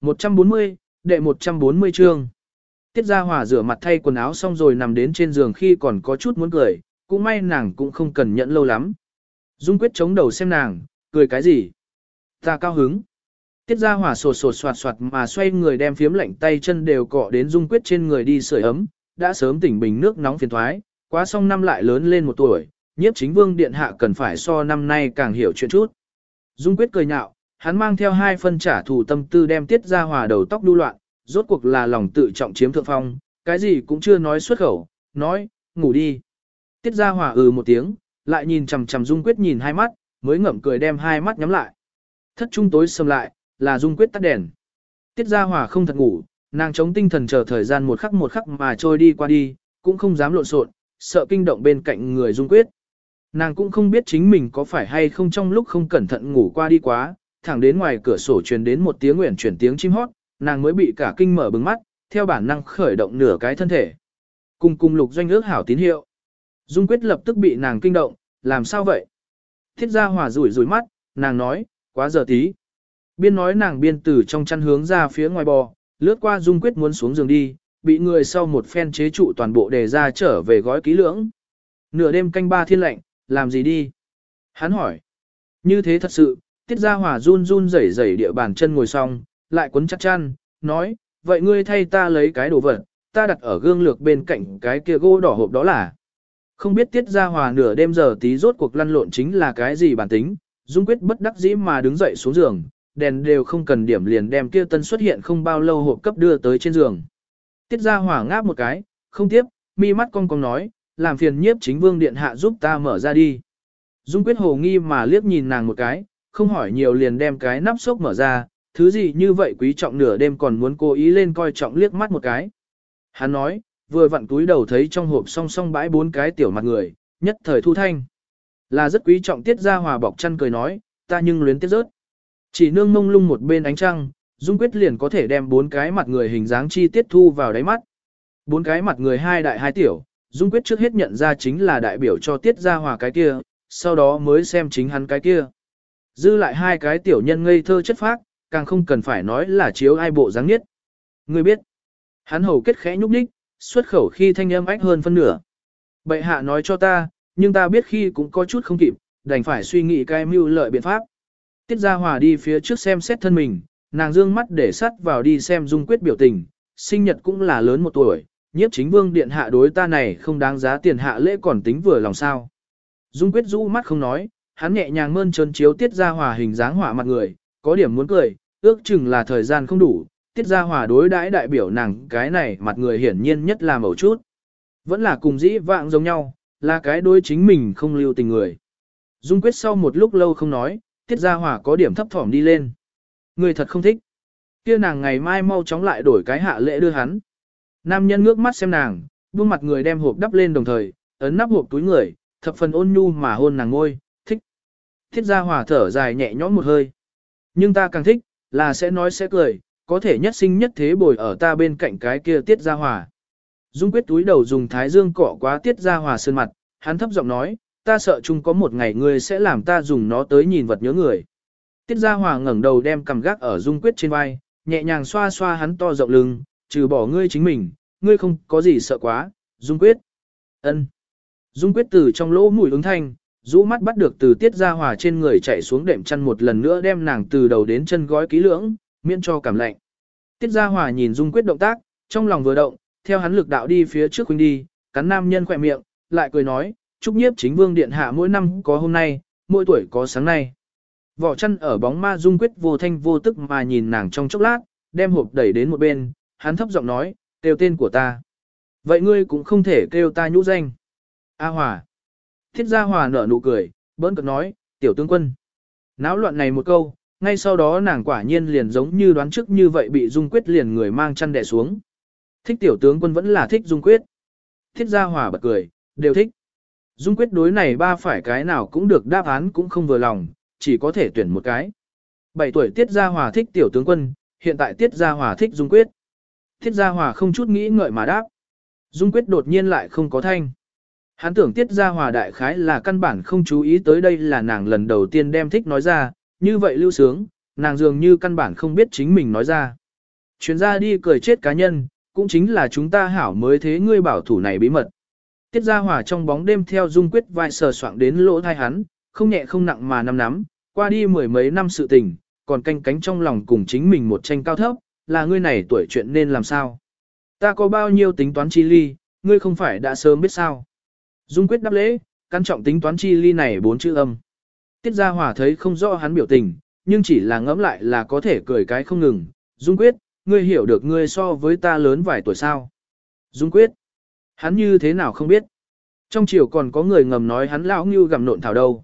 140, đệ 140 chương. Tiết Gia Hòa rửa mặt thay quần áo xong rồi nằm đến trên giường khi còn có chút muốn cười, cũng may nàng cũng không cần nhẫn lâu lắm. Dung Quyết chống đầu xem nàng, cười cái gì? Ta cao hứng. Tiết Gia Hòa sột sột soạt soạt mà xoay người đem phiếm lạnh tay chân đều cọ đến Dung Quyết trên người đi sưởi ấm, đã sớm tỉnh bình nước nóng phiền thoái, quá xong năm lại lớn lên một tuổi, nhiếp chính vương điện hạ cần phải so năm nay càng hiểu chuyện chút. Dung Quyết cười nhạo, hắn mang theo hai phân trả thù tâm tư đem Tiết Gia Hòa đầu tóc đu loạn, rốt cuộc là lòng tự trọng chiếm thượng phong, cái gì cũng chưa nói xuất khẩu, nói, ngủ đi. Tiết Gia Hòa ừ một tiếng, lại nhìn chằm chằm Dung Quyết nhìn hai mắt, mới ngậm cười đem hai mắt nhắm lại. Thất trung tối sầm lại, là Dung Quyết tắt đèn. Tiết Gia Hòa không thật ngủ, nàng chống tinh thần chờ thời gian một khắc một khắc mà trôi đi qua đi, cũng không dám lộn xộn, sợ kinh động bên cạnh người Dung Quyết. Nàng cũng không biết chính mình có phải hay không trong lúc không cẩn thận ngủ qua đi quá, thẳng đến ngoài cửa sổ truyền đến một tiếng nguyện chuyển tiếng chim hót, nàng mới bị cả kinh mở bừng mắt, theo bản năng khởi động nửa cái thân thể. Cùng cùng lục doanh ước hảo tín hiệu. Dung Quyết lập tức bị nàng kinh động, làm sao vậy? Thiết gia hòa rủi rủi mắt, nàng nói, quá giờ tí. Biên nói nàng biên từ trong chăn hướng ra phía ngoài bò, lướt qua Dung Quyết muốn xuống giường đi, bị người sau một phen chế trụ toàn bộ đề ra trở về gói ký lưỡng. Nửa đêm canh ba thiên lạnh, làm gì đi? Hắn hỏi. Như thế thật sự, tiết gia hòa run run rẩy rẩy địa bàn chân ngồi xong, lại quấn chặt chăn, nói, vậy ngươi thay ta lấy cái đồ vật, ta đặt ở gương lược bên cạnh cái kia gỗ đỏ hộp đó là. Không biết tiết gia hòa nửa đêm giờ tí rốt cuộc lăn lộn chính là cái gì bản tính, Dung quyết bất đắc dĩ mà đứng dậy xuống giường, đèn đều không cần điểm liền đem kia tân xuất hiện không bao lâu hộp cấp đưa tới trên giường. Tiết gia hòa ngáp một cái, không tiếp, mi mắt cong cong nói, làm phiền nhiếp chính vương điện hạ giúp ta mở ra đi. Dung quyết hồ nghi mà liếc nhìn nàng một cái, không hỏi nhiều liền đem cái nắp sốc mở ra, thứ gì như vậy quý trọng nửa đêm còn muốn cố ý lên coi trọng liếc mắt một cái. Hắn nói, vừa vặn túi đầu thấy trong hộp song song bãi bốn cái tiểu mặt người, nhất thời thu thanh. Là rất quý trọng tiết ra hòa bọc chăn cười nói, ta nhưng luyến tiết rớt. Chỉ nương mông lung một bên ánh trăng, Dung Quyết liền có thể đem bốn cái mặt người hình dáng chi tiết thu vào đáy mắt. Bốn cái mặt người hai đại hai tiểu, Dung Quyết trước hết nhận ra chính là đại biểu cho tiết ra hòa cái kia, sau đó mới xem chính hắn cái kia. Dư lại hai cái tiểu nhân ngây thơ chất phác, càng không cần phải nói là chiếu ai bộ dáng nhất. Ngươi biết, hắn hầu kết khẽ nhúc nhích, xuất khẩu khi thanh âm ách hơn phân nửa. Bệ hạ nói cho ta, nhưng ta biết khi cũng có chút không kịp, đành phải suy nghĩ cái mưu lợi biện pháp. Tiết Gia Hòa đi phía trước xem xét thân mình, nàng dương mắt để sắt vào đi xem dung quyết biểu tình, sinh nhật cũng là lớn một tuổi, nhiếp chính vương điện hạ đối ta này không đáng giá tiền hạ lễ còn tính vừa lòng sao. Dung quyết rũ mắt không nói, hắn nhẹ nhàng mơn trơn chiếu Tiết Gia Hòa hình dáng hỏa mặt người, có điểm muốn cười, ước chừng là thời gian không đủ, Tiết Gia Hòa đối đãi đại biểu nàng cái này mặt người hiển nhiên nhất là mẫu chút. Vẫn là cùng dĩ vạng giống nhau, là cái đối chính mình không lưu tình người. Dung quyết sau một lúc lâu không nói, tiết gia hỏa có điểm thấp thỏm đi lên. Người thật không thích. kia nàng ngày mai mau chóng lại đổi cái hạ lễ đưa hắn. Nam nhân ngước mắt xem nàng, buông mặt người đem hộp đắp lên đồng thời, ấn nắp hộp túi người, thập phần ôn nhu mà hôn nàng ngôi. Thiết gia hỏa thở dài nhẹ nhõm một hơi. Nhưng ta càng thích, là sẽ nói sẽ cười, có thể nhất sinh nhất thế bồi ở ta bên cạnh cái kia tiết gia hỏa. Dung quyết túi đầu dùng thái dương cọ quá tiết gia hòa sơn mặt, hắn thấp giọng nói, ta sợ chung có một ngày ngươi sẽ làm ta dùng nó tới nhìn vật nhớ người. Tiết Gia Hòa ngẩng đầu đem cầm gác ở Dung Quyết trên vai, nhẹ nhàng xoa xoa hắn to rộng lưng, trừ bỏ ngươi chính mình, ngươi không có gì sợ quá, Dung Quyết. Ân. Dung Quyết từ trong lỗ mũi ứng thanh, rũ mắt bắt được từ Tiết Gia Hòa trên người chạy xuống đệm chăn một lần nữa đem nàng từ đầu đến chân gói kỹ lưỡng, miễn cho cảm lạnh. Tiết Gia Hòa nhìn Dung Quyết động tác, trong lòng vừa động, theo hắn lực đạo đi phía trước huynh đi, cắn nam nhân khỏe miệng, lại cười nói, chúc nhiếp chính vương điện hạ mỗi năm có hôm nay, mỗi tuổi có sáng nay. Vỏ chân ở bóng ma dung quyết vô thanh vô tức mà nhìn nàng trong chốc lát, đem hộp đẩy đến một bên, hắn thấp giọng nói, kêu tên của ta. Vậy ngươi cũng không thể kêu ta nhũ danh. A Hòa. Thiết gia Hòa nở nụ cười, bỡn cợt nói, tiểu tướng quân. Náo loạn này một câu, ngay sau đó nàng quả nhiên liền giống như đoán trước như vậy bị dung quyết liền người mang chăn đè xuống. Thích tiểu tướng quân vẫn là thích Dung Quyết. Thiết gia hòa bật cười, đều thích. Dung Quyết đối này ba phải cái nào cũng được đáp án cũng không vừa lòng, chỉ có thể tuyển một cái. 7 tuổi Tiết Gia Hòa thích tiểu tướng quân, hiện tại Tiết Gia Hòa thích Dung Quyết. Tiết Gia Hòa không chút nghĩ ngợi mà đáp. Dung Quyết đột nhiên lại không có thanh. Hắn tưởng Tiết Gia Hòa đại khái là căn bản không chú ý tới đây là nàng lần đầu tiên đem thích nói ra, như vậy lưu sướng, nàng dường như căn bản không biết chính mình nói ra. Chuyến ra đi cười chết cá nhân, cũng chính là chúng ta hảo mới thế ngươi bảo thủ này bí mật. Tiết Gia Hòa trong bóng đêm theo Dung Quyết vai sờ soạng đến lỗ thai hắn, không nhẹ không nặng mà nắm nắm, qua đi mười mấy năm sự tình, còn canh cánh trong lòng cùng chính mình một tranh cao thấp, là ngươi này tuổi chuyện nên làm sao. Ta có bao nhiêu tính toán chi ly, ngươi không phải đã sớm biết sao. Dung Quyết đáp lễ, căn trọng tính toán chi ly này bốn chữ âm. Tiết Gia Hòa thấy không rõ hắn biểu tình, nhưng chỉ là ngẫm lại là có thể cười cái không ngừng. Dung Quyết, ngươi hiểu được ngươi so với ta lớn vài tuổi sao. Dung Quyết, hắn như thế nào không biết. Trong chiều còn có người ngầm nói hắn lão như gặm nộn thảo đâu.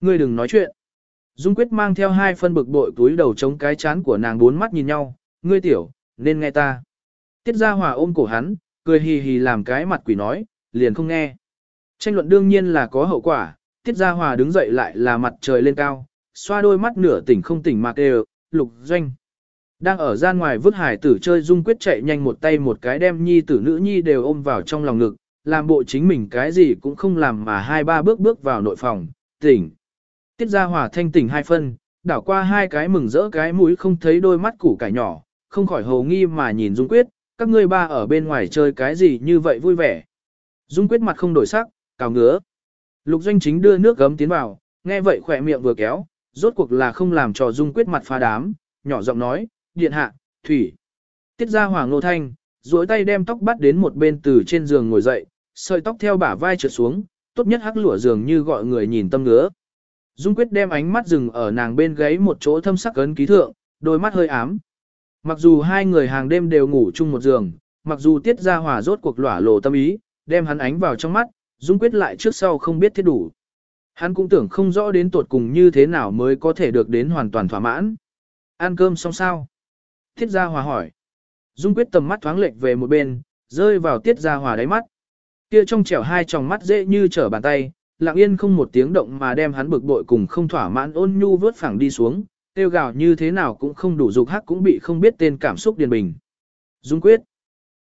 Ngươi đừng nói chuyện. Dung Quyết mang theo hai phân bực bội túi đầu chống cái chán của nàng bốn mắt nhìn nhau, ngươi tiểu, nên nghe ta. Tiết Gia Hòa ôm cổ hắn, cười hì hì làm cái mặt quỷ nói, liền không nghe. Tranh luận đương nhiên là có hậu quả, Tiết Gia Hòa đứng dậy lại là mặt trời lên cao, xoa đôi mắt nửa tỉnh không tỉnh mà đều, lục doanh. Đang ở gian ngoài vứt hải tử chơi dung quyết chạy nhanh một tay một cái đem nhi tử nữ nhi đều ôm vào trong lòng ngực, làm bộ chính mình cái gì cũng không làm mà hai ba bước bước vào nội phòng, tỉnh. Tiết Gia Hòa thanh tỉnh hai phân, đảo qua hai cái mừng rỡ cái mũi không thấy đôi mắt củ cải nhỏ, không khỏi hầu nghi mà nhìn Dung Quyết, các ngươi ba ở bên ngoài chơi cái gì như vậy vui vẻ. Dung Quyết mặt không đổi sắc, cào ngứa. Lục Doanh chính đưa nước gấm tiến vào, nghe vậy khỏe miệng vừa kéo, rốt cuộc là không làm cho Dung Quyết mặt phá đám, nhỏ giọng nói, điện hạ, thủy. Tiết ra hoàng nô thanh, duỗi tay đem tóc bắt đến một bên từ trên giường ngồi dậy, sợi tóc theo bả vai trượt xuống, tốt nhất hắc lụa giường như gọi người nhìn tâm ngứa. Dung Quyết đem ánh mắt dừng ở nàng bên gáy một chỗ thâm sắc ấn ký thượng, đôi mắt hơi ám. Mặc dù hai người hàng đêm đều ngủ chung một giường, mặc dù tiết ra hòa rốt cuộc lỏa lộ tâm ý, đem hắn ánh vào trong mắt, Dung Quyết lại trước sau không biết thiết đủ. Hắn cũng tưởng không rõ đến tột cùng như thế nào mới có thể được đến hoàn toàn thỏa mãn. Ăn cơm xong sao? Tiết Gia Hòa hỏi. Dung Quyết tầm mắt thoáng lệch về một bên, rơi vào Tiết Gia Hòa đáy mắt. Kia trong trẻo hai tròng mắt dễ như trở bàn tay, lặng yên không một tiếng động mà đem hắn bực bội cùng không thỏa mãn ôn nhu vớt phẳng đi xuống, tiêu gạo như thế nào cũng không đủ dục hắc cũng bị không biết tên cảm xúc điền bình. Dung Quyết.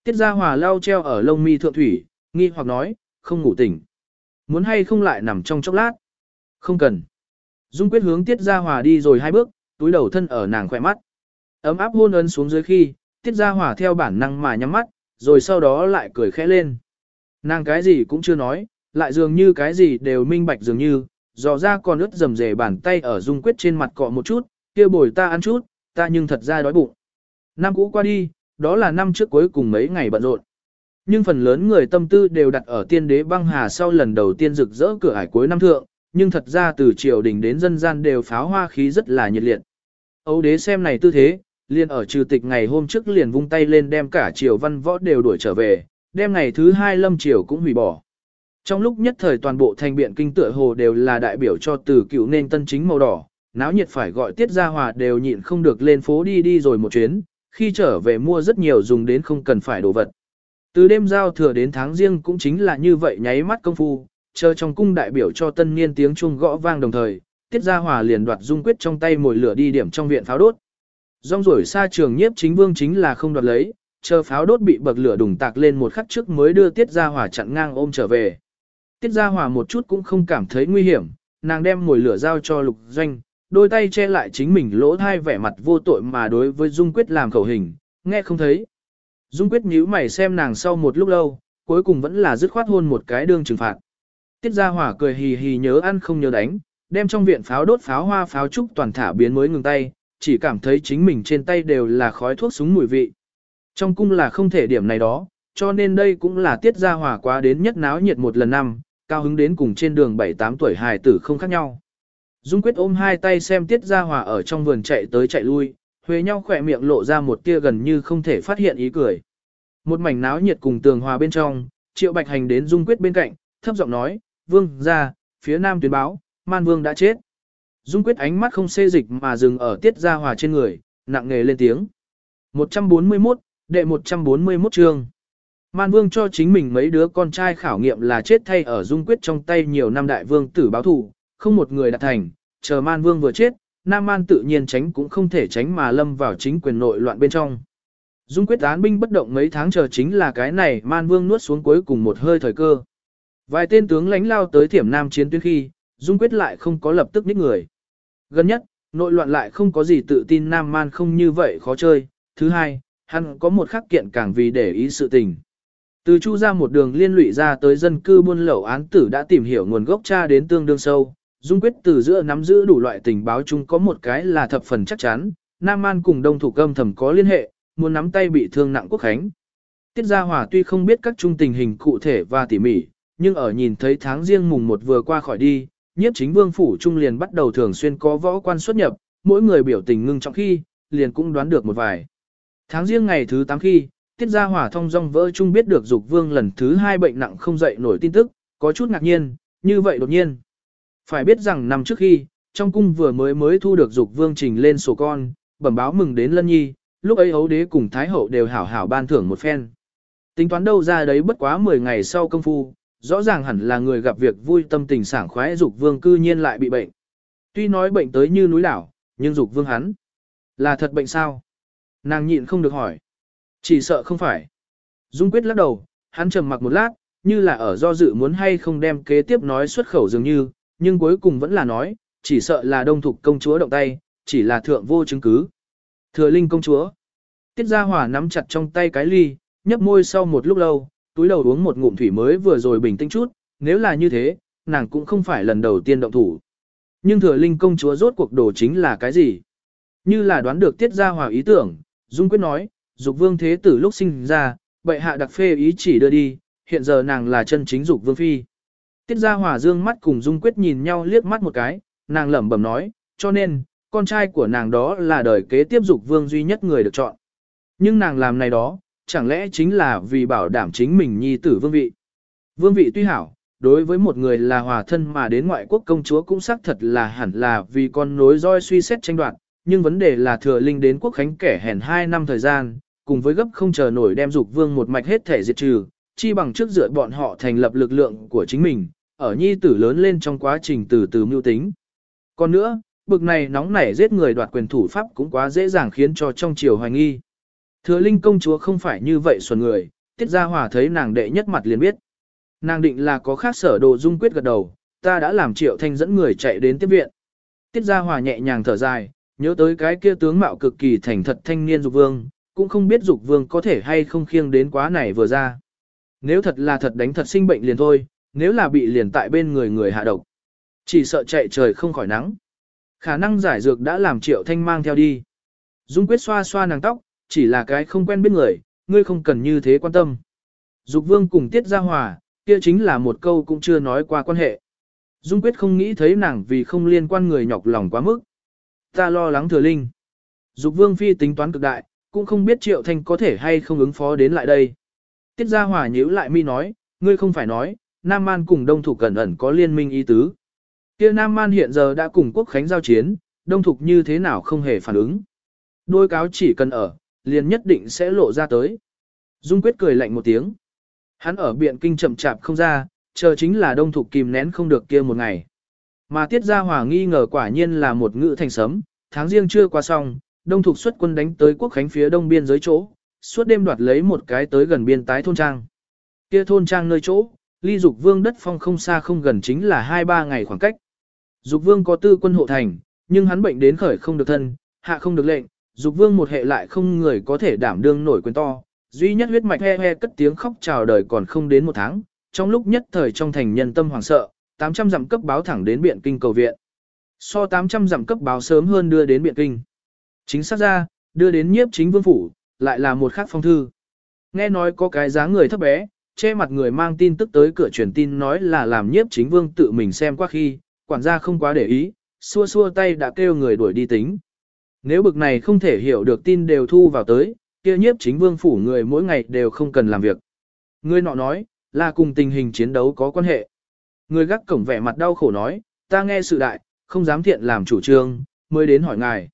Tiết Gia Hòa lau treo ở lông mi thượng thủy, nghi hoặc nói, không ngủ tỉnh. Muốn hay không lại nằm trong chốc lát? Không cần. Dung quyết hướng Tiết Gia Hòa đi rồi hai bước, túi đầu thân ở nàng khỏe mắt. Ấm áp hôn ấn xuống dưới khi, Tiết Gia Hòa theo bản năng mà nhắm mắt, rồi sau đó lại cười khẽ lên. Nàng cái gì cũng chưa nói, lại dường như cái gì đều minh bạch dường như, dò ra còn ướt rầm rề bàn tay ở Dung quyết trên mặt cọ một chút, kia bồi ta ăn chút, ta nhưng thật ra đói bụng. Năm cũ qua đi, đó là năm trước cuối cùng mấy ngày bận rộn. Nhưng phần lớn người tâm tư đều đặt ở tiên đế băng hà sau lần đầu tiên rực rỡ cửa ải cuối năm thượng, nhưng thật ra từ triều đình đến dân gian đều pháo hoa khí rất là nhiệt liệt. Âu đế xem này tư thế, liền ở trừ tịch ngày hôm trước liền vung tay lên đem cả triều văn võ đều đuổi trở về, đem ngày thứ hai lâm triều cũng hủy bỏ. Trong lúc nhất thời toàn bộ thành biện kinh tựa hồ đều là đại biểu cho từ cựu nên tân chính màu đỏ, náo nhiệt phải gọi tiết gia hòa đều nhịn không được lên phố đi đi rồi một chuyến, khi trở về mua rất nhiều dùng đến không cần phải đồ vật. Từ đêm giao thừa đến tháng riêng cũng chính là như vậy nháy mắt công phu, chờ trong cung đại biểu cho tân niên tiếng chuông gõ vang đồng thời, tiết gia hòa liền đoạt dung quyết trong tay mồi lửa đi điểm trong viện pháo đốt. Rong rổi xa trường nhiếp chính vương chính là không đoạt lấy, chờ pháo đốt bị bậc lửa đùng tạc lên một khắc trước mới đưa tiết gia hòa chặn ngang ôm trở về. Tiết gia hòa một chút cũng không cảm thấy nguy hiểm, nàng đem mồi lửa giao cho lục doanh, đôi tay che lại chính mình lỗ thai vẻ mặt vô tội mà đối với dung quyết làm khẩu hình, nghe không thấy. Dung quyết nhíu mày xem nàng sau một lúc lâu, cuối cùng vẫn là dứt khoát hôn một cái đương trừng phạt. Tiết Gia Hỏa cười hì hì nhớ ăn không nhớ đánh, đem trong viện pháo đốt pháo hoa pháo trúc toàn thả biến mới ngừng tay, chỉ cảm thấy chính mình trên tay đều là khói thuốc súng mùi vị. Trong cung là không thể điểm này đó, cho nên đây cũng là Tiết Gia Hỏa quá đến nhất náo nhiệt một lần năm, cao hứng đến cùng trên đường 7-8 tuổi hài tử không khác nhau. Dung quyết ôm hai tay xem Tiết Gia Hỏa ở trong vườn chạy tới chạy lui, Huế nhau khỏe miệng lộ ra một tia gần như không thể phát hiện ý cười. Một mảnh náo nhiệt cùng tường hòa bên trong, Triệu Bạch Hành đến Dung Quyết bên cạnh, thấp giọng nói, "Vương, ra, phía nam tuyến báo, Man Vương đã chết." Dung Quyết ánh mắt không xê dịch mà dừng ở Tiết Gia Hòa trên người, nặng nề lên tiếng. 141, đệ 141 chương. Man Vương cho chính mình mấy đứa con trai khảo nghiệm là chết thay ở Dung Quyết trong tay nhiều năm đại vương tử báo thủ, không một người đạt thành, chờ Man Vương vừa chết, Nam Man tự nhiên tránh cũng không thể tránh mà lâm vào chính quyền nội loạn bên trong. Dung quyết án binh bất động mấy tháng chờ chính là cái này man vương nuốt xuống cuối cùng một hơi thời cơ. Vài tên tướng lãnh lao tới thiểm nam chiến tuyến khi, Dung quyết lại không có lập tức ních người. Gần nhất, nội loạn lại không có gì tự tin nam man không như vậy khó chơi. Thứ hai, hắn có một khắc kiện càng vì để ý sự tình. Từ chu ra một đường liên lụy ra tới dân cư buôn lậu án tử đã tìm hiểu nguồn gốc cha đến tương đương sâu, Dung quyết từ giữa nắm giữ đủ loại tình báo chung có một cái là thập phần chắc chắn, Nam An cùng Đông Thủ Câm thầm có liên hệ, muốn nắm tay bị thương nặng quốc khánh. Tiết Gia Hòa tuy không biết các trung tình hình cụ thể và tỉ mỉ, nhưng ở nhìn thấy tháng riêng mùng một vừa qua khỏi đi, nhiếp chính vương phủ trung liền bắt đầu thường xuyên có võ quan xuất nhập, mỗi người biểu tình ngưng trọng khi, liền cũng đoán được một vài. Tháng riêng ngày thứ 8 khi, Tiết Gia Hòa thông dong vỡ trung biết được dục vương lần thứ hai bệnh nặng không dậy nổi tin tức, có chút ngạc nhiên, như vậy đột nhiên. Phải biết rằng năm trước khi, trong cung vừa mới mới thu được dục vương trình lên sổ con, bẩm báo mừng đến lân nhi, lúc ấy ấu đế cùng thái hậu đều hảo hảo ban thưởng một phen. Tính toán đâu ra đấy bất quá 10 ngày sau công phu, rõ ràng hẳn là người gặp việc vui tâm tình sảng khoái dục vương cư nhiên lại bị bệnh. Tuy nói bệnh tới như núi đảo, nhưng dục vương hắn là thật bệnh sao? Nàng nhịn không được hỏi. Chỉ sợ không phải. Dung quyết lắc đầu, hắn trầm mặc một lát, như là ở do dự muốn hay không đem kế tiếp nói xuất khẩu dường như, nhưng cuối cùng vẫn là nói, chỉ sợ là đông thục công chúa động tay, chỉ là thượng vô chứng cứ. Thừa linh công chúa. Tiết Gia Hỏa nắm chặt trong tay cái ly, nhấp môi sau một lúc lâu, túi đầu uống một ngụm thủy mới vừa rồi bình tĩnh chút, nếu là như thế, nàng cũng không phải lần đầu tiên động thủ. Nhưng thừa linh công chúa rốt cuộc đồ chính là cái gì? Như là đoán được Tiết Gia Hỏa ý tưởng, Dung Quyết nói, dục vương thế tử lúc sinh ra, bệ hạ đặc phê ý chỉ đưa đi, hiện giờ nàng là chân chính dục vương phi. Tiết Gia Hòa dương mắt cùng Dung Quyết nhìn nhau liếc mắt một cái, nàng lẩm bẩm nói, cho nên, con trai của nàng đó là đời kế tiếp dục vương duy nhất người được chọn. Nhưng nàng làm này đó, chẳng lẽ chính là vì bảo đảm chính mình nhi tử vương vị. Vương vị tuy hảo, đối với một người là hòa thân mà đến ngoại quốc công chúa cũng xác thật là hẳn là vì con nối roi suy xét tranh đoạt, nhưng vấn đề là thừa linh đến quốc khánh kẻ hèn 2 năm thời gian, cùng với gấp không chờ nổi đem dục vương một mạch hết thể diệt trừ, chi bằng trước dựa bọn họ thành lập lực lượng của chính mình, ở nhi tử lớn lên trong quá trình từ từ mưu tính. Còn nữa, bực này nóng nảy giết người đoạt quyền thủ pháp cũng quá dễ dàng khiến cho trong triều hoài nghi. Thừa linh công chúa không phải như vậy xuẩn người, tiết gia hòa thấy nàng đệ nhất mặt liền biết. Nàng định là có khác sở đồ dung quyết gật đầu, ta đã làm triệu thanh dẫn người chạy đến tiếp viện. Tiết gia hòa nhẹ nhàng thở dài, nhớ tới cái kia tướng mạo cực kỳ thành thật thanh niên dục vương, cũng không biết dục vương có thể hay không khiêng đến quá này vừa ra. Nếu thật là thật đánh thật sinh bệnh liền thôi, nếu là bị liền tại bên người người hạ độc. Chỉ sợ chạy trời không khỏi nắng. Khả năng giải dược đã làm triệu thanh mang theo đi. Dung quyết xoa xoa nàng tóc, chỉ là cái không quen biết người, ngươi không cần như thế quan tâm. Dục vương cùng tiết ra hòa, kia chính là một câu cũng chưa nói qua quan hệ. Dung quyết không nghĩ thấy nàng vì không liên quan người nhọc lòng quá mức. Ta lo lắng thừa linh. Dục vương phi tính toán cực đại, cũng không biết triệu thanh có thể hay không ứng phó đến lại đây. Tiết gia hòa nhíu lại mi nói, ngươi không phải nói, Nam Man cùng Đông Thục cẩn ẩn có liên minh ý tứ. Kia Nam Man hiện giờ đã cùng quốc khánh giao chiến, Đông Thục như thế nào không hề phản ứng. Đôi cáo chỉ cần ở, liền nhất định sẽ lộ ra tới. Dung Quyết cười lạnh một tiếng. Hắn ở biện kinh chậm chạp không ra, chờ chính là Đông Thục kìm nén không được kia một ngày. Mà Tiết Gia Hòa nghi ngờ quả nhiên là một ngữ thành sấm, tháng riêng chưa qua xong, Đông Thục xuất quân đánh tới quốc khánh phía đông biên giới chỗ, suốt đêm đoạt lấy một cái tới gần biên tái thôn trang. Kia thôn trang nơi chỗ, ly dục vương đất phong không xa không gần chính là 2-3 ngày khoảng cách. Dục vương có tư quân hộ thành, nhưng hắn bệnh đến khởi không được thân, hạ không được lệnh, dục vương một hệ lại không người có thể đảm đương nổi quyền to, duy nhất huyết mạch he he cất tiếng khóc chào đời còn không đến một tháng, trong lúc nhất thời trong thành nhân tâm hoảng sợ, 800 dặm cấp báo thẳng đến biện kinh cầu viện. So 800 dặm cấp báo sớm hơn đưa đến biện kinh. Chính xác ra, đưa đến nhiếp chính vương phủ, lại là một khác phong thư. Nghe nói có cái dáng người thấp bé, che mặt người mang tin tức tới cửa truyền tin nói là làm nhiếp chính vương tự mình xem qua khi, quản gia không quá để ý, xua xua tay đã kêu người đuổi đi tính. Nếu bực này không thể hiểu được tin đều thu vào tới, kia nhiếp chính vương phủ người mỗi ngày đều không cần làm việc. Người nọ nói, là cùng tình hình chiến đấu có quan hệ. Người gác cổng vẻ mặt đau khổ nói, ta nghe sự đại, không dám thiện làm chủ trương, mới đến hỏi ngài.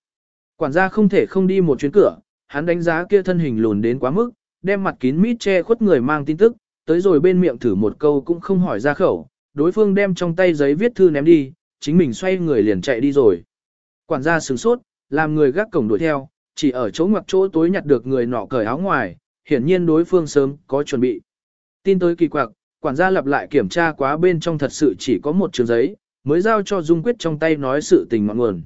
Quản gia không thể không đi một chuyến cửa, hắn đánh giá kia thân hình lùn đến quá mức, đem mặt kín mít che khuất người mang tin tức, tới rồi bên miệng thử một câu cũng không hỏi ra khẩu, đối phương đem trong tay giấy viết thư ném đi, chính mình xoay người liền chạy đi rồi. Quản gia sửng sốt, làm người gác cổng đuổi theo, chỉ ở chỗ ngoặc chỗ tối nhặt được người nọ cởi áo ngoài, hiển nhiên đối phương sớm có chuẩn bị. Tin tới kỳ quặc, quản gia lặp lại kiểm tra quá bên trong thật sự chỉ có một trường giấy, mới giao cho Dung Quyết trong tay nói sự tình ngọn nguồn.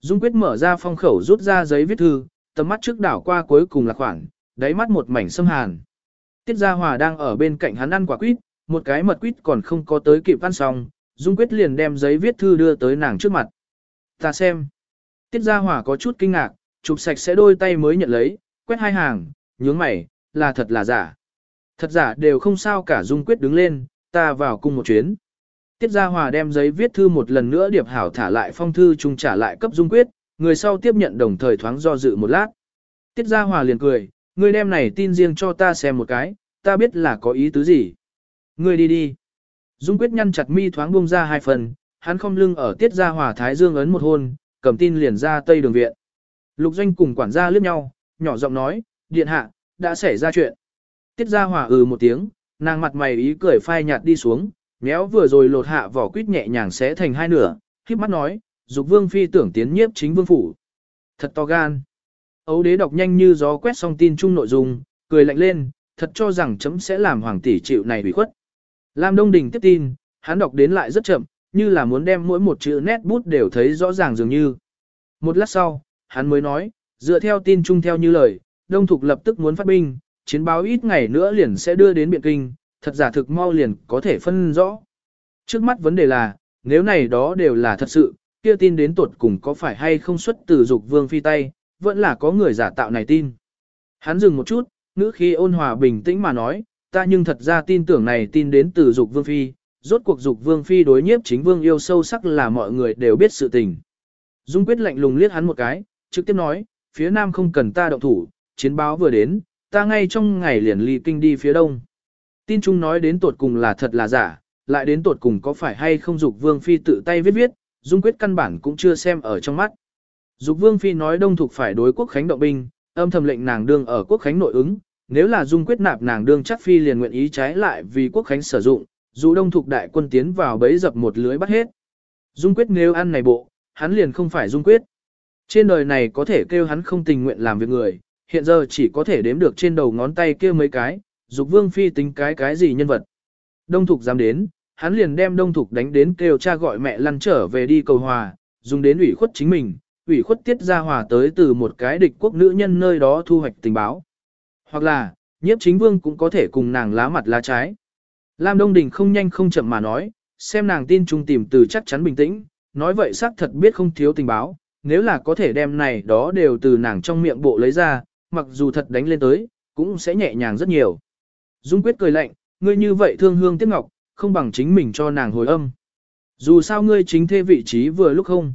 Dung Quyết mở ra phong khẩu rút ra giấy viết thư, tầm mắt trước đảo qua cuối cùng là khoảng, đáy mắt một mảnh xâm hàn. Tiết Gia Hòa đang ở bên cạnh hắn ăn quả quýt, một cái mật quýt còn không có tới kịp ăn xong, Dung Quyết liền đem giấy viết thư đưa tới nàng trước mặt. Ta xem. Tiết Gia Hòa có chút kinh ngạc, chụp sạch sẽ đôi tay mới nhận lấy, quét hai hàng, nhướng mày, là thật là giả. Thật giả đều không sao cả Dung Quyết đứng lên, ta vào cùng một chuyến. Tiết Gia Hòa đem giấy viết thư một lần nữa điệp hảo thả lại phong thư trùng trả lại cấp Dung Quyết, người sau tiếp nhận đồng thời thoáng do dự một lát. Tiết Gia Hòa liền cười, ngươi đem này tin riêng cho ta xem một cái, ta biết là có ý tứ gì. Ngươi đi đi. Dung Quyết nhăn chặt mi thoáng buông ra hai phần, hắn không lưng ở Tiết Gia Hòa Thái Dương ấn một hôn, cầm tin liền ra tây đường viện. Lục Doanh cùng quản gia liếc nhau, nhỏ giọng nói, điện hạ, đã xảy ra chuyện. Tiết Gia Hòa ừ một tiếng, nàng mặt mày ý cười phai nhạt đi xuống, méo vừa rồi lột hạ vỏ quýt nhẹ nhàng xé thành hai nửa, khiếp mắt nói, dục vương phi tưởng tiến nhiếp chính vương phủ. Thật to gan. Ấu đế đọc nhanh như gió quét xong tin chung nội dung, cười lạnh lên, thật cho rằng chấm sẽ làm hoàng tỷ chịu này bị khuất. Lam Đông Đình tiếp tin, hắn đọc đến lại rất chậm, như là muốn đem mỗi một chữ nét bút đều thấy rõ ràng dường như. Một lát sau, hắn mới nói, dựa theo tin chung theo như lời, Đông Thục lập tức muốn phát binh, chiến báo ít ngày nữa liền sẽ đưa đến Biện Kinh, thật giả thực mau liền có thể phân rõ. Trước mắt vấn đề là, nếu này đó đều là thật sự, kia tin đến tuột cùng có phải hay không xuất từ dục vương phi tay, vẫn là có người giả tạo này tin. Hắn dừng một chút, ngữ khí ôn hòa bình tĩnh mà nói, ta nhưng thật ra tin tưởng này tin đến từ dục vương phi, rốt cuộc dục vương phi đối nhiếp chính vương yêu sâu sắc là mọi người đều biết sự tình. Dung quyết lạnh lùng liếc hắn một cái, trực tiếp nói, phía nam không cần ta động thủ, chiến báo vừa đến, ta ngay trong ngày liền ly kinh đi phía đông. Tin chung nói đến tột cùng là thật là giả, lại đến tột cùng có phải hay không dục vương phi tự tay viết viết, dung quyết căn bản cũng chưa xem ở trong mắt. Dục vương phi nói đông thục phải đối quốc khánh động binh, âm thầm lệnh nàng đương ở quốc khánh nội ứng, nếu là dung quyết nạp nàng đương chắc phi liền nguyện ý trái lại vì quốc khánh sử dụng, dù đông thục đại quân tiến vào bấy dập một lưới bắt hết. Dung quyết nếu ăn này bộ, hắn liền không phải dung quyết. Trên đời này có thể kêu hắn không tình nguyện làm việc người, hiện giờ chỉ có thể đếm được trên đầu ngón tay kia mấy cái, dục vương phi tính cái cái gì nhân vật. Đông thục dám đến, hắn liền đem đông thục đánh đến kêu cha gọi mẹ lăn trở về đi cầu hòa, dùng đến ủy khuất chính mình, ủy khuất tiết ra hòa tới từ một cái địch quốc nữ nhân nơi đó thu hoạch tình báo. Hoặc là, nhiếp chính vương cũng có thể cùng nàng lá mặt lá trái. Lam Đông Đình không nhanh không chậm mà nói, xem nàng tin trung tìm từ chắc chắn bình tĩnh, nói vậy xác thật biết không thiếu tình báo, nếu là có thể đem này đó đều từ nàng trong miệng bộ lấy ra, mặc dù thật đánh lên tới, cũng sẽ nhẹ nhàng rất nhiều. Dung quyết cười lạnh, ngươi như vậy thương hương tiếc ngọc, không bằng chính mình cho nàng hồi âm. Dù sao ngươi chính thê vị trí vừa lúc không.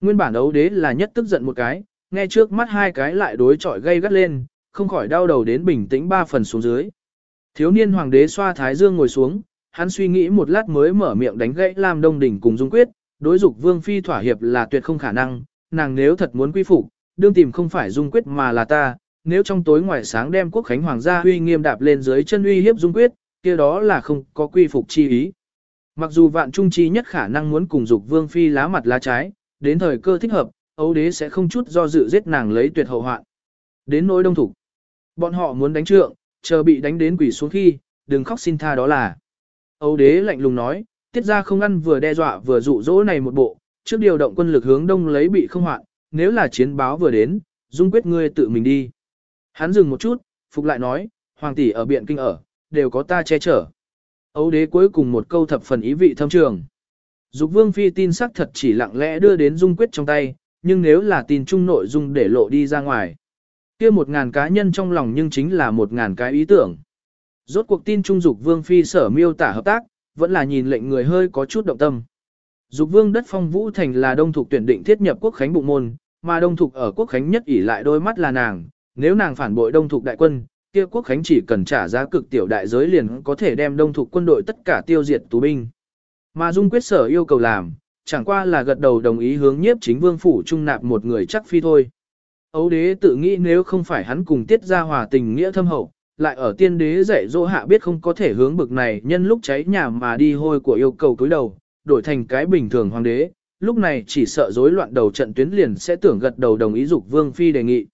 Nguyên bản đấu đế là nhất tức giận một cái, nghe trước mắt hai cái lại đối chọi gây gắt lên, không khỏi đau đầu đến bình tĩnh ba phần xuống dưới. Thiếu niên hoàng đế xoa thái dương ngồi xuống, hắn suy nghĩ một lát mới mở miệng đánh gãy Lam Đông Đỉnh cùng Dung Quyết, đối dục Vương Phi thỏa hiệp là tuyệt không khả năng, nàng nếu thật muốn quy phục, đương tìm không phải Dung Quyết mà là ta, nếu trong tối ngoài sáng đem quốc khánh hoàng gia uy nghiêm đạp lên dưới chân uy hiếp dung quyết, kia đó là không có quy phục chi ý. Mặc dù vạn trung chi nhất khả năng muốn cùng dục vương phi lá mặt lá trái, đến thời cơ thích hợp, Âu đế sẽ không chút do dự giết nàng lấy tuyệt hậu hoạn. Đến nỗi đông thủ, bọn họ muốn đánh trượng, chờ bị đánh đến quỷ xuống khi, đừng khóc xin tha đó là. Âu đế lạnh lùng nói, tiết ra không ăn vừa đe dọa vừa dụ dỗ này một bộ, trước điều động quân lực hướng đông lấy bị không hoạn, nếu là chiến báo vừa đến, dung quyết ngươi tự mình đi. Hắn dừng một chút, phục lại nói, hoàng tỷ ở biện kinh ở, đều có ta che chở. Âu đế cuối cùng một câu thập phần ý vị thâm trường. Dục vương phi tin sắc thật chỉ lặng lẽ đưa đến dung quyết trong tay, nhưng nếu là tin chung nội dung để lộ đi ra ngoài. kia một ngàn cá nhân trong lòng nhưng chính là một ngàn cái ý tưởng. Rốt cuộc tin trung dục vương phi sở miêu tả hợp tác, vẫn là nhìn lệnh người hơi có chút động tâm. Dục vương đất phong vũ thành là đông Thục tuyển định thiết nhập quốc khánh bụng môn, mà đông Thục ở quốc khánh nhất ỷ lại đôi mắt là nàng, nếu nàng phản bội đông thục đại quân, kia quốc khánh chỉ cần trả giá cực tiểu đại giới liền có thể đem đông thuộc quân đội tất cả tiêu diệt tù binh. Mà Dung quyết sở yêu cầu làm, chẳng qua là gật đầu đồng ý hướng nhiếp chính vương phủ trung nạp một người chắc phi thôi. Ấu đế tự nghĩ nếu không phải hắn cùng tiết ra hòa tình nghĩa thâm hậu, lại ở tiên đế dạy dỗ hạ biết không có thể hướng bực này nhân lúc cháy nhà mà đi hôi của yêu cầu cúi đầu, đổi thành cái bình thường hoàng đế, lúc này chỉ sợ rối loạn đầu trận tuyến liền sẽ tưởng gật đầu đồng ý dục vương phi đề nghị.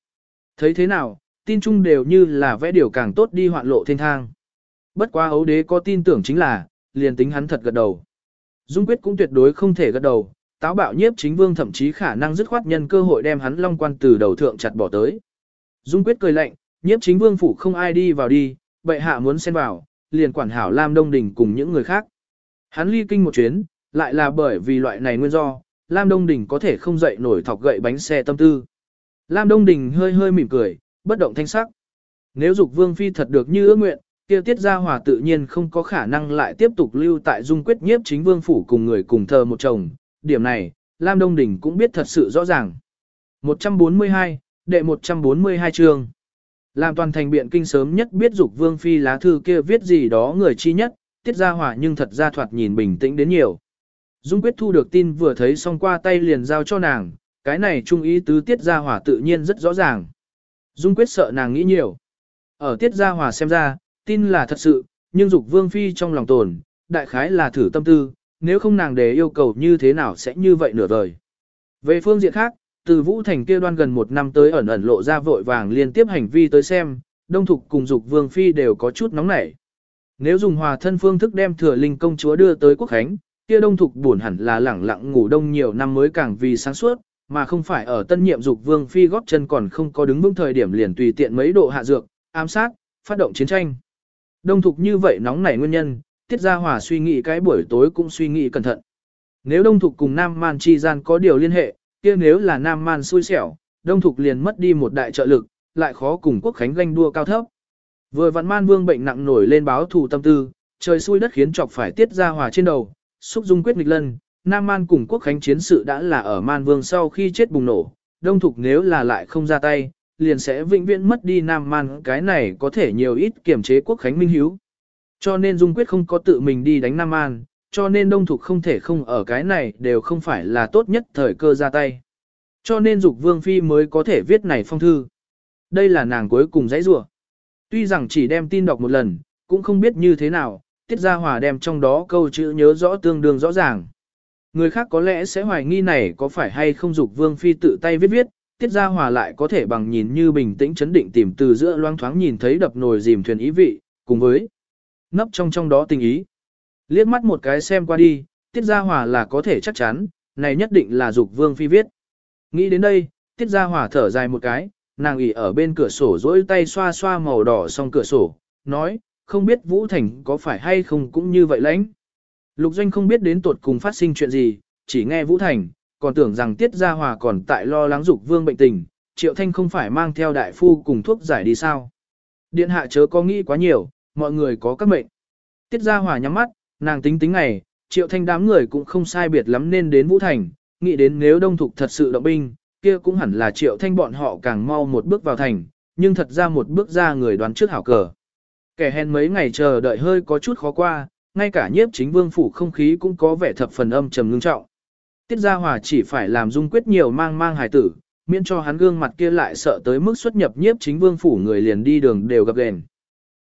Thấy thế nào, tin chung đều như là vẽ điều càng tốt đi hoạn lộ thiên thang. Bất quá ấu đế có tin tưởng chính là, liền tính hắn thật gật đầu. Dung quyết cũng tuyệt đối không thể gật đầu, táo bạo nhiếp chính vương thậm chí khả năng dứt khoát nhân cơ hội đem hắn long quan từ đầu thượng chặt bỏ tới. Dung quyết cười lạnh, nhiếp chính vương phủ không ai đi vào đi, bệ hạ muốn xen vào, liền quản hảo Lam Đông Đình cùng những người khác. Hắn ly kinh một chuyến, lại là bởi vì loại này nguyên do, Lam Đông Đình có thể không dậy nổi thọc gậy bánh xe tâm tư. Lam Đông Đình hơi hơi mỉm cười, bất động thanh sắc. Nếu dục vương phi thật được như ước nguyện, kia tiết gia hòa tự nhiên không có khả năng lại tiếp tục lưu tại dung quyết nhiếp chính vương phủ cùng người cùng thờ một chồng. Điểm này, Lam Đông Đình cũng biết thật sự rõ ràng. 142, đệ 142 chương. Làm toàn thành biện kinh sớm nhất biết dục vương phi lá thư kia viết gì đó người chi nhất, tiết gia hòa nhưng thật ra thoạt nhìn bình tĩnh đến nhiều. Dung quyết thu được tin vừa thấy xong qua tay liền giao cho nàng, cái này trung ý tứ tiết gia hỏa tự nhiên rất rõ ràng. Dung quyết sợ nàng nghĩ nhiều. Ở tiết gia hòa xem ra, tin là thật sự, nhưng dục vương phi trong lòng tồn, đại khái là thử tâm tư, nếu không nàng để yêu cầu như thế nào sẽ như vậy nửa đời. Về phương diện khác, từ Vũ Thành kia đoan gần một năm tới ẩn ẩn lộ ra vội vàng liên tiếp hành vi tới xem, đông thục cùng dục vương phi đều có chút nóng nảy. Nếu dùng hòa thân phương thức đem thừa linh công chúa đưa tới quốc khánh, kia đông thục buồn hẳn là lẳng lặng ngủ đông nhiều năm mới càng vì sáng suốt, mà không phải ở tân nhiệm dục vương phi góp chân còn không có đứng vững thời điểm liền tùy tiện mấy độ hạ dược, ám sát, phát động chiến tranh. Đông thục như vậy nóng nảy nguyên nhân, tiết ra hòa suy nghĩ cái buổi tối cũng suy nghĩ cẩn thận. Nếu đông thục cùng nam man chi gian có điều liên hệ, kia nếu là nam man xui xẻo, đông thục liền mất đi một đại trợ lực, lại khó cùng quốc khánh ganh đua cao thấp. Vừa vặn man vương bệnh nặng nổi lên báo thù tâm tư, trời xui đất khiến chọc phải tiết ra hòa trên đầu, xúc dung quyết nghịch lân, nam man cùng quốc khánh chiến sự đã là ở man vương sau khi chết bùng nổ, đông thục nếu là lại không ra tay, liền sẽ vĩnh viễn mất đi nam man cái này có thể nhiều ít kiểm chế quốc khánh minh hiếu. Cho nên dung quyết không có tự mình đi đánh nam man, cho nên đông thục không thể không ở cái này đều không phải là tốt nhất thời cơ ra tay. Cho nên dục vương phi mới có thể viết này phong thư. Đây là nàng cuối cùng dãy rủa Tuy rằng chỉ đem tin đọc một lần, cũng không biết như thế nào, tiết gia hòa đem trong đó câu chữ nhớ rõ tương đương rõ ràng. Người khác có lẽ sẽ hoài nghi này có phải hay không dục vương phi tự tay viết viết, tiết gia hòa lại có thể bằng nhìn như bình tĩnh chấn định tìm từ giữa loang thoáng nhìn thấy đập nồi dìm thuyền ý vị, cùng với nấp trong trong đó tình ý. Liếc mắt một cái xem qua đi, tiết gia hòa là có thể chắc chắn, này nhất định là dục vương phi viết. Nghĩ đến đây, tiết gia hòa thở dài một cái, nàng ỉ ở bên cửa sổ dỗi tay xoa xoa màu đỏ xong cửa sổ, nói, không biết Vũ Thành có phải hay không cũng như vậy lãnh. Lục Doanh không biết đến tột cùng phát sinh chuyện gì, chỉ nghe Vũ Thành, còn tưởng rằng Tiết Gia Hòa còn tại lo lắng dục vương bệnh tình, Triệu Thanh không phải mang theo đại phu cùng thuốc giải đi sao. Điện hạ chớ có nghĩ quá nhiều, mọi người có các mệnh. Tiết Gia Hòa nhắm mắt, nàng tính tính ngày, Triệu Thanh đám người cũng không sai biệt lắm nên đến Vũ Thành, nghĩ đến nếu đông thục thật sự động binh, kia cũng hẳn là Triệu Thanh bọn họ càng mau một bước vào thành, nhưng thật ra một bước ra người đoán trước hảo cờ. Kẻ hèn mấy ngày chờ đợi hơi có chút khó qua, ngay cả nhiếp chính vương phủ không khí cũng có vẻ thập phần âm trầm ngưng trọng. Tiết Gia Hòa chỉ phải làm dung quyết nhiều mang mang hài tử, miễn cho hắn gương mặt kia lại sợ tới mức xuất nhập nhiếp chính vương phủ người liền đi đường đều gặp gền.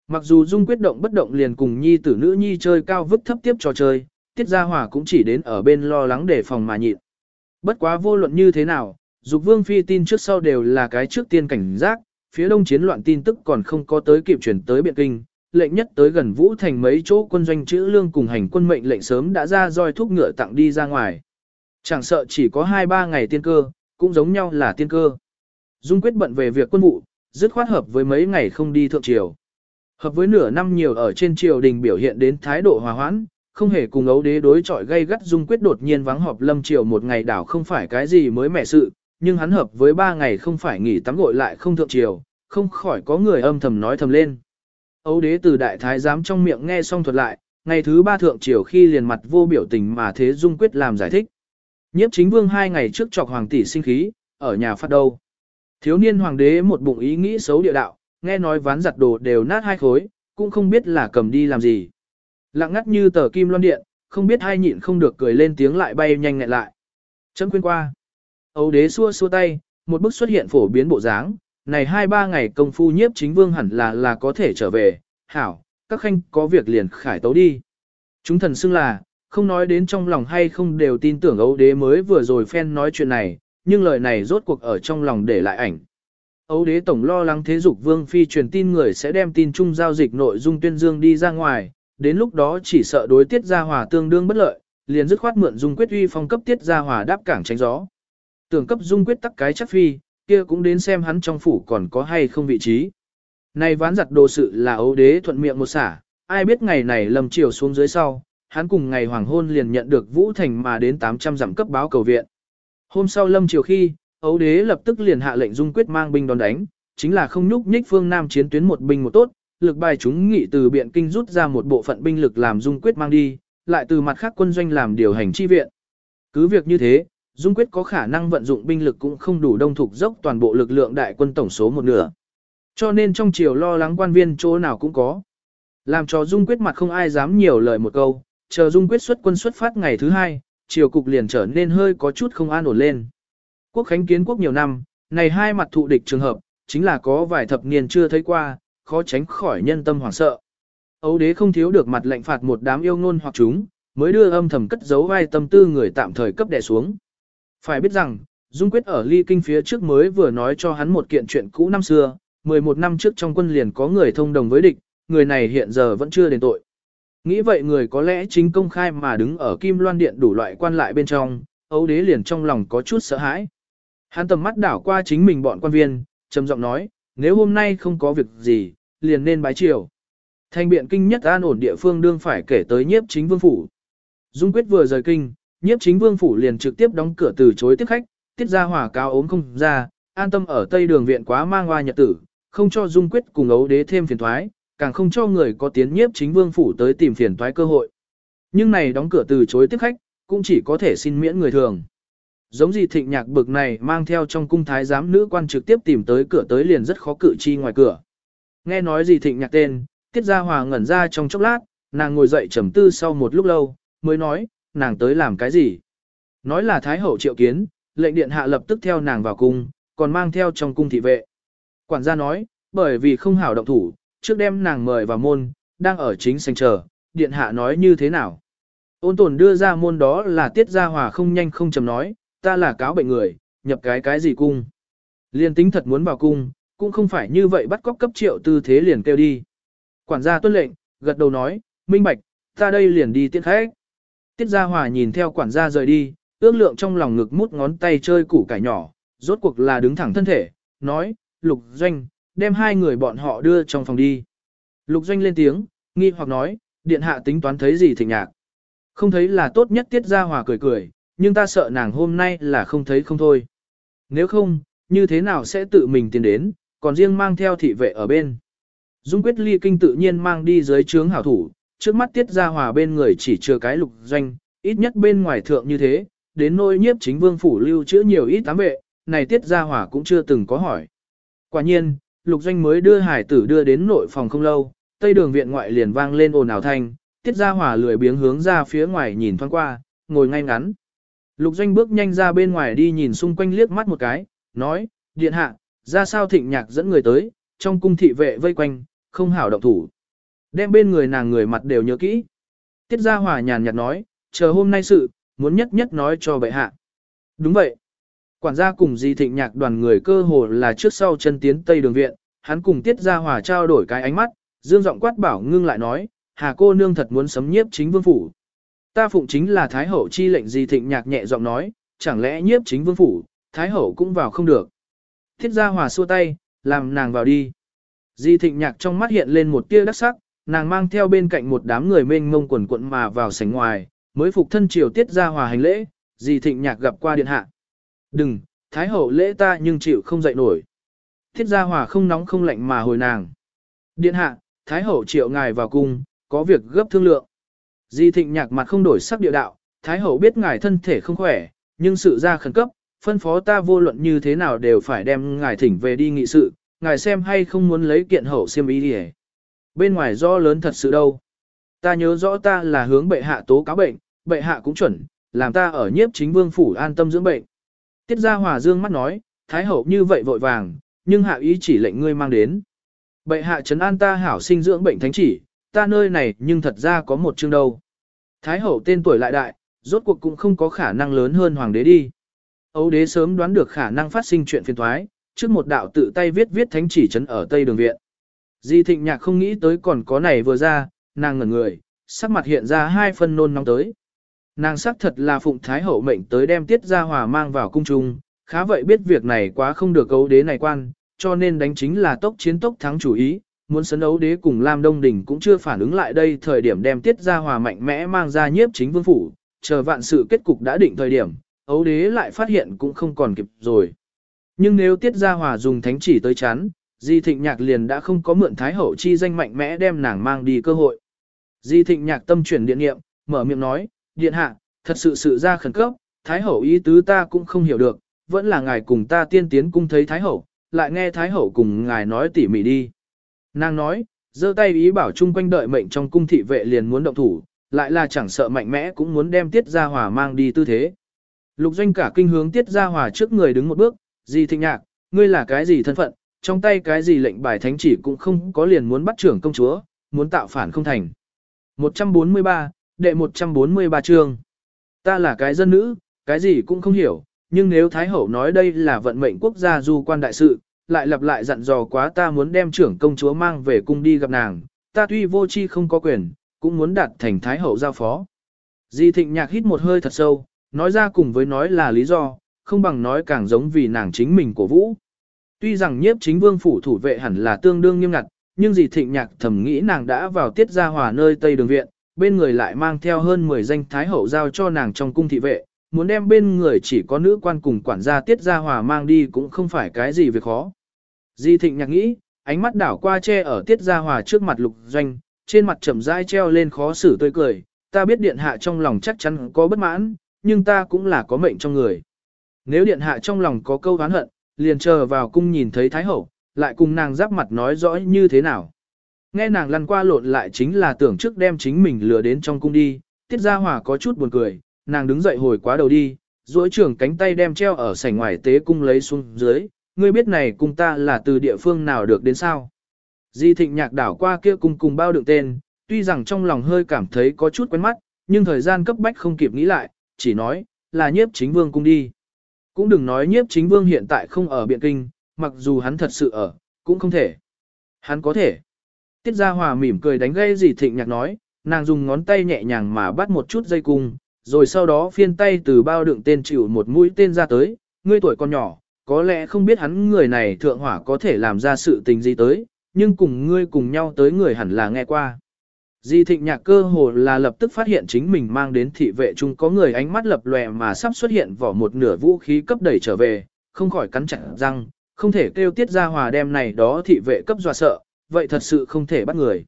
Mặc dù dung quyết động bất động liền cùng nhi tử nữ nhi chơi cao vứt thấp tiếp trò chơi, Tiết Gia Hòa cũng chỉ đến ở bên lo lắng để phòng mà nhịn. Bất quá vô luận như thế nào, dục vương phi tin trước sau đều là cái trước tiên cảnh giác, phía đông chiến loạn tin tức còn không có tới kịp chuyển tới Biện Kinh, lệnh nhất tới gần Vũ Thành mấy chỗ quân doanh chữ lương cùng hành quân mệnh lệnh sớm đã ra roi thuốc ngựa tặng đi ra ngoài. Chẳng sợ chỉ có 2-3 ngày tiên cơ, cũng giống nhau là tiên cơ. Dung quyết bận về việc quân vụ, dứt khoát hợp với mấy ngày không đi thượng triều. Hợp với nửa năm nhiều ở trên triều đình biểu hiện đến thái độ hòa hoãn, không hề cùng ấu đế đối chọi gây gắt Dung quyết đột nhiên vắng họp lâm triều một ngày đảo không phải cái gì mới mẻ sự, nhưng hắn hợp với ba ngày không phải nghỉ tắm gội lại không thượng triều, không khỏi có người âm thầm nói thầm lên. Âu đế từ đại thái giám trong miệng nghe xong thuật lại, ngày thứ ba thượng triều khi liền mặt vô biểu tình mà thế dung quyết làm giải thích. Nhiếp chính vương hai ngày trước chọc hoàng tỷ sinh khí, ở nhà phát đâu. Thiếu niên hoàng đế một bụng ý nghĩ xấu địa đạo, nghe nói ván giặt đồ đều nát hai khối, cũng không biết là cầm đi làm gì. Lặng ngắt như tờ kim loan điện, không biết hai nhịn không được cười lên tiếng lại bay nhanh ngại lại. Chấm quên qua. Âu đế xua xua tay, một bức xuất hiện phổ biến bộ dáng, này hai ba ngày công phu nhiếp chính vương hẳn là là có thể trở về, hảo, các khanh có việc liền khải tấu đi. Chúng thần xưng là, không nói đến trong lòng hay không đều tin tưởng Âu đế mới vừa rồi phen nói chuyện này, nhưng lời này rốt cuộc ở trong lòng để lại ảnh. Âu đế tổng lo lắng thế dục vương phi truyền tin người sẽ đem tin chung giao dịch nội dung tuyên dương đi ra ngoài, đến lúc đó chỉ sợ đối tiết gia hòa tương đương bất lợi, liền dứt khoát mượn dung quyết uy phong cấp tiết gia hòa đáp cảng tránh gió. Tưởng cấp dung quyết tắc cái chắc phi, kia cũng đến xem hắn trong phủ còn có hay không vị trí. Này ván giặt đồ sự là ấu đế thuận miệng một xả, ai biết ngày này lầm chiều xuống dưới sau, hắn cùng ngày hoàng hôn liền nhận được Vũ Thành mà đến 800 dặm cấp báo cầu viện. Hôm sau lâm chiều khi, ấu đế lập tức liền hạ lệnh dung quyết mang binh đón đánh, chính là không nhúc nhích phương Nam chiến tuyến một binh một tốt, lực bài chúng nghị từ biện kinh rút ra một bộ phận binh lực làm dung quyết mang đi, lại từ mặt khác quân doanh làm điều hành chi viện. Cứ việc như thế, dung quyết có khả năng vận dụng binh lực cũng không đủ đông thuộc dốc toàn bộ lực lượng đại quân tổng số một nửa. Cho nên trong chiều lo lắng quan viên chỗ nào cũng có. Làm cho dung quyết mặt không ai dám nhiều lời một câu, chờ dung quyết xuất quân xuất phát ngày thứ hai, chiều cục liền trở nên hơi có chút không an ổn lên. Quốc khánh kiến quốc nhiều năm, này hai mặt thụ địch trường hợp, chính là có vài thập niên chưa thấy qua, khó tránh khỏi nhân tâm hoảng sợ. Âu đế không thiếu được mặt lệnh phạt một đám yêu ngôn hoặc chúng, mới đưa âm thầm cất giấu vai tâm tư người tạm thời cấp đè xuống. Phải biết rằng, Dung Quyết ở ly kinh phía trước mới vừa nói cho hắn một kiện chuyện cũ năm xưa, 11 năm trước trong quân liền có người thông đồng với địch, người này hiện giờ vẫn chưa đền tội. Nghĩ vậy người có lẽ chính công khai mà đứng ở Kim Loan Điện đủ loại quan lại bên trong, Âu đế liền trong lòng có chút sợ hãi. Hắn tầm mắt đảo qua chính mình bọn quan viên, trầm giọng nói, nếu hôm nay không có việc gì, liền nên bái triều. Thành biện kinh nhất an ổn địa phương đương phải kể tới nhiếp chính vương phủ. Dung quyết vừa rời kinh, nhiếp chính vương phủ liền trực tiếp đóng cửa từ chối tiếp khách, tiết ra hỏa cao ốm không ra, an tâm ở tây đường viện quá mang hoa nhật tử, không cho dung quyết cùng ấu đế thêm phiền thoái, càng không cho người có tiến nhiếp chính vương phủ tới tìm phiền thoái cơ hội. Nhưng này đóng cửa từ chối tiếp khách, cũng chỉ có thể xin miễn người thường. Giống gì thịnh nhạc bực này mang theo trong cung thái giám nữ quan trực tiếp tìm tới cửa tới liền rất khó cự chi ngoài cửa. Nghe nói gì thịnh nhạc tên, tiết ra hòa ngẩn ra trong chốc lát, nàng ngồi dậy trầm tư sau một lúc lâu, mới nói, nàng tới làm cái gì. Nói là thái hậu triệu kiến, lệnh điện hạ lập tức theo nàng vào cung, còn mang theo trong cung thị vệ. Quản gia nói, bởi vì không hảo động thủ, trước đem nàng mời vào môn, đang ở chính sành chờ, điện hạ nói như thế nào. Ôn tồn đưa ra môn đó là tiết gia hòa không nhanh không chầm nói, ta là cáo bệnh người, nhập cái cái gì cung. Liên tính thật muốn vào cung, cũng không phải như vậy bắt cóc cấp triệu tư thế liền kêu đi. Quản gia tuân lệnh, gật đầu nói, minh bạch, ta đây liền đi tiễn khách. Tiết gia hòa nhìn theo quản gia rời đi, ước lượng trong lòng ngực mút ngón tay chơi củ cải nhỏ, rốt cuộc là đứng thẳng thân thể, nói, lục doanh, đem hai người bọn họ đưa trong phòng đi. Lục doanh lên tiếng, nghi hoặc nói, điện hạ tính toán thấy gì thịnh nhạc. Không thấy là tốt nhất tiết gia hòa cười cười, nhưng ta sợ nàng hôm nay là không thấy không thôi. Nếu không, như thế nào sẽ tự mình tiến đến, còn riêng mang theo thị vệ ở bên. Dung quyết ly kinh tự nhiên mang đi dưới trướng hảo thủ, trước mắt tiết ra hòa bên người chỉ chưa cái lục doanh, ít nhất bên ngoài thượng như thế, đến nôi nhiếp chính vương phủ lưu chữa nhiều ít tám vệ, này tiết ra hòa cũng chưa từng có hỏi. Quả nhiên, lục doanh mới đưa hải tử đưa đến nội phòng không lâu, tây đường viện ngoại liền vang lên ồn ào thanh, tiết ra hòa lười biếng hướng ra phía ngoài nhìn thoáng qua, ngồi ngay ngắn. Lục doanh bước nhanh ra bên ngoài đi nhìn xung quanh liếc mắt một cái, nói, điện hạ, ra sao thịnh nhạc dẫn người tới, trong cung thị vệ vây quanh, không hảo động thủ. Đem bên người nàng người mặt đều nhớ kỹ. Tiết gia hòa nhàn nhạt nói, chờ hôm nay sự, muốn nhất nhất nói cho bệ hạ. Đúng vậy. Quản gia cùng di thịnh nhạc đoàn người cơ hồ là trước sau chân tiến tây đường viện, hắn cùng tiết gia hòa trao đổi cái ánh mắt, dương giọng quát bảo ngưng lại nói, hà cô nương thật muốn sấm nhiếp chính vương phủ. Ta phụng chính là Thái Hậu chi lệnh Di thịnh nhạc nhẹ giọng nói, chẳng lẽ nhiếp chính vương phủ, Thái Hậu cũng vào không được. Tiết gia hòa xua tay, làm nàng vào đi. Di thịnh nhạc trong mắt hiện lên một tia đắc sắc, nàng mang theo bên cạnh một đám người mênh mông quần quận mà vào sảnh ngoài, mới phục thân triều tiết gia hòa hành lễ, Dì thịnh nhạc gặp qua điện hạ. Đừng, Thái Hậu lễ ta nhưng chịu không dậy nổi. Thiết gia hòa không nóng không lạnh mà hồi nàng. Điện hạ, Thái Hậu triệu ngài vào cung, có việc gấp thương lượng. Di thịnh nhạc mặt không đổi sắc địa đạo, Thái hậu biết ngài thân thể không khỏe, nhưng sự ra khẩn cấp, phân phó ta vô luận như thế nào đều phải đem ngài thỉnh về đi nghị sự, ngài xem hay không muốn lấy kiện hậu xiêm ý đi Bên ngoài do lớn thật sự đâu. Ta nhớ rõ ta là hướng bệ hạ tố cáo bệnh, bệ hạ cũng chuẩn, làm ta ở nhiếp chính vương phủ an tâm dưỡng bệnh. Tiết gia hòa dương mắt nói, Thái hậu như vậy vội vàng, nhưng hạ ý chỉ lệnh ngươi mang đến. Bệ hạ trấn an ta hảo sinh dưỡng bệnh thánh chỉ, ta nơi này nhưng thật ra có một chương đâu. Thái hậu tên tuổi lại đại, rốt cuộc cũng không có khả năng lớn hơn hoàng đế đi. Âu đế sớm đoán được khả năng phát sinh chuyện phiền thoái, trước một đạo tự tay viết viết thánh chỉ trấn ở Tây Đường Viện. Di thịnh nhạc không nghĩ tới còn có này vừa ra, nàng ngẩn người, sắc mặt hiện ra hai phân nôn nóng tới. Nàng sắc thật là phụng thái hậu mệnh tới đem tiết ra hòa mang vào cung trung, khá vậy biết việc này quá không được ấu đế này quan, cho nên đánh chính là tốc chiến tốc thắng chủ ý, muốn sấn ấu đế cùng Lam Đông Đình cũng chưa phản ứng lại đây thời điểm đem tiết ra hòa mạnh mẽ mang ra nhiếp chính vương phủ, chờ vạn sự kết cục đã định thời điểm, ấu đế lại phát hiện cũng không còn kịp rồi. Nhưng nếu tiết ra hòa dùng thánh chỉ tới chán, Di Thịnh Nhạc liền đã không có mượn Thái Hậu chi danh mạnh mẽ đem nàng mang đi cơ hội. Di Thịnh Nhạc tâm chuyển điện nghiệm, mở miệng nói, điện hạ, thật sự sự ra khẩn cấp, Thái Hậu ý tứ ta cũng không hiểu được, vẫn là ngài cùng ta tiên tiến cung thấy Thái Hậu, lại nghe Thái Hậu cùng ngài nói tỉ mỉ đi. Nàng nói, giơ tay ý bảo chung quanh đợi mệnh trong cung thị vệ liền muốn động thủ, lại là chẳng sợ mạnh mẽ cũng muốn đem Tiết Gia Hòa mang đi tư thế. Lục doanh cả kinh hướng Tiết Gia Hòa trước người đứng một bước, Di Thịnh Nhạc, ngươi là cái gì thân phận, trong tay cái gì lệnh bài thánh chỉ cũng không có liền muốn bắt trưởng công chúa, muốn tạo phản không thành. 143, đệ 143 chương. Ta là cái dân nữ, cái gì cũng không hiểu, nhưng nếu Thái Hậu nói đây là vận mệnh quốc gia du quan đại sự, lại lặp lại dặn dò quá ta muốn đem trưởng công chúa mang về cung đi gặp nàng, ta tuy vô chi không có quyền, cũng muốn đạt thành Thái Hậu giao phó. Di thịnh nhạc hít một hơi thật sâu, nói ra cùng với nói là lý do, không bằng nói càng giống vì nàng chính mình của vũ. Tuy rằng nhiếp chính vương phủ thủ vệ hẳn là tương đương nghiêm ngặt, nhưng dì thịnh nhạc thầm nghĩ nàng đã vào tiết gia hòa nơi Tây Đường Viện, bên người lại mang theo hơn 10 danh thái hậu giao cho nàng trong cung thị vệ, muốn đem bên người chỉ có nữ quan cùng quản gia tiết gia hòa mang đi cũng không phải cái gì việc khó. Di thịnh nhạc nghĩ, ánh mắt đảo qua che ở tiết gia hòa trước mặt lục doanh, trên mặt trầm dai treo lên khó xử tươi cười, ta biết điện hạ trong lòng chắc chắn có bất mãn, nhưng ta cũng là có mệnh trong người. Nếu điện hạ trong lòng có câu oán hận, liền chờ vào cung nhìn thấy thái hậu, lại cùng nàng giáp mặt nói rõ như thế nào. Nghe nàng lăn qua lộn lại chính là tưởng trước đem chính mình lừa đến trong cung đi, tiết gia hỏa có chút buồn cười, nàng đứng dậy hồi quá đầu đi, duỗi trưởng cánh tay đem treo ở sảnh ngoài tế cung lấy xuống dưới, ngươi biết này cung ta là từ địa phương nào được đến sao. Di thịnh nhạc đảo qua kia cung cùng bao đựng tên, tuy rằng trong lòng hơi cảm thấy có chút quen mắt, nhưng thời gian cấp bách không kịp nghĩ lại, chỉ nói, là nhiếp chính vương cung đi. Cũng đừng nói nhiếp chính vương hiện tại không ở biện kinh, mặc dù hắn thật sự ở, cũng không thể. Hắn có thể. Tiết Gia Hòa mỉm cười đánh gây gì thịnh nhạc nói, nàng dùng ngón tay nhẹ nhàng mà bắt một chút dây cung, rồi sau đó phiên tay từ bao đựng tên chịu một mũi tên ra tới, ngươi tuổi còn nhỏ, có lẽ không biết hắn người này thượng hỏa có thể làm ra sự tình gì tới, nhưng cùng ngươi cùng nhau tới người hẳn là nghe qua. Di thịnh nhạc cơ hồ là lập tức phát hiện chính mình mang đến thị vệ chung có người ánh mắt lập lòe mà sắp xuất hiện vỏ một nửa vũ khí cấp đẩy trở về, không khỏi cắn chặt răng, không thể kêu tiết ra hòa đem này đó thị vệ cấp dọa sợ, vậy thật sự không thể bắt người.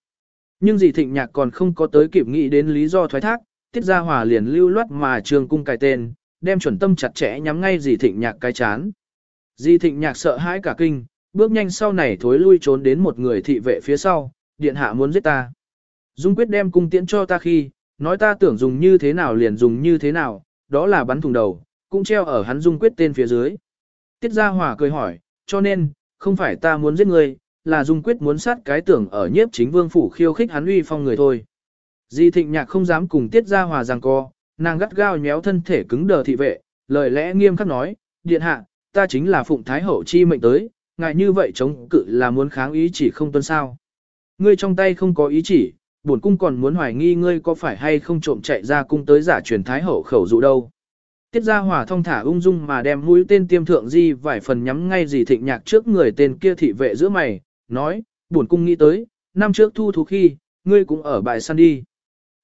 Nhưng dì thịnh nhạc còn không có tới kịp nghĩ đến lý do thoái thác, tiết ra hòa liền lưu loát mà trường cung cài tên, đem chuẩn tâm chặt chẽ nhắm ngay dì thịnh nhạc cái chán. Dì thịnh nhạc sợ hãi cả kinh, bước nhanh sau này thối lui trốn đến một người thị vệ phía sau, điện hạ muốn giết ta. Dung quyết đem cung tiễn cho ta khi, nói ta tưởng dùng như thế nào liền dùng như thế nào, đó là bắn thùng đầu, cũng treo ở hắn dung quyết tên phía dưới. Tiết Gia Hòa cười hỏi, cho nên, không phải ta muốn giết ngươi, là dung quyết muốn sát cái tưởng ở nhiếp chính vương phủ khiêu khích hắn uy phong người thôi. Di thịnh nhạc không dám cùng Tiết Gia Hòa giằng co, nàng gắt gao nhéo thân thể cứng đờ thị vệ, lời lẽ nghiêm khắc nói, điện hạ, ta chính là phụng thái hậu chi mệnh tới, ngại như vậy chống cự là muốn kháng ý chỉ không tuân sao. Ngươi trong tay không có ý chỉ, bổn cung còn muốn hoài nghi ngươi có phải hay không trộm chạy ra cung tới giả truyền thái hậu khẩu dụ đâu. Tiết gia hỏa thông thả ung dung mà đem mũi tên tiêm thượng di vài phần nhắm ngay gì thịnh nhạc trước người tên kia thị vệ giữa mày, nói, bổn cung nghĩ tới, năm trước thu thú khi, ngươi cũng ở bãi săn đi.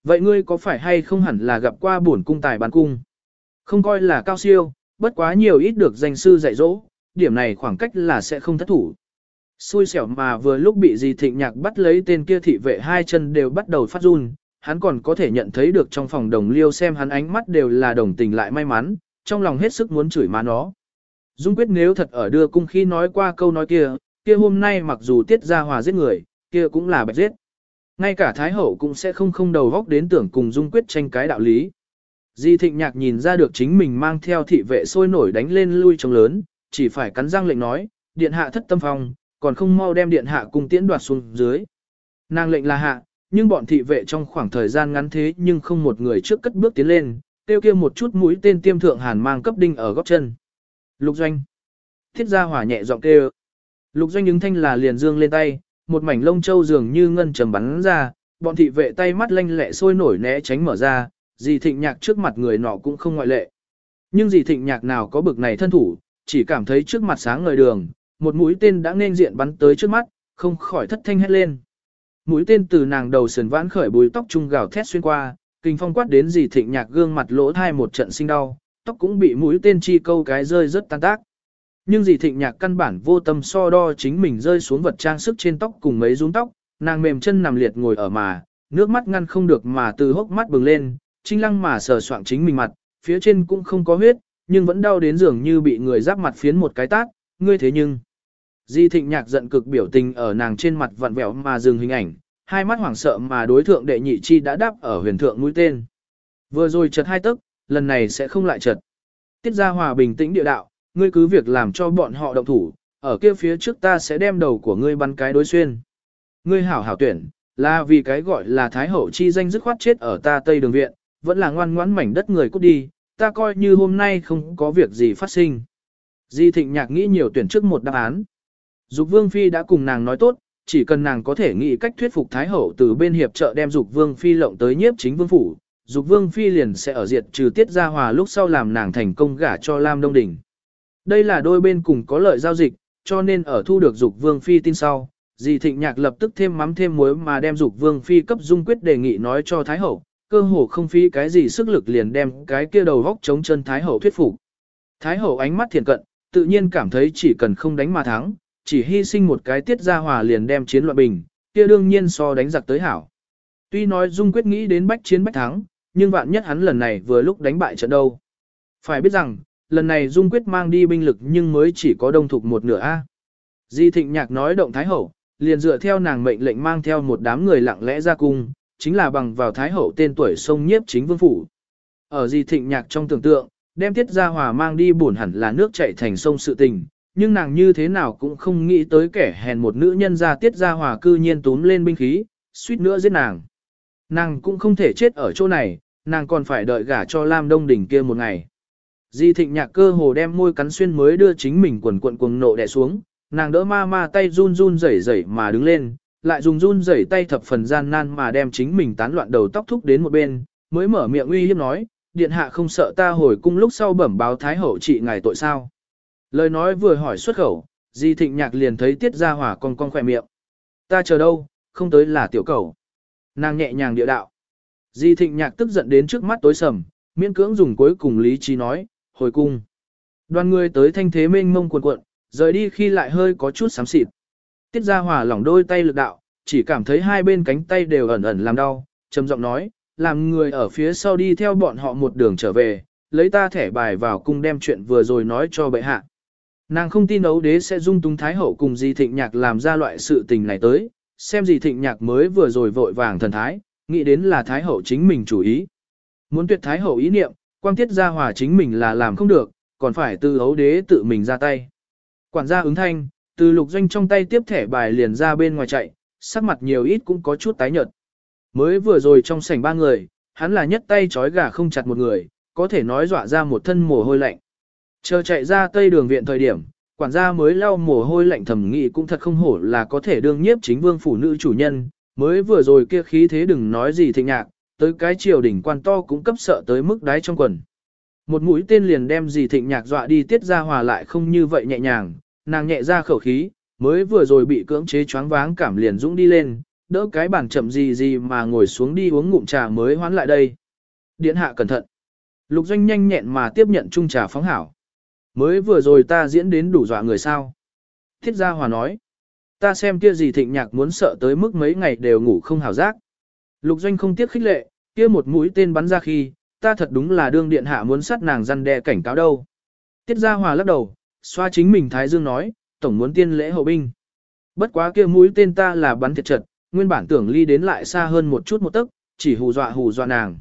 Vậy ngươi có phải hay không hẳn là gặp qua bổn cung tài bán cung? Không coi là cao siêu, bất quá nhiều ít được danh sư dạy dỗ, điểm này khoảng cách là sẽ không thất thủ. Xui xẻo mà vừa lúc bị Di thịnh nhạc bắt lấy tên kia thị vệ hai chân đều bắt đầu phát run, hắn còn có thể nhận thấy được trong phòng đồng liêu xem hắn ánh mắt đều là đồng tình lại may mắn, trong lòng hết sức muốn chửi má nó. Dung quyết nếu thật ở đưa cung khi nói qua câu nói kia, kia hôm nay mặc dù tiết ra hòa giết người, kia cũng là bạch giết. Ngay cả Thái Hậu cũng sẽ không không đầu góc đến tưởng cùng Dung quyết tranh cái đạo lý. Di thịnh nhạc nhìn ra được chính mình mang theo thị vệ sôi nổi đánh lên lui trông lớn, chỉ phải cắn răng lệnh nói, điện hạ thất tâm phong, còn không mau đem điện hạ cung tiễn đoạt xuống dưới. Nàng lệnh là hạ, nhưng bọn thị vệ trong khoảng thời gian ngắn thế nhưng không một người trước cất bước tiến lên, tiêu kia một chút mũi tên tiêm thượng hàn mang cấp đinh ở góc chân. Lục doanh. Thiết gia hỏa nhẹ giọng kêu. Lục doanh những thanh là liền dương lên tay, một mảnh lông châu dường như ngân trầm bắn ra, bọn thị vệ tay mắt lanh lẹ sôi nổi né tránh mở ra, dì thịnh nhạc trước mặt người nọ cũng không ngoại lệ. Nhưng dì thịnh nhạc nào có bực này thân thủ, chỉ cảm thấy trước mặt sáng ngời đường, một mũi tên đã nên diện bắn tới trước mắt, không khỏi thất thanh hét lên. Mũi tên từ nàng đầu sườn vãn khởi bùi tóc trung gào thét xuyên qua, kinh phong quát đến gì thịnh nhạc gương mặt lỗ thai một trận sinh đau, tóc cũng bị mũi tên chi câu cái rơi rất tan tác. Nhưng dì thịnh nhạc căn bản vô tâm so đo chính mình rơi xuống vật trang sức trên tóc cùng mấy rúng tóc, nàng mềm chân nằm liệt ngồi ở mà, nước mắt ngăn không được mà từ hốc mắt bừng lên, trinh lăng mà sờ soạng chính mình mặt, phía trên cũng không có huyết, nhưng vẫn đau đến dường như bị người giáp mặt phiến một cái tát, ngươi thế nhưng. Di thịnh nhạc giận cực biểu tình ở nàng trên mặt vặn vẹo mà dừng hình ảnh, hai mắt hoảng sợ mà đối thượng đệ nhị chi đã đáp ở huyền thượng mũi tên. Vừa rồi chật hai tức, lần này sẽ không lại chật. Tiết ra hòa bình tĩnh địa đạo, ngươi cứ việc làm cho bọn họ động thủ, ở kia phía trước ta sẽ đem đầu của ngươi bắn cái đối xuyên. Ngươi hảo hảo tuyển, là vì cái gọi là Thái Hậu chi danh dứt khoát chết ở ta Tây Đường Viện, vẫn là ngoan ngoãn mảnh đất người cút đi, ta coi như hôm nay không có việc gì phát sinh. Di Thịnh Nhạc nghĩ nhiều tuyển trước một đáp án. Dục Vương Phi đã cùng nàng nói tốt, chỉ cần nàng có thể nghĩ cách thuyết phục Thái Hậu từ bên hiệp trợ đem Dục Vương Phi lộng tới nhiếp chính vương phủ, Dục Vương Phi liền sẽ ở diệt trừ tiết gia hòa lúc sau làm nàng thành công gả cho Lam Đông Đình. Đây là đôi bên cùng có lợi giao dịch, cho nên ở thu được Dục Vương Phi tin sau, dì thịnh nhạc lập tức thêm mắm thêm muối mà đem Dục Vương Phi cấp dung quyết đề nghị nói cho Thái Hậu, cơ hồ không phí cái gì sức lực liền đem cái kia đầu góc chống chân Thái Hậu thuyết phục. Thái Hậu ánh mắt thiền cận, tự nhiên cảm thấy chỉ cần không đánh mà thắng, chỉ hy sinh một cái tiết gia hòa liền đem chiến loạn bình, kia đương nhiên so đánh giặc tới hảo. Tuy nói Dung quyết nghĩ đến bách chiến bách thắng, nhưng vạn nhất hắn lần này vừa lúc đánh bại trận đâu. Phải biết rằng, lần này Dung quyết mang đi binh lực nhưng mới chỉ có đông thuộc một nửa A. Di thịnh nhạc nói động Thái Hậu, liền dựa theo nàng mệnh lệnh mang theo một đám người lặng lẽ ra cung, chính là bằng vào Thái Hậu tên tuổi sông nhiếp chính vương phủ. Ở Di thịnh nhạc trong tưởng tượng, đem tiết gia hòa mang đi buồn hẳn là nước chảy thành sông sự tình, nhưng nàng như thế nào cũng không nghĩ tới kẻ hèn một nữ nhân ra tiết gia hòa cư nhiên túm lên binh khí, suýt nữa giết nàng. Nàng cũng không thể chết ở chỗ này, nàng còn phải đợi gả cho Lam Đông đỉnh kia một ngày. Di thịnh nhạc cơ hồ đem môi cắn xuyên mới đưa chính mình quần quần cuồng nộ đè xuống, nàng đỡ ma ma tay run run rẩy rẩy mà đứng lên, lại dùng run rẩy tay thập phần gian nan mà đem chính mình tán loạn đầu tóc thúc đến một bên, mới mở miệng uy hiếp nói, điện hạ không sợ ta hồi cung lúc sau bẩm báo thái hậu trị ngài tội sao. Lời nói vừa hỏi xuất khẩu, di thịnh nhạc liền thấy tiết ra hỏa con con khỏe miệng. Ta chờ đâu, không tới là tiểu cầu. Nàng nhẹ nhàng địa đạo. Di thịnh nhạc tức giận đến trước mắt tối sầm, miễn cưỡng dùng cuối cùng lý trí nói, hồi cung. Đoàn người tới thanh thế mênh mông cuộn cuộn, rời đi khi lại hơi có chút xám xịt. Tiết ra hỏa lỏng đôi tay lực đạo, chỉ cảm thấy hai bên cánh tay đều ẩn ẩn làm đau, trầm giọng nói, làm người ở phía sau đi theo bọn họ một đường trở về, lấy ta thẻ bài vào cung đem chuyện vừa rồi nói cho bệ hạ. Nàng không tin ấu đế sẽ dung túng thái hậu cùng di thịnh nhạc làm ra loại sự tình này tới, xem gì thịnh nhạc mới vừa rồi vội vàng thần thái, nghĩ đến là thái hậu chính mình chủ ý. Muốn tuyệt thái hậu ý niệm, quang tiết gia hòa chính mình là làm không được, còn phải từ ấu đế tự mình ra tay. Quản gia ứng thanh, từ lục doanh trong tay tiếp thẻ bài liền ra bên ngoài chạy, sắc mặt nhiều ít cũng có chút tái nhợt. Mới vừa rồi trong sảnh ba người, hắn là nhất tay chói gà không chặt một người, có thể nói dọa ra một thân mồ hôi lạnh. Chờ chạy ra tây đường viện thời điểm, quản gia mới lau mồ hôi lạnh thầm nghị cũng thật không hổ là có thể đương nhiếp chính vương phủ nữ chủ nhân, mới vừa rồi kia khí thế đừng nói gì thịnh nhạc, tới cái triều đỉnh quan to cũng cấp sợ tới mức đáy trong quần. Một mũi tên liền đem gì thịnh nhạc dọa đi tiết ra hòa lại không như vậy nhẹ nhàng, nàng nhẹ ra khẩu khí, mới vừa rồi bị cưỡng chế choáng váng cảm liền dũng đi lên, đỡ cái bàn chậm gì gì mà ngồi xuống đi uống ngụm trà mới hoán lại đây. Điện hạ cẩn thận. Lục doanh nhanh nhẹn mà tiếp nhận chung trà phóng hảo. Mới vừa rồi ta diễn đến đủ dọa người sao. Thiết gia hòa nói. Ta xem kia gì thịnh nhạc muốn sợ tới mức mấy ngày đều ngủ không hảo giác. Lục doanh không tiếc khích lệ, kia một mũi tên bắn ra khi, ta thật đúng là đương điện hạ muốn sát nàng răn đe cảnh cáo đâu. Tiết gia hòa lắc đầu, xoa chính mình thái dương nói, tổng muốn tiên lễ hậu binh. Bất quá kia mũi tên ta là bắn thiệt trật, nguyên bản tưởng ly đến lại xa hơn một chút một tấc, chỉ hù dọa hù dọa nàng.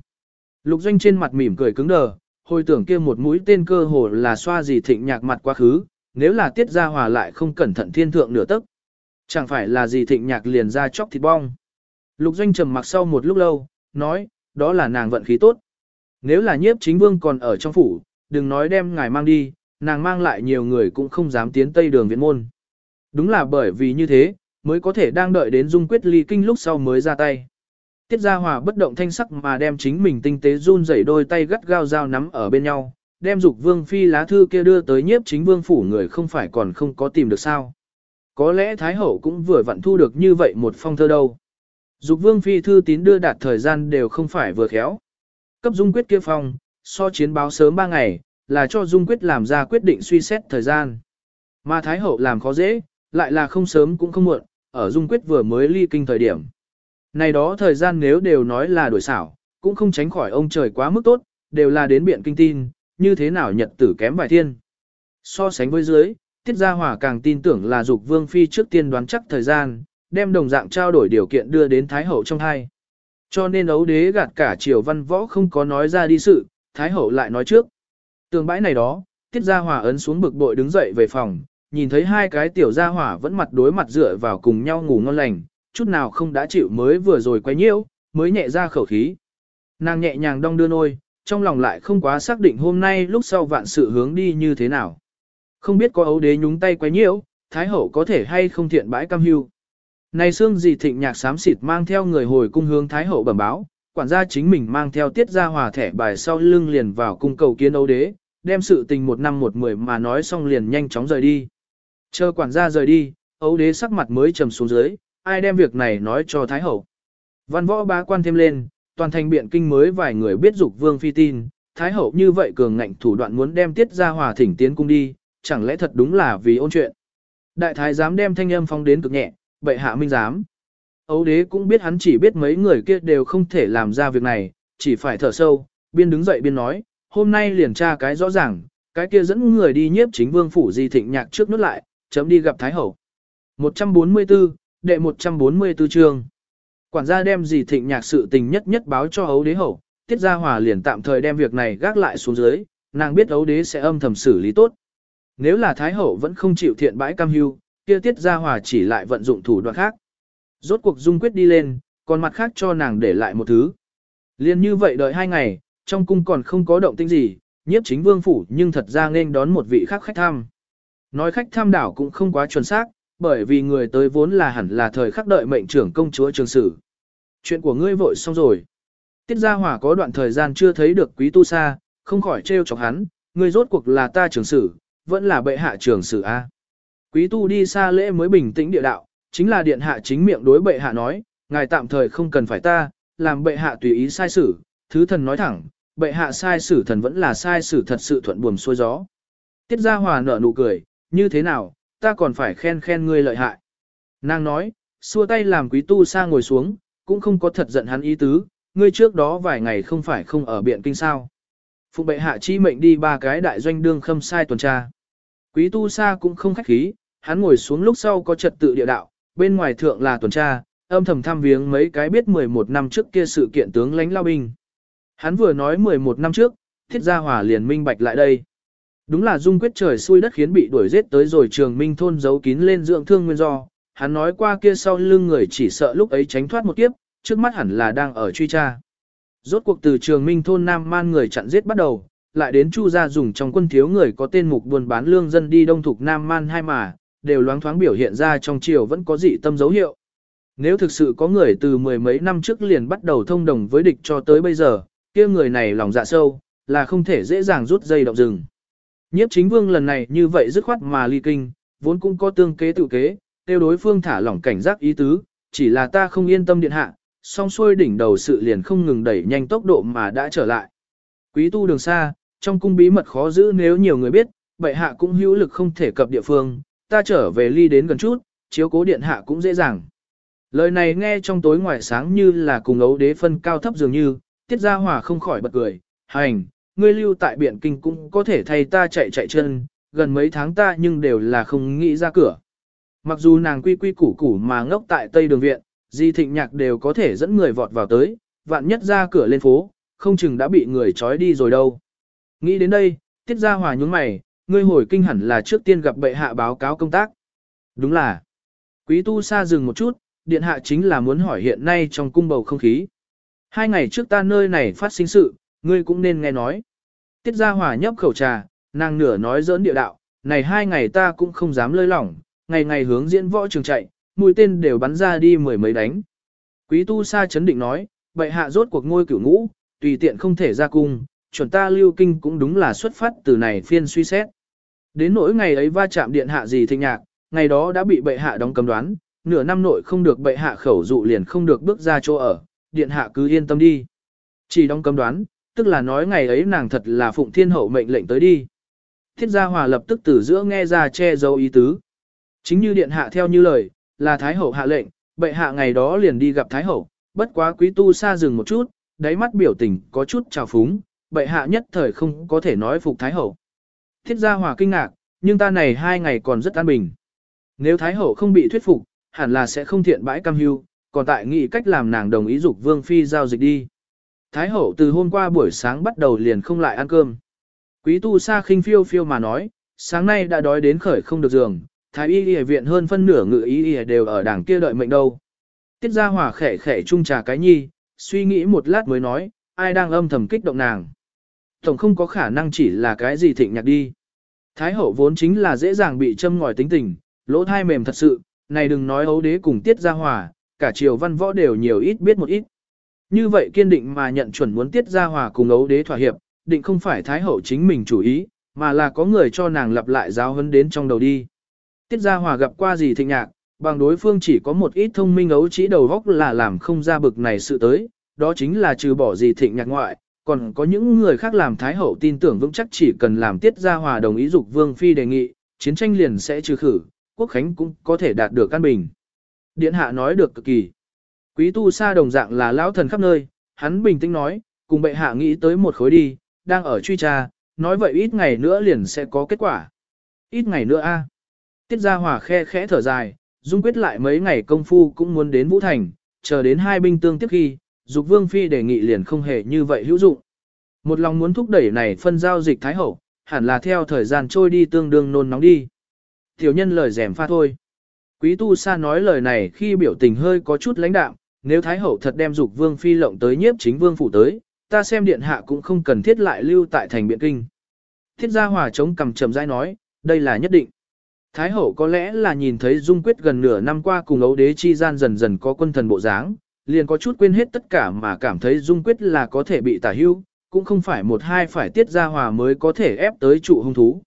Lục doanh trên mặt mỉm cười cứng đờ, hồi tưởng kia một mũi tên cơ hồ là xoa gì thịnh nhạc mặt quá khứ, nếu là tiết ra hòa lại không cẩn thận thiên thượng nửa tấc. Chẳng phải là gì thịnh nhạc liền ra chóc thịt bong. Lục doanh trầm mặc sau một lúc lâu, nói, đó là nàng vận khí tốt. Nếu là nhiếp chính vương còn ở trong phủ, đừng nói đem ngài mang đi, nàng mang lại nhiều người cũng không dám tiến tây đường viện môn. Đúng là bởi vì như thế, mới có thể đang đợi đến dung quyết ly kinh lúc sau mới ra tay. Tiết Gia Hòa bất động thanh sắc mà đem chính mình tinh tế run rẩy đôi tay gắt gao dao nắm ở bên nhau, đem dục vương phi lá thư kia đưa tới nhiếp chính vương phủ người không phải còn không có tìm được sao. Có lẽ Thái Hậu cũng vừa vặn thu được như vậy một phong thơ đâu. Dục vương phi thư tín đưa đạt thời gian đều không phải vừa khéo. Cấp dung quyết kia phong, so chiến báo sớm 3 ngày, là cho dung quyết làm ra quyết định suy xét thời gian. Mà Thái Hậu làm khó dễ, lại là không sớm cũng không muộn, ở dung quyết vừa mới ly kinh thời điểm. Này đó thời gian nếu đều nói là đổi xảo, cũng không tránh khỏi ông trời quá mức tốt, đều là đến biện kinh tin, như thế nào nhật tử kém vài thiên. So sánh với dưới, Tiết Gia Hòa càng tin tưởng là dục Vương Phi trước tiên đoán chắc thời gian, đem đồng dạng trao đổi điều kiện đưa đến Thái Hậu trong hai. Cho nên ấu đế gạt cả triều văn võ không có nói ra đi sự, Thái Hậu lại nói trước. Tường bãi này đó, Tiết Gia Hòa ấn xuống bực bội đứng dậy về phòng, nhìn thấy hai cái tiểu Gia hỏa vẫn mặt đối mặt dựa vào cùng nhau ngủ ngon lành, chút nào không đã chịu mới vừa rồi quay nhiễu, mới nhẹ ra khẩu khí. Nàng nhẹ nhàng đong đưa nôi, trong lòng lại không quá xác định hôm nay lúc sau vạn sự hướng đi như thế nào. Không biết có ấu đế nhúng tay quấy nhiễu, thái hậu có thể hay không thiện bãi cam hưu. Này xương gì thịnh nhạc sám xịt mang theo người hồi cung hướng thái hậu bẩm báo, quản gia chính mình mang theo tiết gia hòa thẻ bài sau lưng liền vào cung cầu kiến ấu đế, đem sự tình một năm một mười mà nói xong liền nhanh chóng rời đi. Chờ quản gia rời đi, ấu đế sắc mặt mới trầm xuống dưới, ai đem việc này nói cho thái hậu. Văn võ bá quan thêm lên, toàn thành biện kinh mới vài người biết dục vương phi tin, thái hậu như vậy cường ngạnh thủ đoạn muốn đem tiết gia hòa thỉnh tiến cung đi, chẳng lẽ thật đúng là vì ôn chuyện. Đại thái dám đem thanh âm phong đến cực nhẹ, bệ hạ minh dám. Ấu đế cũng biết hắn chỉ biết mấy người kia đều không thể làm ra việc này, chỉ phải thở sâu, biên đứng dậy biên nói, hôm nay liền tra cái rõ ràng, cái kia dẫn người đi nhiếp chính vương phủ di thịnh nhạc trước nút lại, chấm đi gặp thái hậu. 144, đệ 144 chương. Quản gia đem gì thịnh nhạc sự tình nhất nhất báo cho ấu đế hậu, tiết gia hòa liền tạm thời đem việc này gác lại xuống dưới, nàng biết ấu đế sẽ âm thầm xử lý tốt. Nếu là Thái Hậu vẫn không chịu thiện bãi cam hưu, kia tiết gia hòa chỉ lại vận dụng thủ đoạn khác. Rốt cuộc dung quyết đi lên, còn mặt khác cho nàng để lại một thứ. Liên như vậy đợi hai ngày, trong cung còn không có động tĩnh gì, nhiếp chính vương phủ nhưng thật ra nên đón một vị khác khách tham. Nói khách tham đảo cũng không quá chuẩn xác, bởi vì người tới vốn là hẳn là thời khắc đợi mệnh trưởng công chúa trường sử. Chuyện của ngươi vội xong rồi. Tiết gia hỏa có đoạn thời gian chưa thấy được quý tu sa, không khỏi trêu chọc hắn, ngươi rốt cuộc là ta trường sử, vẫn là bệ hạ trường sử A. Quý tu đi xa lễ mới bình tĩnh địa đạo, chính là điện hạ chính miệng đối bệ hạ nói, ngài tạm thời không cần phải ta, làm bệ hạ tùy ý sai sử, thứ thần nói thẳng, bệ hạ sai sử thần vẫn là sai sử thật sự thuận buồm xuôi gió. Tiết gia hòa nở nụ cười, như thế nào, ta còn phải khen khen ngươi lợi hại. Nàng nói, xua tay làm quý tu sa ngồi xuống, cũng không có thật giận hắn ý tứ, ngươi trước đó vài ngày không phải không ở biện kinh sao. Phụ bệ hạ chi mệnh đi ba cái đại doanh đương khâm sai tuần tra. Quý tu sa cũng không khách khí, hắn ngồi xuống lúc sau có trật tự địa đạo, bên ngoài thượng là tuần tra, âm thầm thăm viếng mấy cái biết 11 năm trước kia sự kiện tướng lãnh lao binh. Hắn vừa nói 11 năm trước, thiết gia hỏa liền minh bạch lại đây. Đúng là dung quyết trời xui đất khiến bị đuổi giết tới rồi trường minh thôn giấu kín lên dưỡng thương nguyên do. Hắn nói qua kia sau lưng người chỉ sợ lúc ấy tránh thoát một kiếp, trước mắt hẳn là đang ở truy tra. Rốt cuộc từ trường minh thôn Nam Man người chặn giết bắt đầu, lại đến Chu gia dùng trong quân thiếu người có tên mục buôn bán lương dân đi đông thuộc Nam Man hai mà, đều loáng thoáng biểu hiện ra trong triều vẫn có dị tâm dấu hiệu. Nếu thực sự có người từ mười mấy năm trước liền bắt đầu thông đồng với địch cho tới bây giờ, kia người này lòng dạ sâu, là không thể dễ dàng rút dây động rừng. Nhiếp chính vương lần này như vậy dứt khoát mà ly kinh, vốn cũng có tương kế tự kế, tiêu đối phương thả lỏng cảnh giác ý tứ, chỉ là ta không yên tâm điện hạ, song xuôi đỉnh đầu sự liền không ngừng đẩy nhanh tốc độ mà đã trở lại. Quý tu đường xa, trong cung bí mật khó giữ nếu nhiều người biết, bệ hạ cũng hữu lực không thể cập địa phương, ta trở về ly đến gần chút, chiếu cố điện hạ cũng dễ dàng. Lời này nghe trong tối ngoài sáng như là cùng ấu đế phân cao thấp dường như, tiết gia hòa không khỏi bật cười, hành, ngươi lưu tại biển kinh cũng có thể thay ta chạy chạy chân, gần mấy tháng ta nhưng đều là không nghĩ ra cửa. Mặc dù nàng quy quy củ củ mà ngốc tại Tây Đường Viện, Di Thịnh Nhạc đều có thể dẫn người vọt vào tới, vạn nhất ra cửa lên phố, không chừng đã bị người trói đi rồi đâu. Nghĩ đến đây, Tiết Gia Hòa nhúng mày, ngươi hồi kinh hẳn là trước tiên gặp bệ hạ báo cáo công tác. Đúng là. Quý tu xa dừng một chút, điện hạ chính là muốn hỏi hiện nay trong cung bầu không khí. Hai ngày trước ta nơi này phát sinh sự, ngươi cũng nên nghe nói. Tiết Gia Hòa nhấp khẩu trà, nàng nửa nói giỡn địa đạo, này hai ngày ta cũng không dám lơi lỏng, ngày ngày hướng diễn võ trường chạy, mũi tên đều bắn ra đi mười mấy đánh. Quý tu sa chấn định nói, bệ hạ rốt cuộc ngôi cửu ngũ, tùy tiện không thể ra cung, chuẩn ta lưu kinh cũng đúng là xuất phát từ này phiên suy xét. Đến nỗi ngày ấy va chạm điện hạ gì thịnh nhạc, ngày đó đã bị bệ hạ đóng cấm đoán, nửa năm nội không được bệ hạ khẩu dụ liền không được bước ra chỗ ở, điện hạ cứ yên tâm đi. Chỉ đóng cấm đoán, tức là nói ngày ấy nàng thật là phụng thiên hậu mệnh lệnh tới đi. Thiết gia hòa lập tức từ giữa nghe ra che giấu ý tứ. Chính như điện hạ theo như lời, là thái hậu hạ lệnh, bệ hạ ngày đó liền đi gặp thái hậu, bất quá quý tu xa dừng một chút, đáy mắt biểu tình có chút trào phúng, bệ hạ nhất thời không có thể nói phục thái hậu. Thiết gia hòa kinh ngạc, nhưng ta này hai ngày còn rất an bình. Nếu thái hậu không bị thuyết phục, hẳn là sẽ không thiện bãi cam hưu, còn tại nghị cách làm nàng đồng ý dục vương phi giao dịch đi. Thái hậu từ hôm qua buổi sáng bắt đầu liền không lại ăn cơm. Quý tu sa khinh phiêu phiêu mà nói, sáng nay đã đói đến khởi không được giường, thái y y viện hơn phân nửa ngự y y đều ở đảng kia đợi mệnh đâu. Tiết ra hỏa khẻ khẻ chung trà cái nhi, suy nghĩ một lát mới nói, ai đang âm thầm kích động nàng. Tổng không có khả năng chỉ là cái gì thịnh nhạc đi. Thái hậu vốn chính là dễ dàng bị châm ngòi tính tình, lỗ thai mềm thật sự, này đừng nói ấu đế cùng tiết ra hòa, cả triều văn võ đều nhiều ít biết một ít. Như vậy kiên định mà nhận chuẩn muốn tiết ra hòa cùng ấu đế thỏa hiệp, định không phải thái hậu chính mình chủ ý, mà là có người cho nàng lặp lại giáo huấn đến trong đầu đi. Tiết ra hòa gặp qua gì thịnh nhạc, bằng đối phương chỉ có một ít thông minh ấu chỉ đầu góc là làm không ra bực này sự tới, đó chính là trừ bỏ gì thịnh nhạc ngoại, còn có những người khác làm thái hậu tin tưởng vững chắc chỉ cần làm tiết ra hòa đồng ý dục vương phi đề nghị, chiến tranh liền sẽ trừ khử, quốc khánh cũng có thể đạt được căn bình. Điện hạ nói được cực kỳ. Quý tu sa đồng dạng là lão thần khắp nơi, hắn bình tĩnh nói, cùng bệ hạ nghĩ tới một khối đi, đang ở truy tra, nói vậy ít ngày nữa liền sẽ có kết quả. Ít ngày nữa a. Tiết gia hòa khe khẽ thở dài, dung quyết lại mấy ngày công phu cũng muốn đến Vũ Thành, chờ đến hai binh tương tiếp khi, dục vương phi đề nghị liền không hề như vậy hữu dụng. Một lòng muốn thúc đẩy này phân giao dịch thái hậu, hẳn là theo thời gian trôi đi tương đương nôn nóng đi. Tiểu nhân lời rèm pha thôi. Quý tu sa nói lời này khi biểu tình hơi có chút lãnh đạm, nếu thái hậu thật đem dục vương phi lộng tới nhiếp chính vương phủ tới, ta xem điện hạ cũng không cần thiết lại lưu tại thành biện kinh. Thiết gia hòa chống cầm trầm rãi nói, đây là nhất định. Thái hậu có lẽ là nhìn thấy dung quyết gần nửa năm qua cùng ấu đế chi gian dần dần có quân thần bộ dáng, liền có chút quên hết tất cả mà cảm thấy dung quyết là có thể bị tả hưu, cũng không phải một hai phải tiết gia hòa mới có thể ép tới trụ hung thú.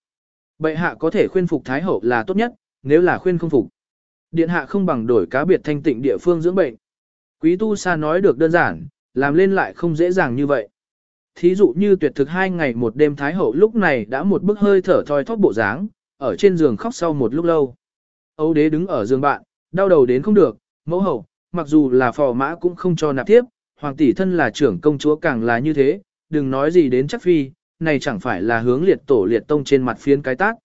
Bệ hạ có thể khuyên phục Thái hậu là tốt nhất, nếu là khuyên không phục. Điện hạ không bằng đổi cá biệt thanh tịnh địa phương dưỡng bệnh. Quý tu sa nói được đơn giản, làm lên lại không dễ dàng như vậy. Thí dụ như tuyệt thực hai ngày một đêm Thái hậu lúc này đã một bức hơi thở thoi thóp bộ dáng, ở trên giường khóc sau một lúc lâu. Âu đế đứng ở giường bạn, đau đầu đến không được, mẫu hậu, mặc dù là phò mã cũng không cho nạp tiếp, hoàng tỷ thân là trưởng công chúa càng là như thế, đừng nói gì đến chắc phi, này chẳng phải là hướng liệt tổ liệt tông trên mặt phiến cái tác.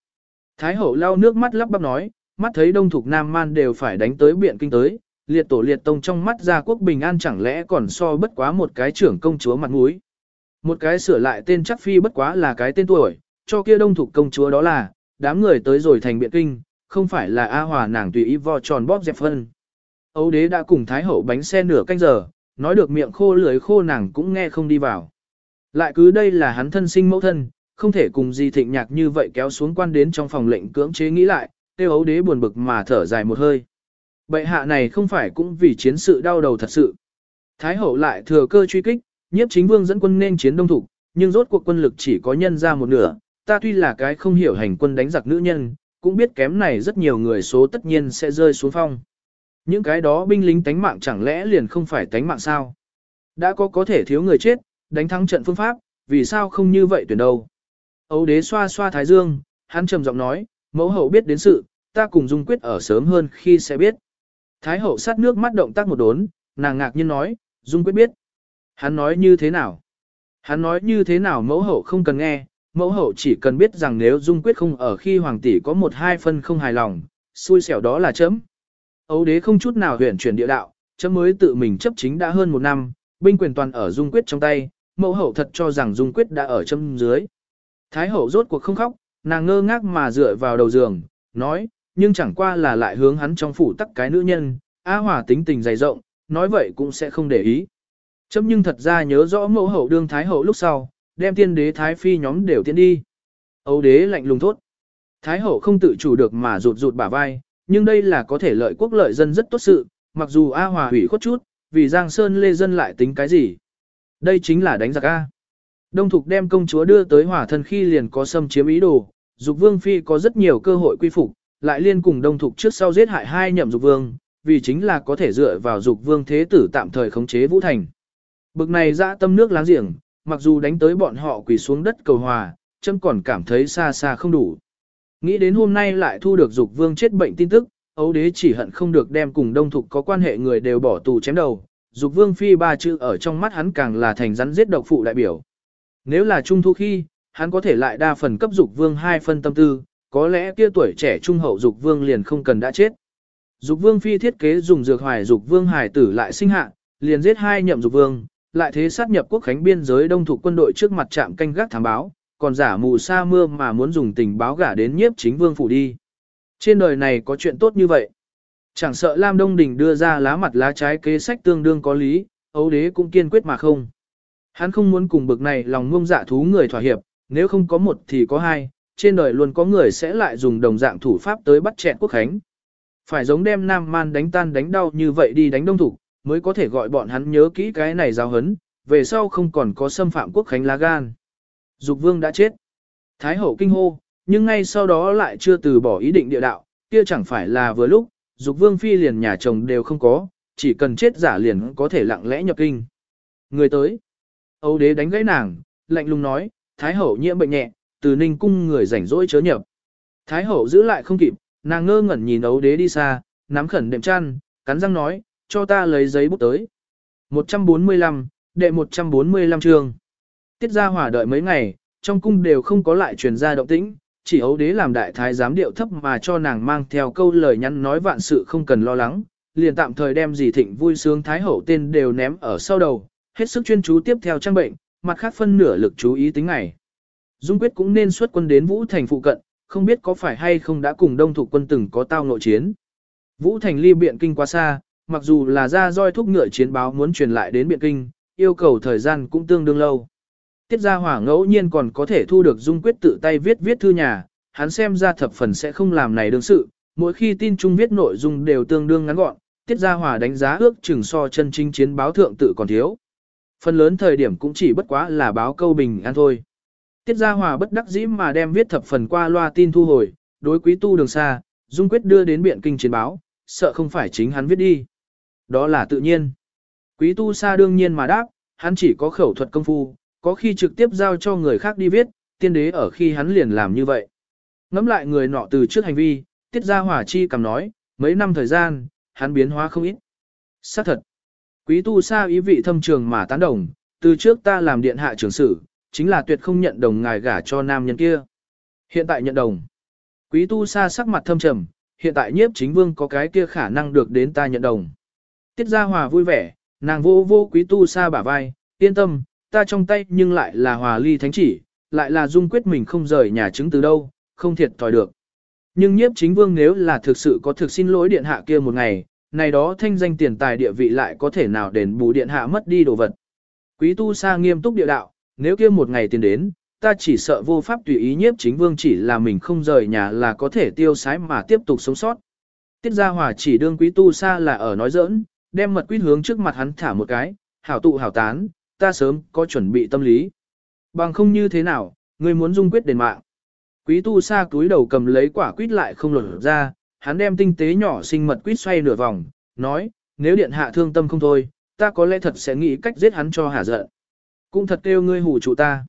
Thái hậu lau nước mắt lắp bắp nói, mắt thấy đông thục nam man đều phải đánh tới biện kinh tới, liệt tổ liệt tông trong mắt gia quốc bình an chẳng lẽ còn so bất quá một cái trưởng công chúa mặt mũi. Một cái sửa lại tên chắc phi bất quá là cái tên tuổi, cho kia đông thục công chúa đó là, đám người tới rồi thành biện kinh, không phải là A Hòa nàng tùy ý vo tròn bóp dẹp phân. Âu đế đã cùng Thái hậu bánh xe nửa canh giờ, nói được miệng khô lưỡi khô nàng cũng nghe không đi vào. Lại cứ đây là hắn thân sinh mẫu thân, không thể cùng gì thịnh nhạc như vậy kéo xuống quan đến trong phòng lệnh cưỡng chế nghĩ lại, tiêu ấu đế buồn bực mà thở dài một hơi. Bệ hạ này không phải cũng vì chiến sự đau đầu thật sự. Thái hậu lại thừa cơ truy kích, nhiếp chính vương dẫn quân nên chiến đông thủ, nhưng rốt cuộc quân lực chỉ có nhân ra một nửa, ta tuy là cái không hiểu hành quân đánh giặc nữ nhân, cũng biết kém này rất nhiều người số tất nhiên sẽ rơi xuống phong. Những cái đó binh lính tánh mạng chẳng lẽ liền không phải tánh mạng sao? Đã có có thể thiếu người chết, đánh thắng trận phương pháp, vì sao không như vậy tuyển đâu? Âu đế xoa xoa thái dương, hắn trầm giọng nói, mẫu hậu biết đến sự, ta cùng dung quyết ở sớm hơn khi sẽ biết. Thái hậu sát nước mắt động tác một đốn, nàng ngạc nhiên nói, dung quyết biết. Hắn nói như thế nào? Hắn nói như thế nào mẫu hậu không cần nghe, mẫu hậu chỉ cần biết rằng nếu dung quyết không ở khi hoàng tỷ có một hai phân không hài lòng, xui xẻo đó là chấm. Âu đế không chút nào huyển chuyển địa đạo, chấm mới tự mình chấp chính đã hơn một năm, binh quyền toàn ở dung quyết trong tay, mẫu hậu thật cho rằng dung quyết đã ở chấm dưới. Thái hậu rốt cuộc không khóc, nàng ngơ ngác mà dựa vào đầu giường, nói, nhưng chẳng qua là lại hướng hắn trong phủ tắc cái nữ nhân, A Hòa tính tình dày rộng, nói vậy cũng sẽ không để ý. Chấm nhưng thật ra nhớ rõ mẫu hậu đương Thái hậu lúc sau, đem tiên đế Thái phi nhóm đều tiến đi. Âu đế lạnh lùng thốt. Thái hậu không tự chủ được mà rụt rụt bả vai, nhưng đây là có thể lợi quốc lợi dân rất tốt sự, mặc dù A Hòa hủy khuất chút, vì Giang Sơn lê dân lại tính cái gì. Đây chính là đánh giặc A. Đông Thục đem công chúa đưa tới hỏa thân khi liền có xâm chiếm ý đồ, dục vương phi có rất nhiều cơ hội quy phục, lại liên cùng đông thục trước sau giết hại hai nhậm dục vương, vì chính là có thể dựa vào dục vương thế tử tạm thời khống chế Vũ Thành. Bực này ra tâm nước láng giềng, mặc dù đánh tới bọn họ quỳ xuống đất cầu hòa, châm còn cảm thấy xa xa không đủ. Nghĩ đến hôm nay lại thu được dục vương chết bệnh tin tức, ấu đế chỉ hận không được đem cùng đông thục có quan hệ người đều bỏ tù chém đầu. Dục vương phi ba chữ ở trong mắt hắn càng là thành rắn giết độc phụ đại biểu. Nếu là trung thu khi, hắn có thể lại đa phần cấp dục vương hai phân tâm tư, có lẽ kia tuổi trẻ trung hậu dục vương liền không cần đã chết. Dục vương phi thiết kế dùng dược hoài dục vương hải tử lại sinh hạ, liền giết hai nhậm dục vương, lại thế sát nhập quốc khánh biên giới đông thủ quân đội trước mặt trạm canh gác thám báo, còn giả mù sa mưa mà muốn dùng tình báo gả đến nhiếp chính vương phủ đi. Trên đời này có chuyện tốt như vậy. Chẳng sợ Lam Đông Đình đưa ra lá mặt lá trái kế sách tương đương có lý, ấu đế cũng kiên quyết mà không. Hắn không muốn cùng bực này lòng ngông dạ thú người thỏa hiệp, nếu không có một thì có hai, trên đời luôn có người sẽ lại dùng đồng dạng thủ pháp tới bắt chẹn quốc khánh. Phải giống đem Nam Man đánh tan đánh đau như vậy đi đánh đông thủ, mới có thể gọi bọn hắn nhớ kỹ cái này giáo hấn, về sau không còn có xâm phạm quốc khánh lá gan. Dục vương đã chết. Thái hậu kinh hô, nhưng ngay sau đó lại chưa từ bỏ ý định địa đạo, kia chẳng phải là vừa lúc, dục vương phi liền nhà chồng đều không có, chỉ cần chết giả liền có thể lặng lẽ nhập kinh. Người tới. Âu đế đánh gãy nàng, lạnh lùng nói, Thái hậu nhiễm bệnh nhẹ, từ ninh cung người rảnh rỗi chớ nhập. Thái hậu giữ lại không kịp, nàng ngơ ngẩn nhìn ấu đế đi xa, nắm khẩn đệm chăn, cắn răng nói, cho ta lấy giấy bút tới. 145, đệ 145 chương. Tiết ra hỏa đợi mấy ngày, trong cung đều không có lại truyền ra động tĩnh, chỉ ấu đế làm đại thái giám điệu thấp mà cho nàng mang theo câu lời nhắn nói vạn sự không cần lo lắng, liền tạm thời đem gì thịnh vui sướng thái hậu tên đều ném ở sau đầu, hết sức chuyên chú tiếp theo trang bệnh, mặt khác phân nửa lực chú ý tính ngày. Dung Quyết cũng nên xuất quân đến Vũ Thành phụ cận, không biết có phải hay không đã cùng đông thủ quân từng có tao nội chiến. Vũ Thành ly biện kinh quá xa, mặc dù là ra roi thúc ngựa chiến báo muốn truyền lại đến biện kinh, yêu cầu thời gian cũng tương đương lâu. Tiết Gia Hỏa ngẫu nhiên còn có thể thu được Dung Quyết tự tay viết viết thư nhà, hắn xem ra thập phần sẽ không làm này đương sự, mỗi khi tin chung viết nội dung đều tương đương ngắn gọn, Tiết Gia Hỏa đánh giá ước chừng so chân chính chiến báo thượng tự còn thiếu. Phần lớn thời điểm cũng chỉ bất quá là báo câu bình an thôi. Tiết Gia Hòa bất đắc dĩ mà đem viết thập phần qua loa tin thu hồi, đối quý tu đường xa, Dung quyết đưa đến biện kinh chiến báo, sợ không phải chính hắn viết đi. Đó là tự nhiên. Quý tu xa đương nhiên mà đáp, hắn chỉ có khẩu thuật công phu, có khi trực tiếp giao cho người khác đi viết, tiên đế ở khi hắn liền làm như vậy. Ngắm lại người nọ từ trước hành vi, Tiết Gia Hòa chi cầm nói, mấy năm thời gian, hắn biến hóa không ít. Xác thật. Quý tu xa ý vị thâm trường mà tán đồng, từ trước ta làm điện hạ trưởng sử, chính là tuyệt không nhận đồng ngài gả cho nam nhân kia. Hiện tại nhận đồng. Quý tu sa sắc mặt thâm trầm, hiện tại nhiếp chính vương có cái kia khả năng được đến ta nhận đồng. Tiết gia hòa vui vẻ, nàng vô vô quý tu sa bả vai, yên tâm, ta trong tay nhưng lại là hòa ly thánh chỉ, lại là dung quyết mình không rời nhà chứng từ đâu, không thiệt thòi được. Nhưng nhiếp chính vương nếu là thực sự có thực xin lỗi điện hạ kia một ngày, này đó thanh danh tiền tài địa vị lại có thể nào đền bù điện hạ mất đi đồ vật. Quý tu sa nghiêm túc địa đạo, nếu kia một ngày tiến đến, ta chỉ sợ vô pháp tùy ý nhiếp chính vương chỉ là mình không rời nhà là có thể tiêu sái mà tiếp tục sống sót. Tiết Gia Hòa chỉ đương quý tu xa là ở nói giỡn, đem mật quýt hướng trước mặt hắn thả một cái, hảo tụ hảo tán, ta sớm có chuẩn bị tâm lý. Bằng không như thế nào, ngươi muốn dung quyết đền mạng. Quý tu xa túi đầu cầm lấy quả quýt lại không lột ra, hắn đem tinh tế nhỏ sinh mật quýt xoay nửa vòng, nói, nếu điện hạ thương tâm không thôi, ta có lẽ thật sẽ nghĩ cách giết hắn cho hả giận. Cũng thật kêu ngươi hủ trụ ta.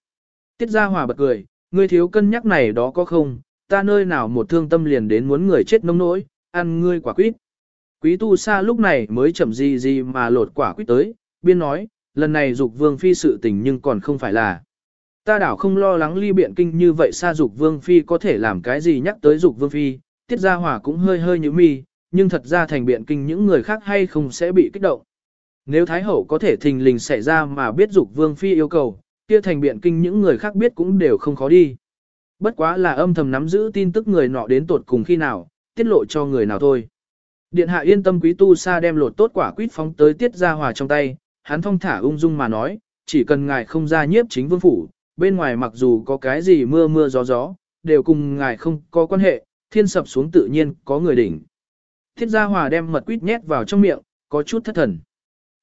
Tiết Gia Hòa bật cười, ngươi thiếu cân nhắc này đó có không, ta nơi nào một thương tâm liền đến muốn người chết nông nỗi, ăn ngươi quả quýt. Quý tu sa lúc này mới chậm gì gì mà lột quả quýt tới, biên nói, lần này dục vương phi sự tình nhưng còn không phải là. Ta đảo không lo lắng ly biện kinh như vậy xa dục vương phi có thể làm cái gì nhắc tới dục vương phi, tiết gia hỏa cũng hơi hơi như mi, nhưng thật ra thành biện kinh những người khác hay không sẽ bị kích động. Nếu Thái Hậu có thể thình lình xảy ra mà biết dục Vương Phi yêu cầu, kia thành biện kinh những người khác biết cũng đều không khó đi. Bất quá là âm thầm nắm giữ tin tức người nọ đến tột cùng khi nào, tiết lộ cho người nào thôi. Điện hạ yên tâm quý tu sa đem lột tốt quả quýt phóng tới tiết ra hòa trong tay, hắn thong thả ung dung mà nói, chỉ cần ngài không ra nhiếp chính vương phủ, bên ngoài mặc dù có cái gì mưa mưa gió gió, đều cùng ngài không có quan hệ, thiên sập xuống tự nhiên có người đỉnh. Thiết gia hòa đem mật quýt nhét vào trong miệng, có chút thất thần.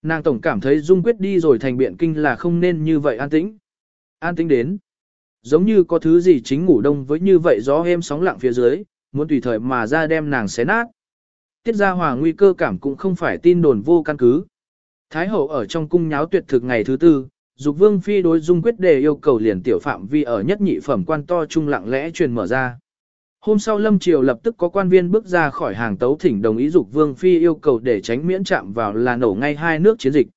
Nàng tổng cảm thấy Dung quyết đi rồi thành biện kinh là không nên như vậy an tĩnh. An tĩnh đến. Giống như có thứ gì chính ngủ đông với như vậy gió êm sóng lặng phía dưới, muốn tùy thời mà ra đem nàng xé nát. Tiết Gia Hòa nguy cơ cảm cũng không phải tin đồn vô căn cứ. Thái hậu ở trong cung nháo tuyệt thực ngày thứ tư, Dục Vương Phi đối dung quyết đề yêu cầu liền tiểu phạm vi ở nhất nhị phẩm quan to trung lặng lẽ truyền mở ra. Hôm sau Lâm Triều lập tức có quan viên bước ra khỏi hàng tấu thỉnh đồng ý Dục Vương Phi yêu cầu để tránh miễn chạm vào là nổ ngay hai nước chiến dịch.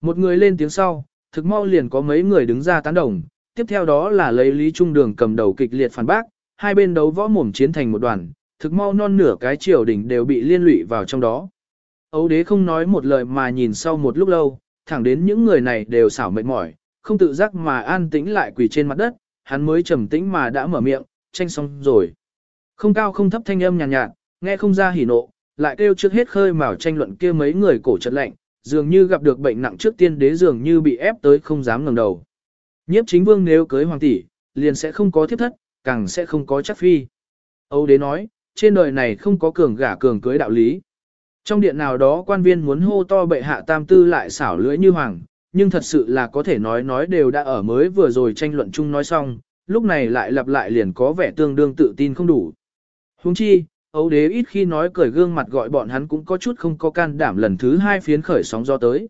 Một người lên tiếng sau, thực mau liền có mấy người đứng ra tán đồng, tiếp theo đó là lấy Lý Trung Đường cầm đầu kịch liệt phản bác, hai bên đấu võ mồm chiến thành một đoàn, thực mau non nửa cái triều đình đều bị liên lụy vào trong đó. Âu đế không nói một lời mà nhìn sau một lúc lâu, thẳng đến những người này đều xảo mệt mỏi, không tự giác mà an tĩnh lại quỳ trên mặt đất, hắn mới trầm tĩnh mà đã mở miệng, tranh xong rồi. Không cao không thấp thanh âm nhàn nhạt, nhạt, nghe không ra hỉ nộ, lại kêu trước hết khơi mào tranh luận kia mấy người cổ chật lạnh, dường như gặp được bệnh nặng trước tiên đế dường như bị ép tới không dám ngẩng đầu. Nhiếp chính vương nếu cưới hoàng tỷ, liền sẽ không có thiếp thất, càng sẽ không có chắc phi. Âu đế nói, trên đời này không có cường gả cường cưới đạo lý. Trong điện nào đó quan viên muốn hô to bệ hạ tam tư lại xảo lưỡi như hoàng, nhưng thật sự là có thể nói nói đều đã ở mới vừa rồi tranh luận chung nói xong, lúc này lại lặp lại liền có vẻ tương đương tự tin không đủ. Huống chi, Âu đế ít khi nói cười gương mặt gọi bọn hắn cũng có chút không có can đảm lần thứ hai phiến khởi sóng do tới.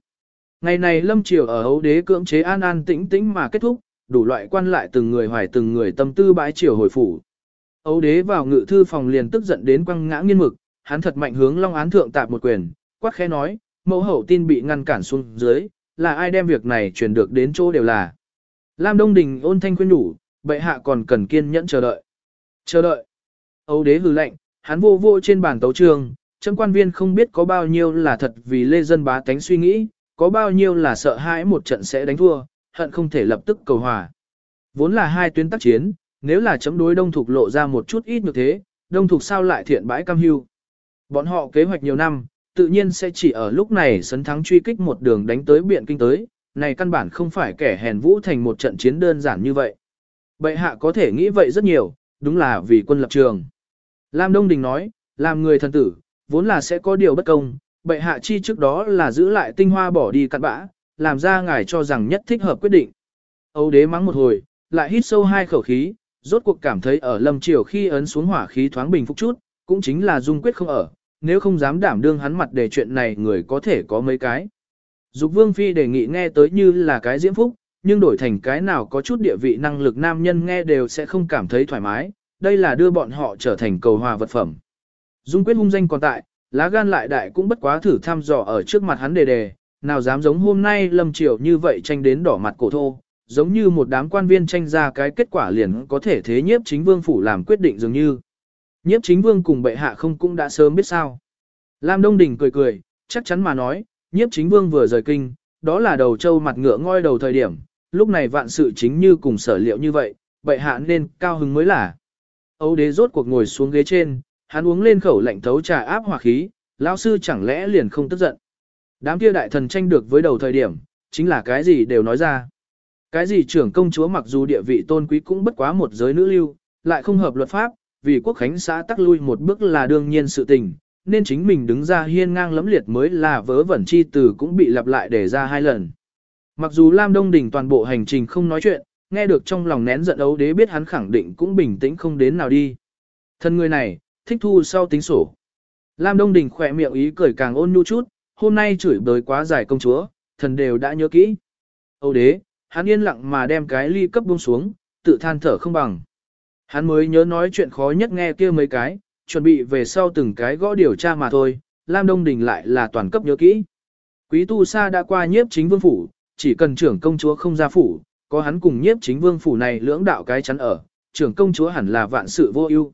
Ngày này lâm triều ở Âu đế cưỡng chế an an tĩnh tĩnh mà kết thúc, đủ loại quan lại từng người hoài từng người tâm tư bãi triều hồi phủ. Âu đế vào ngự thư phòng liền tức giận đến quăng ngã nghiên mực, hắn thật mạnh hướng long án thượng tạp một quyền, quát khẽ nói, mẫu hậu tin bị ngăn cản xuống dưới, là ai đem việc này truyền được đến chỗ đều là. Lam Đông Đình ôn thanh khuyên đủ, bệ hạ còn cần kiên nhẫn chờ đợi. Chờ đợi. Âu đế hừ lạnh, hắn vô vô trên bàn tấu trường, chấm quan viên không biết có bao nhiêu là thật vì lê dân bá tánh suy nghĩ, có bao nhiêu là sợ hãi một trận sẽ đánh thua, hận không thể lập tức cầu hòa. Vốn là hai tuyến tác chiến, nếu là chấm đối đông thục lộ ra một chút ít như thế, đông thục sao lại thiện bãi cam hưu. Bọn họ kế hoạch nhiều năm, tự nhiên sẽ chỉ ở lúc này sấn thắng truy kích một đường đánh tới biện kinh tới, này căn bản không phải kẻ hèn vũ thành một trận chiến đơn giản như vậy. Bệ hạ có thể nghĩ vậy rất nhiều, đúng là vì quân lập trường. Lam Đông Đình nói, làm người thần tử, vốn là sẽ có điều bất công, bệ hạ chi trước đó là giữ lại tinh hoa bỏ đi cặn bã, làm ra ngài cho rằng nhất thích hợp quyết định. Âu đế mắng một hồi, lại hít sâu hai khẩu khí, rốt cuộc cảm thấy ở lâm triều khi ấn xuống hỏa khí thoáng bình phục chút, cũng chính là dung quyết không ở, nếu không dám đảm đương hắn mặt để chuyện này người có thể có mấy cái. Dục vương phi đề nghị nghe tới như là cái diễm phúc, nhưng đổi thành cái nào có chút địa vị năng lực nam nhân nghe đều sẽ không cảm thấy thoải mái, đây là đưa bọn họ trở thành cầu hòa vật phẩm. Dung quyết hung danh còn tại, lá gan lại đại cũng bất quá thử thăm dò ở trước mặt hắn đề đề, nào dám giống hôm nay lâm triều như vậy tranh đến đỏ mặt cổ thô, giống như một đám quan viên tranh ra cái kết quả liền có thể thế nhiếp chính vương phủ làm quyết định dường như. Nhiếp chính vương cùng bệ hạ không cũng đã sớm biết sao. Lam Đông Đình cười cười, chắc chắn mà nói, nhiếp chính vương vừa rời kinh, đó là đầu trâu mặt ngựa ngoi đầu thời điểm, lúc này vạn sự chính như cùng sở liệu như vậy, bệ hạ nên cao hứng mới là. Âu đế rốt cuộc ngồi xuống ghế trên, hắn uống lên khẩu lạnh thấu trà áp hỏa khí, lão sư chẳng lẽ liền không tức giận. Đám kia đại thần tranh được với đầu thời điểm, chính là cái gì đều nói ra. Cái gì trưởng công chúa mặc dù địa vị tôn quý cũng bất quá một giới nữ lưu, lại không hợp luật pháp, vì quốc khánh xã tắc lui một bước là đương nhiên sự tình, nên chính mình đứng ra hiên ngang lẫm liệt mới là vớ vẩn chi từ cũng bị lặp lại để ra hai lần. Mặc dù Lam Đông Đình toàn bộ hành trình không nói chuyện, nghe được trong lòng nén giận ấu đế biết hắn khẳng định cũng bình tĩnh không đến nào đi. Thân người này, thích thu sau tính sổ. Lam Đông Đình khỏe miệng ý cười càng ôn nhu chút, hôm nay chửi bới quá dài công chúa, thần đều đã nhớ kỹ. Âu đế, hắn yên lặng mà đem cái ly cấp buông xuống, tự than thở không bằng. Hắn mới nhớ nói chuyện khó nhất nghe kia mấy cái, chuẩn bị về sau từng cái gõ điều tra mà thôi, Lam Đông Đình lại là toàn cấp nhớ kỹ. Quý tu sa đã qua nhiếp chính vương phủ, chỉ cần trưởng công chúa không ra phủ, có hắn cùng nhiếp chính vương phủ này lưỡng đạo cái chắn ở, trưởng công chúa hẳn là vạn sự vô ưu.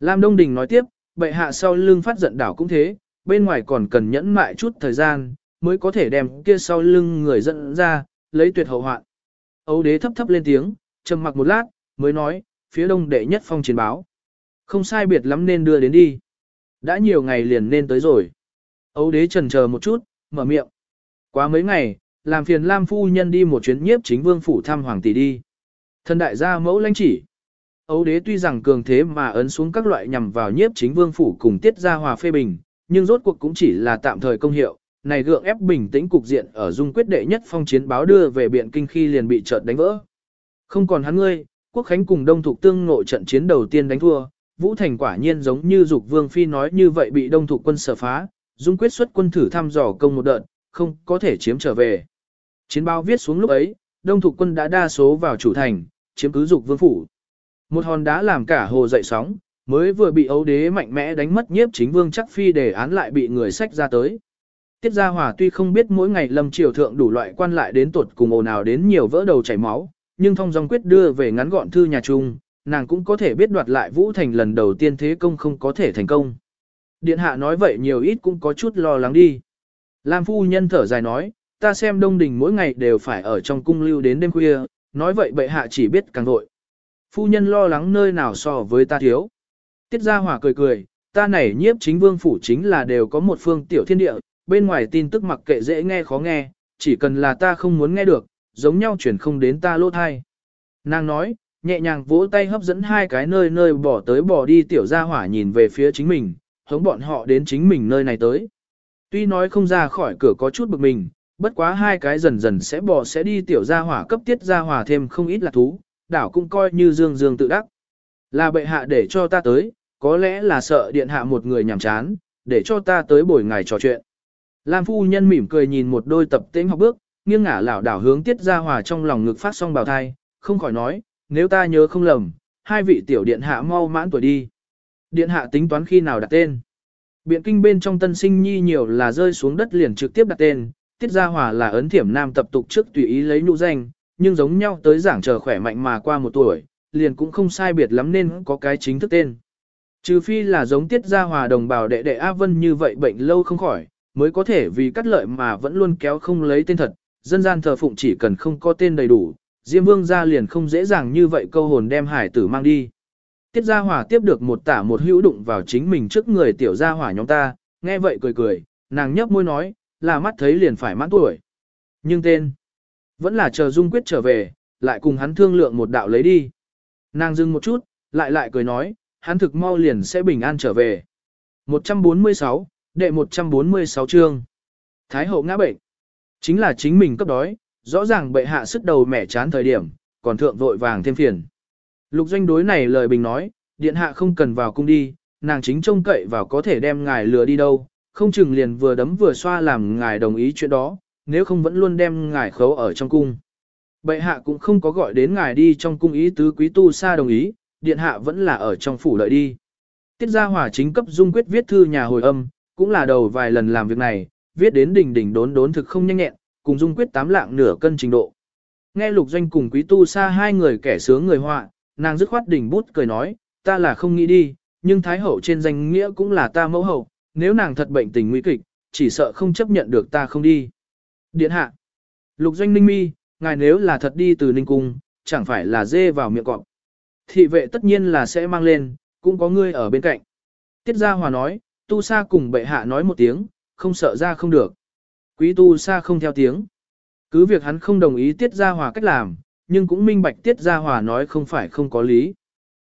Lam Đông Đình nói tiếp, bệ hạ sau lưng phát giận đảo cũng thế, bên ngoài còn cần nhẫn mại chút thời gian, mới có thể đem kia sau lưng người dẫn ra, lấy tuyệt hậu hoạn. Âu đế thấp thấp lên tiếng, trầm mặc một lát, mới nói, phía đông đệ nhất phong chiến báo. Không sai biệt lắm nên đưa đến đi. Đã nhiều ngày liền nên tới rồi. Âu đế trần chờ một chút, mở miệng. Quá mấy ngày, làm phiền Lam phu nhân đi một chuyến nhiếp chính vương phủ thăm hoàng tỷ đi. Thần đại gia mẫu lãnh chỉ. Âu đế tuy rằng cường thế mà ấn xuống các loại nhằm vào nhiếp chính vương phủ cùng tiết gia hòa phê bình, nhưng rốt cuộc cũng chỉ là tạm thời công hiệu. Này gượng ép bình tĩnh cục diện ở dung quyết đệ nhất phong chiến báo đưa về biện kinh khi liền bị chợt đánh vỡ. Không còn hắn ngươi, quốc khánh cùng đông Thục tương ngộ trận chiến đầu tiên đánh thua, Vũ Thành quả nhiên giống như Dục Vương Phi nói như vậy bị đông Thục quân sở phá, Dung quyết xuất quân thử thăm dò công một đợt, không có thể chiếm trở về. Chiến báo viết xuống lúc ấy, đông thục quân đã đa số vào chủ thành, chiếm cứ Dục Vương Phủ. Một hòn đá làm cả hồ dậy sóng, mới vừa bị ấu đế mạnh mẽ đánh mất nhiếp chính vương chắc phi để án lại bị người sách ra tới. Tiết Gia Hòa tuy không biết mỗi ngày lâm triều thượng đủ loại quan lại đến tuột cùng ồn ào đến nhiều vỡ đầu chảy máu, nhưng thông dòng quyết đưa về ngắn gọn thư nhà trung, nàng cũng có thể biết đoạt lại Vũ Thành lần đầu tiên thế công không có thể thành công. Điện hạ nói vậy nhiều ít cũng có chút lo lắng đi. Lam phu nhân thở dài nói, ta xem đông đình mỗi ngày đều phải ở trong cung lưu đến đêm khuya, nói vậy bệ hạ chỉ biết càng vội. Phu nhân lo lắng nơi nào so với ta thiếu. Tiết Gia hỏa cười cười, ta này nhiếp chính vương phủ chính là đều có một phương tiểu thiên địa, bên ngoài tin tức mặc kệ dễ nghe khó nghe, chỉ cần là ta không muốn nghe được, giống nhau chuyển không đến ta lỗ thai. Nàng nói, nhẹ nhàng vỗ tay hấp dẫn hai cái nơi nơi bỏ tới bỏ đi tiểu gia hỏa nhìn về phía chính mình, hống bọn họ đến chính mình nơi này tới. Tuy nói không ra khỏi cửa có chút bực mình, bất quá hai cái dần dần sẽ bỏ sẽ đi tiểu gia hỏa cấp tiết gia hỏa thêm không ít là thú, đảo cũng coi như dương dương tự đắc. Là bệ hạ để cho ta tới, có lẽ là sợ điện hạ một người nhàm chán, để cho ta tới buổi ngày trò chuyện. Lam phu nhân mỉm cười nhìn một đôi tập tễnh học bước, nghiêng ngả lảo đảo hướng tiết gia hỏa trong lòng ngực phát xong bào thai, không khỏi nói, nếu ta nhớ không lầm, hai vị tiểu điện hạ mau mãn tuổi đi. Điện hạ tính toán khi nào đặt tên. Biện kinh bên trong tân sinh nhi nhiều là rơi xuống đất liền trực tiếp đặt tên, tiết gia hòa là ấn thiểm nam tập tục trước tùy ý lấy nhũ danh, nhưng giống nhau tới giảng chờ khỏe mạnh mà qua một tuổi, liền cũng không sai biệt lắm nên có cái chính thức tên. Trừ phi là giống tiết gia hòa đồng bào đệ đệ A Vân như vậy bệnh lâu không khỏi, mới có thể vì cắt lợi mà vẫn luôn kéo không lấy tên thật, dân gian thờ phụng chỉ cần không có tên đầy đủ, Diêm Vương gia liền không dễ dàng như vậy câu hồn đem hải tử mang đi. Tiết Gia Hỏa tiếp được một tả một hữu đụng vào chính mình trước người tiểu Gia Hỏa nhóm ta, nghe vậy cười cười, nàng nhấp môi nói, là mắt thấy liền phải mãn tuổi. Nhưng tên, vẫn là chờ Dung Quyết trở về, lại cùng hắn thương lượng một đạo lấy đi. Nàng dừng một chút, lại lại cười nói, hắn thực mau liền sẽ bình an trở về. 146, đệ 146 chương. Thái hậu ngã bệnh. Chính là chính mình cấp đói, rõ ràng bệ hạ sức đầu mẻ chán thời điểm, còn thượng vội vàng thêm phiền. Lục doanh đối này lời bình nói, điện hạ không cần vào cung đi, nàng chính trông cậy vào có thể đem ngài lừa đi đâu, không chừng liền vừa đấm vừa xoa làm ngài đồng ý chuyện đó, nếu không vẫn luôn đem ngài khấu ở trong cung. Bệ hạ cũng không có gọi đến ngài đi trong cung ý tứ quý tu xa đồng ý, điện hạ vẫn là ở trong phủ lợi đi. Tiết gia hỏa chính cấp dung quyết viết thư nhà hồi âm, cũng là đầu vài lần làm việc này, viết đến đỉnh đỉnh đốn đốn thực không nhanh nhẹn, cùng dung quyết tám lạng nửa cân trình độ. Nghe lục doanh cùng quý tu xa hai người kẻ sướng người họa, nàng dứt khoát đỉnh bút cười nói, ta là không nghĩ đi, nhưng thái hậu trên danh nghĩa cũng là ta mẫu hậu, nếu nàng thật bệnh tình nguy kịch, chỉ sợ không chấp nhận được ta không đi. Điện hạ, lục doanh ninh mi, ngài nếu là thật đi từ ninh cung, chẳng phải là dê vào miệng cọp. Thị vệ tất nhiên là sẽ mang lên, cũng có ngươi ở bên cạnh. Tiết gia hòa nói, tu sa cùng bệ hạ nói một tiếng, không sợ ra không được. Quý tu sa không theo tiếng. Cứ việc hắn không đồng ý tiết gia hòa cách làm, nhưng cũng minh bạch tiết gia hòa nói không phải không có lý.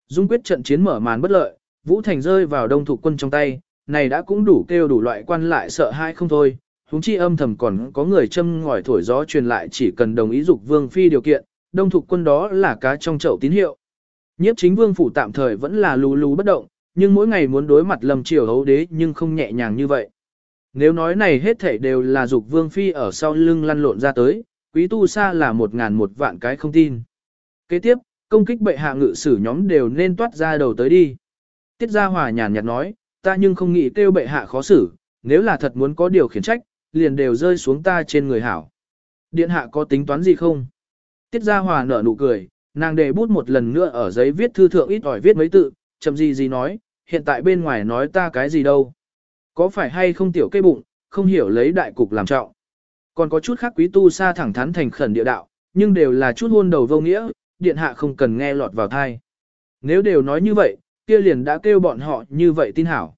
Dung quyết trận chiến mở màn bất lợi, Vũ Thành rơi vào đông thủ quân trong tay, này đã cũng đủ kêu đủ loại quan lại sợ hai không thôi. Húng chi âm thầm còn có người châm ngòi thổi gió truyền lại chỉ cần đồng ý dục vương phi điều kiện, đông thủ quân đó là cá trong chậu tín hiệu. Nhiếp chính vương phủ tạm thời vẫn là lù lù bất động, nhưng mỗi ngày muốn đối mặt lâm triều hấu đế nhưng không nhẹ nhàng như vậy. Nếu nói này hết thảy đều là dục vương phi ở sau lưng lăn lộn ra tới, quý tu sa là một ngàn một vạn cái không tin. Kế tiếp, công kích bệ hạ ngự sử nhóm đều nên toát ra đầu tới đi. Tiết gia hòa nhàn nhạt nói, ta nhưng không nghĩ kêu bệ hạ khó xử, nếu là thật muốn có điều khiển trách, liền đều rơi xuống ta trên người hảo. Điện hạ có tính toán gì không? Tiết gia hòa nở nụ cười, nàng đề bút một lần nữa ở giấy viết thư thượng ít ỏi viết mấy tự, chậm gì gì nói, hiện tại bên ngoài nói ta cái gì đâu. Có phải hay không tiểu cây bụng, không hiểu lấy đại cục làm trọng. Còn có chút khác quý tu xa thẳng thắn thành khẩn địa đạo, nhưng đều là chút hôn đầu vô nghĩa, điện hạ không cần nghe lọt vào thai. Nếu đều nói như vậy, kia liền đã kêu bọn họ như vậy tin hảo.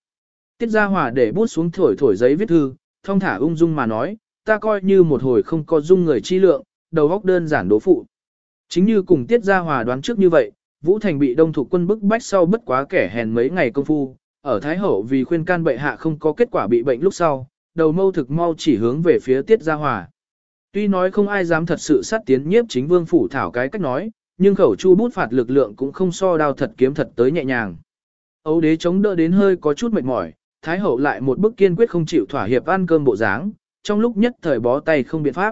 Tiết Gia Hòa để bút xuống thổi thổi giấy viết thư, thông thả ung dung mà nói, ta coi như một hồi không có dung người chi lượng, đầu óc đơn giản đố phụ. Chính như cùng Tiết Gia Hòa đoán trước như vậy, Vũ Thành bị đông thủ quân bức bách sau bất quá kẻ hèn mấy ngày công phu, ở Thái Hậu vì khuyên can bệ hạ không có kết quả bị bệnh lúc sau, đầu mâu thực mau chỉ hướng về phía Tiết Gia Hòa. Tuy nói không ai dám thật sự sát tiến nhiếp chính vương phủ thảo cái cách nói, nhưng khẩu chu bút phạt lực lượng cũng không so đao thật kiếm thật tới nhẹ nhàng. ấu đế chống đỡ đến hơi có chút mệt mỏi, thái hậu lại một bức kiên quyết không chịu thỏa hiệp ăn cơm bộ dáng, trong lúc nhất thời bó tay không biện pháp.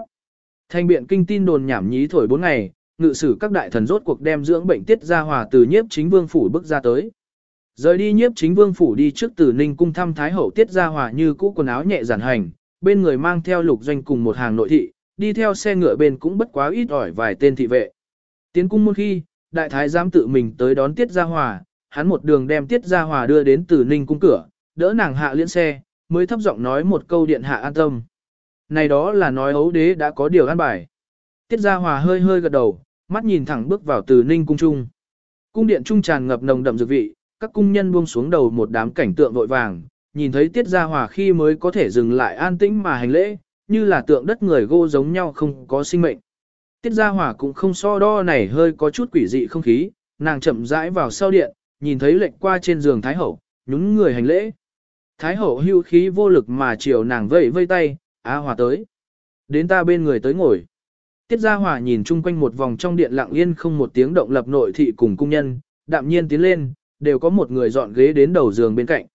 Thanh biện kinh tin đồn nhảm nhí thổi bốn ngày, ngự sử các đại thần rốt cuộc đem dưỡng bệnh tiết ra hòa từ nhiếp chính vương phủ bước ra tới. Rời đi nhiếp chính vương phủ đi trước từ ninh cung thăm thái hậu tiết ra hòa như cũ quần áo nhẹ giản hành, bên người mang theo lục doanh cùng một hàng nội thị, đi theo xe ngựa bên cũng bất quá ít ỏi vài tên thị vệ. Tiến cung một khi, đại thái giám tự mình tới đón tiết ra hòa, hắn một đường đem tiết ra hòa đưa đến từ ninh cung cửa, đỡ nàng hạ liễn xe, mới thấp giọng nói một câu điện hạ an tâm. Này đó là nói ấu đế đã có điều an bài. Tiết ra hòa hơi hơi gật đầu, mắt nhìn thẳng bước vào từ ninh cung trung. Cung điện trung tràn ngập nồng đậm dược vị, các cung nhân buông xuống đầu một đám cảnh tượng vội vàng, nhìn thấy tiết gia hòa khi mới có thể dừng lại an tĩnh mà hành lễ, như là tượng đất người gô giống nhau không có sinh mệnh. Tiết gia hòa cũng không so đo này hơi có chút quỷ dị không khí, nàng chậm rãi vào sau điện, nhìn thấy lệnh qua trên giường Thái Hậu, nhúng người hành lễ. Thái Hậu hưu khí vô lực mà chiều nàng vẫy vây tay, á hòa tới. Đến ta bên người tới ngồi. Tiết Gia Hòa nhìn chung quanh một vòng trong điện lặng yên không một tiếng động lập nội thị cùng cung nhân, đạm nhiên tiến lên, đều có một người dọn ghế đến đầu giường bên cạnh.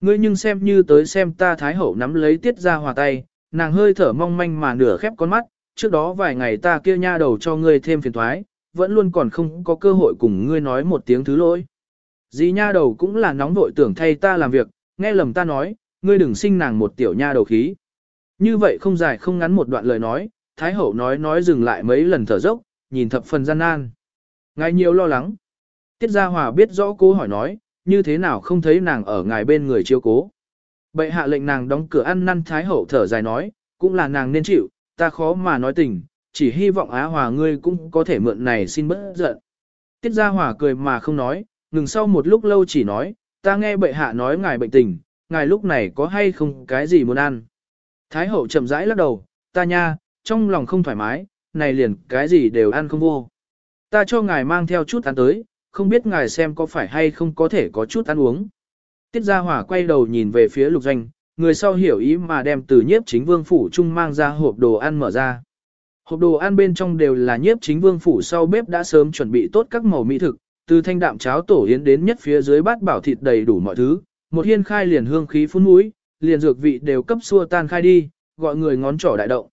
Ngươi nhưng xem như tới xem ta Thái Hậu nắm lấy Tiết ra Hòa tay, nàng hơi thở mong manh mà nửa khép con mắt, trước đó vài ngày ta kia nha đầu cho ngươi thêm phiền thoái, vẫn luôn còn không có cơ hội cùng ngươi nói một tiếng thứ lỗi. Dì nha đầu cũng là nóng vội tưởng thay ta làm việc, nghe lầm ta nói, ngươi đừng sinh nàng một tiểu nha đầu khí. Như vậy không dài không ngắn một đoạn lời nói, Thái Hậu nói nói dừng lại mấy lần thở dốc, nhìn thập phần gian nan. Ngài nhiều lo lắng. Tiết Gia Hòa biết rõ cố hỏi nói, như thế nào không thấy nàng ở ngài bên người chiêu cố. Bệ hạ lệnh nàng đóng cửa ăn năn Thái Hậu thở dài nói, cũng là nàng nên chịu, ta khó mà nói tình, chỉ hy vọng Á Hòa ngươi cũng có thể mượn này xin bớt giận. Tiết Gia Hòa cười mà không nói, ngừng sau một lúc lâu chỉ nói, ta nghe bệ hạ nói ngài bệnh tình, ngài lúc này có hay không cái gì muốn ăn. Thái hậu chậm rãi lắc đầu, ta nha, trong lòng không thoải mái, này liền cái gì đều ăn không vô. Ta cho ngài mang theo chút ăn tới, không biết ngài xem có phải hay không có thể có chút ăn uống. Tiết Gia Hỏa quay đầu nhìn về phía lục doanh, người sau hiểu ý mà đem từ nhiếp chính vương phủ chung mang ra hộp đồ ăn mở ra. Hộp đồ ăn bên trong đều là nhiếp chính vương phủ sau bếp đã sớm chuẩn bị tốt các màu mỹ thực, từ thanh đạm cháo tổ yến đến nhất phía dưới bát bảo thịt đầy đủ mọi thứ, một hiên khai liền hương khí phun mũi, liền dược vị đều cấp xua tan khai đi, gọi người ngón trỏ đại động.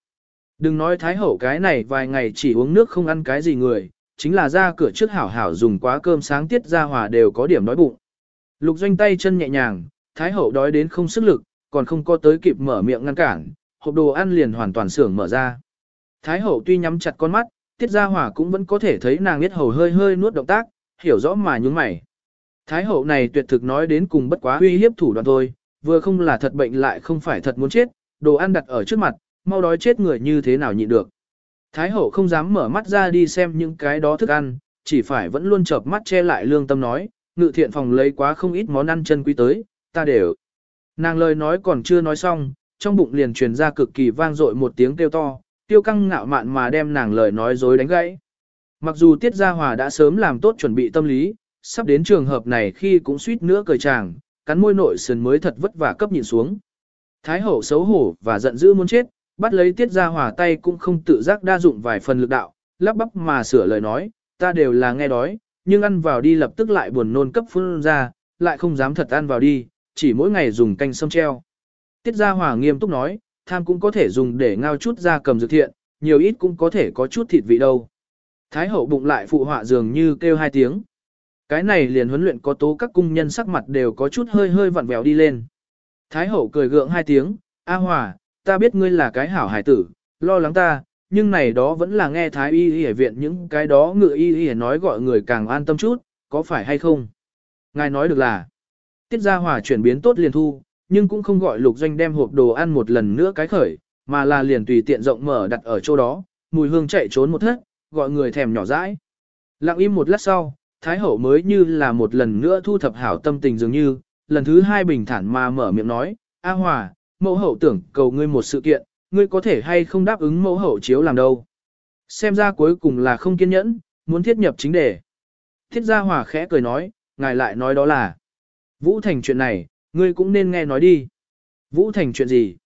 Đừng nói thái hậu cái này vài ngày chỉ uống nước không ăn cái gì người, chính là ra cửa trước hảo hảo dùng quá cơm sáng tiết ra hòa đều có điểm đói bụng. Lục doanh tay chân nhẹ nhàng, thái hậu đói đến không sức lực, còn không có tới kịp mở miệng ngăn cản, hộp đồ ăn liền hoàn toàn sưởng mở ra. Thái hậu tuy nhắm chặt con mắt, tiết ra hỏa cũng vẫn có thể thấy nàng biết hầu hơi hơi nuốt động tác, hiểu rõ mà nhúng mày. Thái hậu này tuyệt thực nói đến cùng bất quá uy hiếp thủ đoạn thôi, vừa không là thật bệnh lại không phải thật muốn chết, đồ ăn đặt ở trước mặt, mau đói chết người như thế nào nhịn được. Thái hậu không dám mở mắt ra đi xem những cái đó thức ăn, chỉ phải vẫn luôn chợp mắt che lại lương tâm nói, ngự thiện phòng lấy quá không ít món ăn chân quý tới, ta đều. Nàng lời nói còn chưa nói xong, trong bụng liền truyền ra cực kỳ vang dội một tiếng kêu to, tiêu căng ngạo mạn mà đem nàng lời nói dối đánh gãy. Mặc dù Tiết Gia Hòa đã sớm làm tốt chuẩn bị tâm lý, sắp đến trường hợp này khi cũng suýt nữa cười chàng, cắn môi nội sườn mới thật vất vả cấp nhịn xuống. Thái hậu xấu hổ và giận dữ muốn chết, bắt lấy Tiết Gia hỏa tay cũng không tự giác đa dụng vài phần lực đạo, lắp bắp mà sửa lời nói, ta đều là nghe đói, nhưng ăn vào đi lập tức lại buồn nôn cấp phun ra, lại không dám thật ăn vào đi, chỉ mỗi ngày dùng canh sâm treo. Tiết Gia hỏa nghiêm túc nói, tham cũng có thể dùng để ngao chút ra cầm dược thiện, nhiều ít cũng có thể có chút thịt vị đâu. Thái hậu bụng lại phụ họa dường như kêu hai tiếng. Cái này liền huấn luyện có tố các cung nhân sắc mặt đều có chút hơi hơi vặn vẹo đi lên. Thái hậu cười gượng hai tiếng, A hỏa ta biết ngươi là cái hảo hải tử, lo lắng ta, nhưng này đó vẫn là nghe Thái y y ở viện những cái đó ngự y y nói gọi người càng an tâm chút, có phải hay không? Ngài nói được là, tiết gia hòa chuyển biến tốt liền thu, nhưng cũng không gọi lục doanh đem hộp đồ ăn một lần nữa cái khởi, mà là liền tùy tiện rộng mở đặt ở chỗ đó, mùi hương chạy trốn một thất, gọi người thèm nhỏ dãi. Lặng im một lát sau, Thái Hậu mới như là một lần nữa thu thập hảo tâm tình dường như, lần thứ hai bình thản mà mở miệng nói, A Hòa, mẫu hậu tưởng cầu ngươi một sự kiện, ngươi có thể hay không đáp ứng mẫu hậu chiếu làm đâu. Xem ra cuối cùng là không kiên nhẫn, muốn thiết nhập chính đề. Thiết gia Hòa khẽ cười nói, ngài lại nói đó là, Vũ Thành chuyện này, ngươi cũng nên nghe nói đi. Vũ Thành chuyện gì?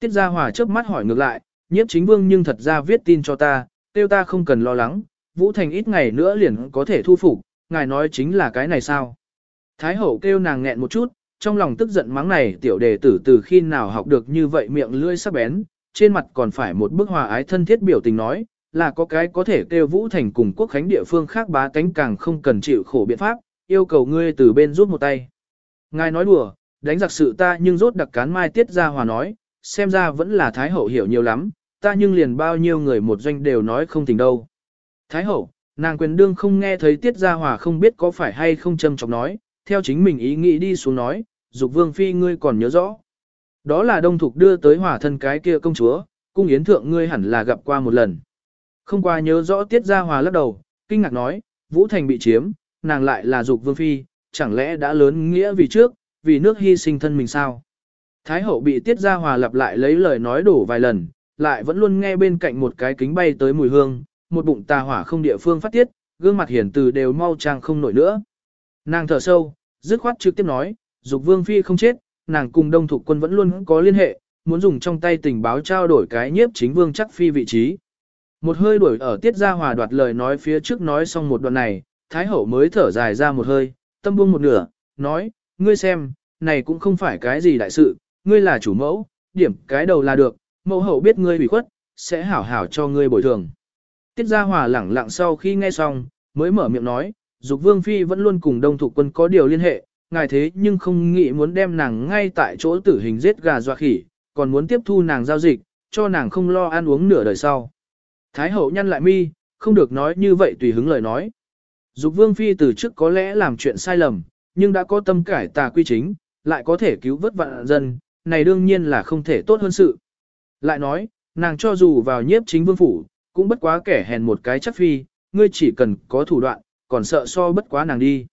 Tiết Gia Hòa chớp mắt hỏi ngược lại, nhiếp chính vương nhưng thật ra viết tin cho ta, tiêu ta không cần lo lắng, Vũ Thành ít ngày nữa liền có thể thu phục, ngài nói chính là cái này sao? Thái hậu kêu nàng nghẹn một chút, trong lòng tức giận mắng này tiểu đề tử từ khi nào học được như vậy miệng lưỡi sắc bén, trên mặt còn phải một bức hòa ái thân thiết biểu tình nói, là có cái có thể kêu Vũ Thành cùng quốc khánh địa phương khác bá tánh càng không cần chịu khổ biện pháp, yêu cầu ngươi từ bên rút một tay. Ngài nói đùa, đánh giặc sự ta nhưng rốt đặc cán mai tiết ra hòa nói, xem ra vẫn là Thái Hậu hiểu nhiều lắm, ta nhưng liền bao nhiêu người một doanh đều nói không tình đâu. Thái Hậu, nàng quyền đương không nghe thấy tiết ra hòa không biết có phải hay không châm chọc nói, theo chính mình ý nghĩ đi xuống nói, dục vương phi ngươi còn nhớ rõ. Đó là đông thục đưa tới hỏa thân cái kia công chúa, cung yến thượng ngươi hẳn là gặp qua một lần. Không qua nhớ rõ tiết ra hòa lắc đầu, kinh ngạc nói, Vũ Thành bị chiếm, nàng lại là dục vương phi, chẳng lẽ đã lớn nghĩa vì trước, vì nước hy sinh thân mình sao? Thái hậu bị tiết ra hòa lặp lại lấy lời nói đổ vài lần, lại vẫn luôn nghe bên cạnh một cái kính bay tới mùi hương, một bụng tà hỏa không địa phương phát tiết, gương mặt hiển từ đều mau trang không nổi nữa. Nàng thở sâu, dứt khoát trực tiếp nói, dục vương phi không chết, nàng cùng đông thục quân vẫn luôn có liên hệ, muốn dùng trong tay tình báo trao đổi cái nhiếp chính vương chắc phi vị trí. Một hơi đuổi ở tiết gia hòa đoạt lời nói phía trước nói xong một đoạn này, Thái hậu mới thở dài ra một hơi, tâm buông một nửa, nói, ngươi xem, này cũng không phải cái gì đại sự, ngươi là chủ mẫu, điểm cái đầu là được, mẫu hậu biết ngươi bị khuất, sẽ hảo hảo cho ngươi bồi thường. Tiết Gia Hòa lẳng lặng sau khi nghe xong, mới mở miệng nói, Dục Vương Phi vẫn luôn cùng đông thủ quân có điều liên hệ, ngài thế nhưng không nghĩ muốn đem nàng ngay tại chỗ tử hình giết gà doa khỉ, còn muốn tiếp thu nàng giao dịch, cho nàng không lo ăn uống nửa đời sau. Thái hậu nhăn lại mi, không được nói như vậy tùy hứng lời nói. Dục Vương Phi từ trước có lẽ làm chuyện sai lầm, nhưng đã có tâm cải tà quy chính, lại có thể cứu vớt vạn dân, này đương nhiên là không thể tốt hơn sự. Lại nói, nàng cho dù vào nhiếp chính vương phủ, cũng bất quá kẻ hèn một cái chắc phi, ngươi chỉ cần có thủ đoạn, còn sợ so bất quá nàng đi.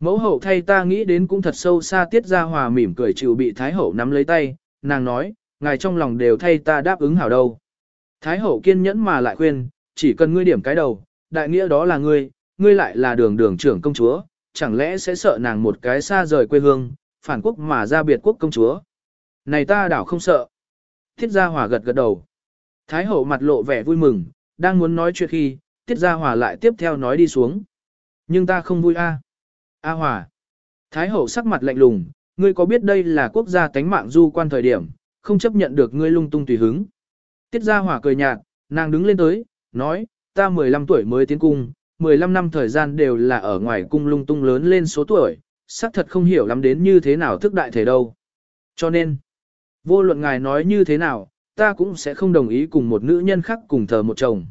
Mẫu hậu thay ta nghĩ đến cũng thật sâu xa tiết ra hòa mỉm cười chịu bị Thái hậu nắm lấy tay, nàng nói, ngài trong lòng đều thay ta đáp ứng hảo đâu. Thái hậu kiên nhẫn mà lại khuyên, chỉ cần ngươi điểm cái đầu, đại nghĩa đó là ngươi, ngươi lại là đường đường trưởng công chúa, chẳng lẽ sẽ sợ nàng một cái xa rời quê hương, phản quốc mà ra biệt quốc công chúa. Này ta đảo không sợ. Tiết Gia Hòa gật gật đầu. Thái hậu mặt lộ vẻ vui mừng, đang muốn nói chuyện khi, Tiết Gia Hòa lại tiếp theo nói đi xuống. Nhưng ta không vui a. A Hòa. Thái hậu sắc mặt lạnh lùng, ngươi có biết đây là quốc gia tánh mạng du quan thời điểm, không chấp nhận được ngươi lung tung tùy hứng. Tiết Gia Hòa cười nhạt, nàng đứng lên tới, nói, ta 15 tuổi mới tiến cung, 15 năm thời gian đều là ở ngoài cung lung tung lớn lên số tuổi, xác thật không hiểu lắm đến như thế nào thức đại thể đâu. Cho nên, vô luận ngài nói như thế nào, ta cũng sẽ không đồng ý cùng một nữ nhân khác cùng thờ một chồng.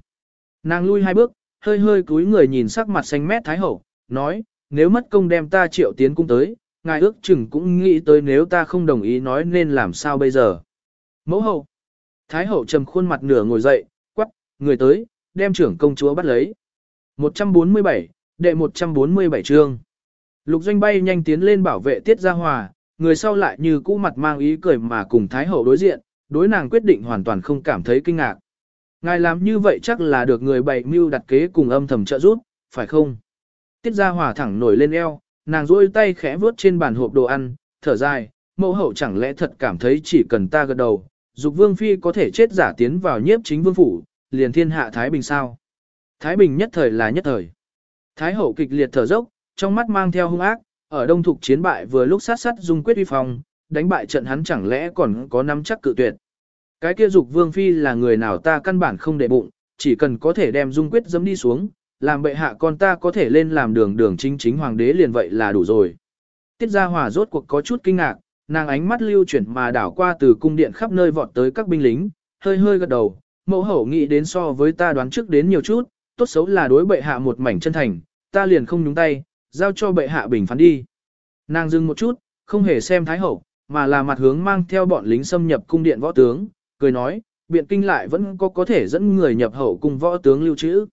Nàng lui hai bước, hơi hơi cúi người nhìn sắc mặt xanh mét thái hậu, nói, nếu mất công đem ta triệu tiến cung tới, ngài ước chừng cũng nghĩ tới nếu ta không đồng ý nói nên làm sao bây giờ. Mẫu hậu, thái hậu trầm khuôn mặt nửa ngồi dậy, quắc, người tới, đem trưởng công chúa bắt lấy. 147, đệ 147 chương. Lục doanh bay nhanh tiến lên bảo vệ tiết gia hòa, người sau lại như cũ mặt mang ý cười mà cùng Thái Hậu đối diện, đối nàng quyết định hoàn toàn không cảm thấy kinh ngạc. Ngài làm như vậy chắc là được người bày mưu đặt kế cùng âm thầm trợ giúp, phải không? Tiết gia hòa thẳng nổi lên eo, nàng duỗi tay khẽ vuốt trên bàn hộp đồ ăn, thở dài, mẫu hậu chẳng lẽ thật cảm thấy chỉ cần ta gật đầu, dục vương phi có thể chết giả tiến vào nhiếp chính vương phủ, liền thiên hạ Thái Bình sao? Thái Bình nhất thời là nhất thời. Thái hậu kịch liệt thở dốc, trong mắt mang theo hung ác, ở đông thục chiến bại vừa lúc sát sát dung quyết uy phong, đánh bại trận hắn chẳng lẽ còn có nắm chắc cự tuyệt. Cái kia dục vương phi là người nào ta căn bản không để bụng, chỉ cần có thể đem dung quyết dấm đi xuống, làm bệ hạ con ta có thể lên làm đường đường chính chính hoàng đế liền vậy là đủ rồi. Tiết gia hòa rốt cuộc có chút kinh ngạc, nàng ánh mắt lưu chuyển mà đảo qua từ cung điện khắp nơi vọt tới các binh lính, hơi hơi gật đầu, mẫu hậu nghĩ đến so với ta đoán trước đến nhiều chút, tốt xấu là đối bệ hạ một mảnh chân thành, ta liền không nhúng tay, giao cho bệ hạ bình phán đi. Nàng dừng một chút, không hề xem thái hậu, mà là mặt hướng mang theo bọn lính xâm nhập cung điện võ tướng, cười nói, biện kinh lại vẫn có có thể dẫn người nhập hậu cùng võ tướng lưu trữ.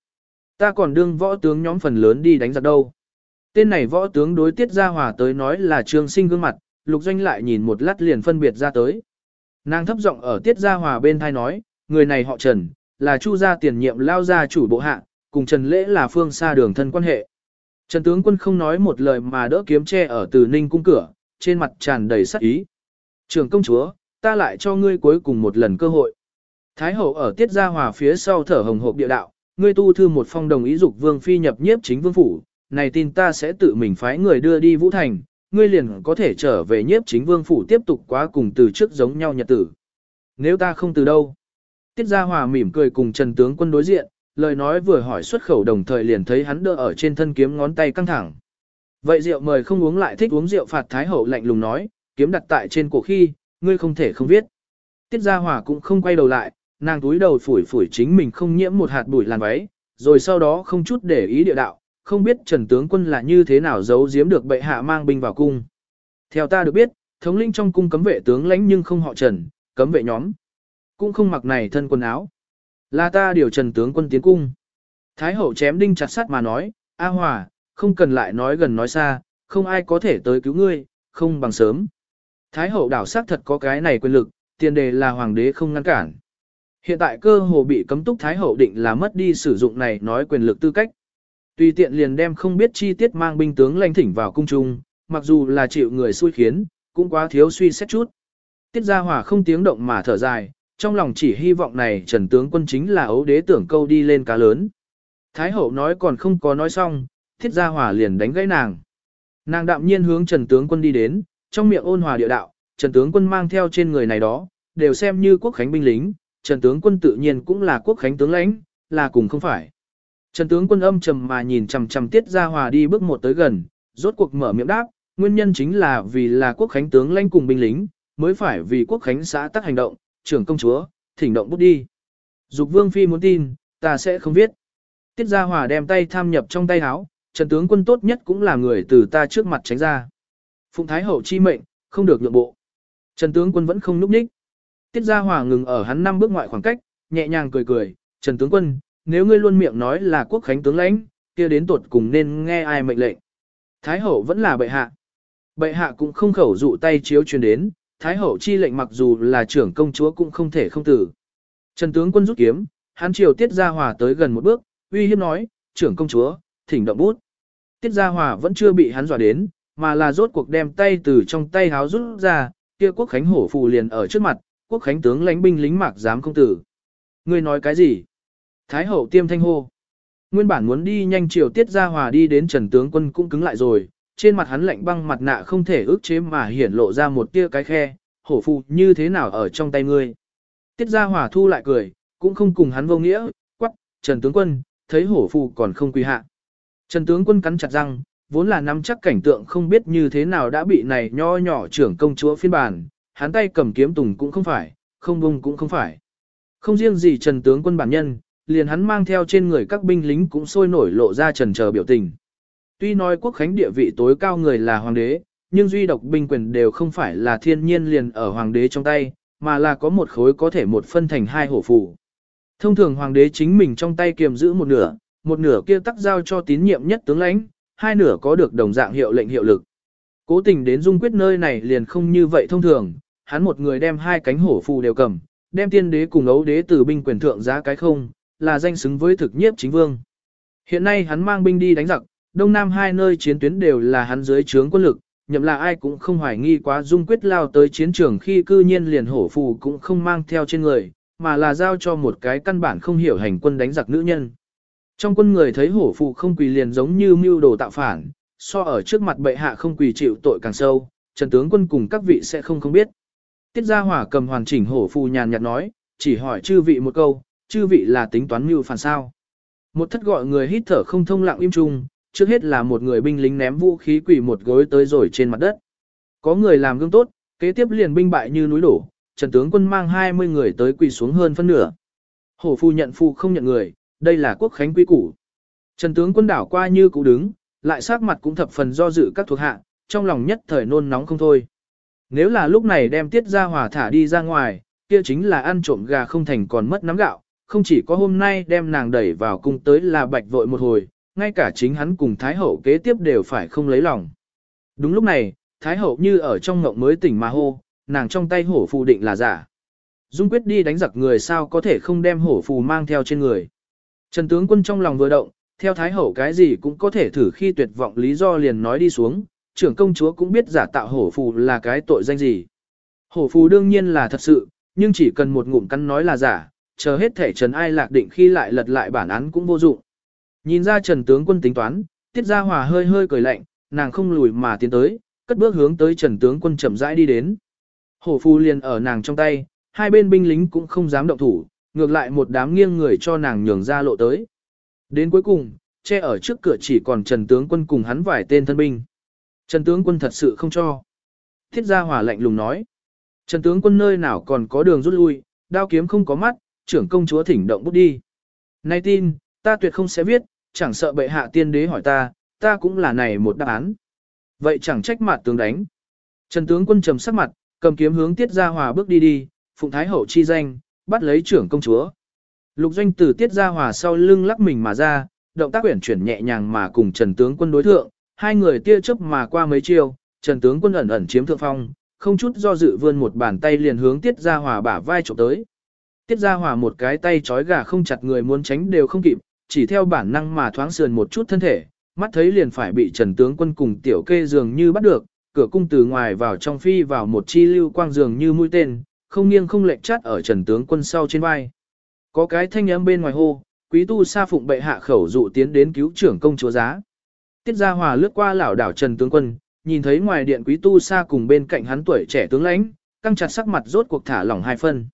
Ta còn đương võ tướng nhóm phần lớn đi đánh giặc đâu. Tên này võ tướng đối tiết ra hòa tới nói là trương sinh gương mặt, lục doanh lại nhìn một lát liền phân biệt ra tới. Nàng thấp giọng ở tiết ra hòa bên thai nói, người này họ Trần, là chu gia tiền nhiệm lao gia chủ bộ hạ, cùng Trần Lễ là phương xa đường thân quan hệ. Trần tướng quân không nói một lời mà đỡ kiếm tre ở từ ninh cung cửa, trên mặt tràn đầy sắc ý. Trường công chúa, ta lại cho ngươi cuối cùng một lần cơ hội. Thái hậu ở tiết gia hòa phía sau thở hồng hộp địa đạo, ngươi tu thư một phong đồng ý dục vương phi nhập nhiếp chính vương phủ, này tin ta sẽ tự mình phái người đưa đi vũ thành, ngươi liền có thể trở về nhiếp chính vương phủ tiếp tục quá cùng từ trước giống nhau nhật tử. Nếu ta không từ đâu? Tiết Gia Hòa mỉm cười cùng Trần Tướng quân đối diện, lời nói vừa hỏi xuất khẩu đồng thời liền thấy hắn đỡ ở trên thân kiếm ngón tay căng thẳng. Vậy rượu mời không uống lại thích uống rượu phạt Thái Hậu lạnh lùng nói, kiếm đặt tại trên cổ khi, ngươi không thể không viết. Tiết Gia Hòa cũng không quay đầu lại, nàng túi đầu phủi phủi chính mình không nhiễm một hạt bụi làn váy, rồi sau đó không chút để ý địa đạo, không biết Trần Tướng quân là như thế nào giấu giếm được bệ hạ mang binh vào cung. Theo ta được biết, thống lĩnh trong cung cấm vệ tướng lãnh nhưng không họ Trần, cấm vệ nhóm. Cũng không mặc này thân quần áo. Là ta điều Trần Tướng quân tiến cung. Thái hậu chém đinh chặt sắt mà nói, A Hòa, không cần lại nói gần nói xa, không ai có thể tới cứu ngươi, không bằng sớm. Thái hậu đảo xác thật có cái này quyền lực, tiền đề là hoàng đế không ngăn cản. Hiện tại cơ hồ bị cấm túc Thái hậu định là mất đi sử dụng này nói quyền lực tư cách. Tùy tiện liền đem không biết chi tiết mang binh tướng lãnh thỉnh vào cung trung, mặc dù là chịu người xui khiến, cũng quá thiếu suy xét chút. Tiết Gia Hòa không tiếng động mà thở dài, trong lòng chỉ hy vọng này Trần tướng quân chính là ấu đế tưởng câu đi lên cá lớn. Thái hậu nói còn không có nói xong, Tiết Gia Hòa liền đánh gãy nàng. Nàng đạm nhiên hướng Trần tướng quân đi đến, trong miệng ôn hòa địa đạo, Trần tướng quân mang theo trên người này đó, đều xem như quốc khánh binh lính, Trần tướng quân tự nhiên cũng là quốc khánh tướng lãnh, là cùng không phải. Trần tướng quân âm trầm mà nhìn chằm chằm Tiết Gia Hòa đi bước một tới gần, rốt cuộc mở miệng đáp, nguyên nhân chính là vì là quốc khánh tướng lãnh cùng binh lính, mới phải vì quốc khánh xã tắc hành động, trưởng công chúa, thỉnh động bút đi. Dục vương phi muốn tin, ta sẽ không viết. Tiết Gia Hòa đem tay tham nhập trong tay áo, Trần tướng quân tốt nhất cũng là người từ ta trước mặt tránh ra. Phụng Thái hậu chi mệnh, không được nhượng bộ. Trần tướng quân vẫn không núp ních. Tiết Gia Hòa ngừng ở hắn năm bước ngoại khoảng cách, nhẹ nhàng cười cười, "Trần tướng quân, nếu ngươi luôn miệng nói là quốc khánh tướng lãnh, kia đến tuột cùng nên nghe ai mệnh lệnh?" Thái hậu vẫn là bệ hạ. Bệ hạ cũng không khẩu dụ tay chiếu truyền đến, Thái hậu chi lệnh mặc dù là trưởng công chúa cũng không thể không tử. Trần tướng quân rút kiếm, hắn chiều Tiết Gia Hòa tới gần một bước, uy hiếp nói, trưởng công chúa, thỉnh động bút. Tiết Gia Hòa vẫn chưa bị hắn dọa đến, mà là rốt cuộc đem tay từ trong tay háo rút ra, kia quốc khánh hổ phù liền ở trước mặt, quốc khánh tướng lãnh binh lính mạc dám không tử. Ngươi nói cái gì? Thái hậu tiêm thanh hô. Nguyên bản muốn đi nhanh chiều Tiết Gia Hòa đi đến Trần tướng quân cũng cứng lại rồi, trên mặt hắn lạnh băng mặt nạ không thể ước chế mà hiển lộ ra một tia cái khe, hổ phù như thế nào ở trong tay ngươi. Tiết Gia Hòa thu lại cười, cũng không cùng hắn vô nghĩa, quắc, Trần tướng quân, thấy hổ phù còn không quy hạ. Trần tướng quân cắn chặt răng, vốn là nắm chắc cảnh tượng không biết như thế nào đã bị này nho nhỏ trưởng công chúa phiên bản, hắn tay cầm kiếm tùng cũng không phải, không bung cũng không phải. Không riêng gì Trần tướng quân bản nhân, liền hắn mang theo trên người các binh lính cũng sôi nổi lộ ra trần chờ biểu tình. Tuy nói quốc khánh địa vị tối cao người là hoàng đế, nhưng duy độc binh quyền đều không phải là thiên nhiên liền ở hoàng đế trong tay, mà là có một khối có thể một phân thành hai hổ phù. Thông thường hoàng đế chính mình trong tay kiềm giữ một nửa, một nửa kia tắc giao cho tín nhiệm nhất tướng lãnh, hai nửa có được đồng dạng hiệu lệnh hiệu lực. Cố tình đến dung quyết nơi này liền không như vậy thông thường, hắn một người đem hai cánh hổ phù đều cầm, đem tiên đế cùng ấu đế từ binh quyền thượng giá cái không, là danh xứng với thực nhiếp chính vương. Hiện nay hắn mang binh đi đánh giặc, đông nam hai nơi chiến tuyến đều là hắn dưới trướng quân lực, nhậm là ai cũng không hoài nghi quá dung quyết lao tới chiến trường khi cư nhiên liền hổ phù cũng không mang theo trên người, mà là giao cho một cái căn bản không hiểu hành quân đánh giặc nữ nhân. Trong quân người thấy hổ phụ không quỳ liền giống như mưu đồ tạo phản, so ở trước mặt bệ hạ không quỳ chịu tội càng sâu, trần tướng quân cùng các vị sẽ không không biết. Tiết Gia Hỏa cầm hoàn chỉnh hổ phụ nhàn nhạt nói, chỉ hỏi chư vị một câu, chư vị là tính toán mưu phản sao. Một thất gọi người hít thở không thông lặng im chung, trước hết là một người binh lính ném vũ khí quỷ một gối tới rồi trên mặt đất. Có người làm gương tốt, kế tiếp liền binh bại như núi đổ, Trần tướng quân mang 20 người tới quỳ xuống hơn phân nửa. Hổ phu nhận phu không nhận người, đây là quốc khánh quy củ. Trần tướng quân đảo qua như cũ đứng, lại sắc mặt cũng thập phần do dự các thuộc hạ, trong lòng nhất thời nôn nóng không thôi. Nếu là lúc này đem tiết ra hòa thả đi ra ngoài, kia chính là ăn trộm gà không thành còn mất nắm gạo, không chỉ có hôm nay đem nàng đẩy vào cung tới là bạch vội một hồi, ngay cả chính hắn cùng Thái Hậu kế tiếp đều phải không lấy lòng. Đúng lúc này, Thái Hậu như ở trong ngộng mới tỉnh mà hô, nàng trong tay hổ phù định là giả. Dung quyết đi đánh giặc người sao có thể không đem hổ phù mang theo trên người. Trần tướng quân trong lòng vừa động, theo Thái Hậu cái gì cũng có thể thử khi tuyệt vọng lý do liền nói đi xuống, trưởng công chúa cũng biết giả tạo hổ phù là cái tội danh gì. Hổ phù đương nhiên là thật sự, nhưng chỉ cần một ngụm cắn nói là giả, chờ hết thể Trần Ai lạc định khi lại lật lại bản án cũng vô dụng. Nhìn ra Trần tướng quân tính toán, Tiết Gia Hòa hơi hơi cười lạnh, nàng không lùi mà tiến tới, cất bước hướng tới Trần tướng quân chậm rãi đi đến. Hổ phù liền ở nàng trong tay, hai bên binh lính cũng không dám động thủ, ngược lại một đám nghiêng người cho nàng nhường ra lộ tới. Đến cuối cùng, che ở trước cửa chỉ còn Trần tướng quân cùng hắn vài tên thân binh. Trần tướng quân thật sự không cho. Thiết gia hỏa lạnh lùng nói. Trần tướng quân nơi nào còn có đường rút lui, đao kiếm không có mắt, trưởng công chúa thỉnh động bút đi. Nay tin, ta tuyệt không sẽ viết, chẳng sợ bệ hạ tiên đế hỏi ta, ta cũng là này một đáp án. Vậy chẳng trách mặt tướng đánh. Trần tướng quân trầm sắc mặt, cầm kiếm hướng tiết gia hòa bước đi đi, phụng thái hậu chi danh, bắt lấy trưởng công chúa. Lục doanh từ tiết gia hòa sau lưng lắc mình mà ra, động tác quyển chuyển nhẹ nhàng mà cùng Trần tướng quân đối thượng, hai người tia chớp mà qua mấy chiêu, Trần tướng quân ẩn ẩn chiếm thượng phong, không chút do dự vươn một bàn tay liền hướng tiết gia hòa bả vai chụp tới. Tiết gia hòa một cái tay trói gà không chặt người muốn tránh đều không kịp, chỉ theo bản năng mà thoáng sườn một chút thân thể, mắt thấy liền phải bị Trần tướng quân cùng tiểu kê dường như bắt được, cửa cung từ ngoài vào trong phi vào một chi lưu quang dường như mũi tên, không nghiêng không lệch chát ở Trần tướng quân sau trên vai. Có cái thanh âm bên ngoài hô, quý tu sa phụng bệ hạ khẩu dụ tiến đến cứu trưởng công chúa giá. Tiết Gia Hòa lướt qua lão đảo Trần tướng quân, nhìn thấy ngoài điện quý tu sa cùng bên cạnh hắn tuổi trẻ tướng lãnh, căng chặt sắc mặt rốt cuộc thả lỏng hai phân.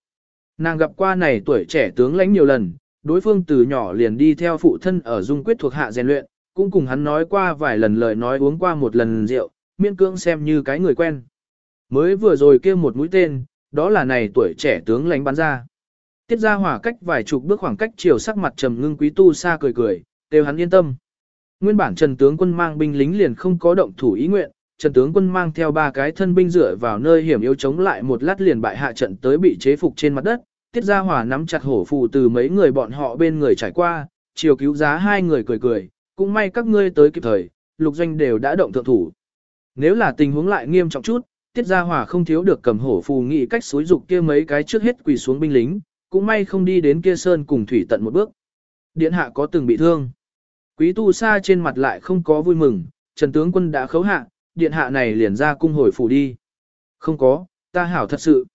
Nàng gặp qua này tuổi trẻ tướng lãnh nhiều lần, đối phương từ nhỏ liền đi theo phụ thân ở dung quyết thuộc hạ rèn luyện, cũng cùng hắn nói qua vài lần lời nói uống qua một lần rượu, miễn cưỡng xem như cái người quen. Mới vừa rồi kia một mũi tên, đó là này tuổi trẻ tướng lãnh bắn ra. Tiết ra hỏa cách vài chục bước khoảng cách chiều sắc mặt trầm ngưng quý tu xa cười cười, đều hắn yên tâm. Nguyên bản Trần tướng quân mang binh lính liền không có động thủ ý nguyện, Trần tướng quân mang theo ba cái thân binh dựa vào nơi hiểm yếu chống lại một lát liền bại hạ trận tới bị chế phục trên mặt đất. Tiết Gia Hòa nắm chặt hổ phù từ mấy người bọn họ bên người trải qua, chiều cứu giá hai người cười cười, cũng may các ngươi tới kịp thời, lục doanh đều đã động thượng thủ. Nếu là tình huống lại nghiêm trọng chút, Tiết Gia Hòa không thiếu được cầm hổ phù nghị cách xối dục kia mấy cái trước hết quỳ xuống binh lính, cũng may không đi đến kia sơn cùng thủy tận một bước. Điện hạ có từng bị thương. Quý tu sa trên mặt lại không có vui mừng, Trần tướng quân đã khấu hạ, điện hạ này liền ra cung hồi phủ đi. Không có, ta hảo thật sự.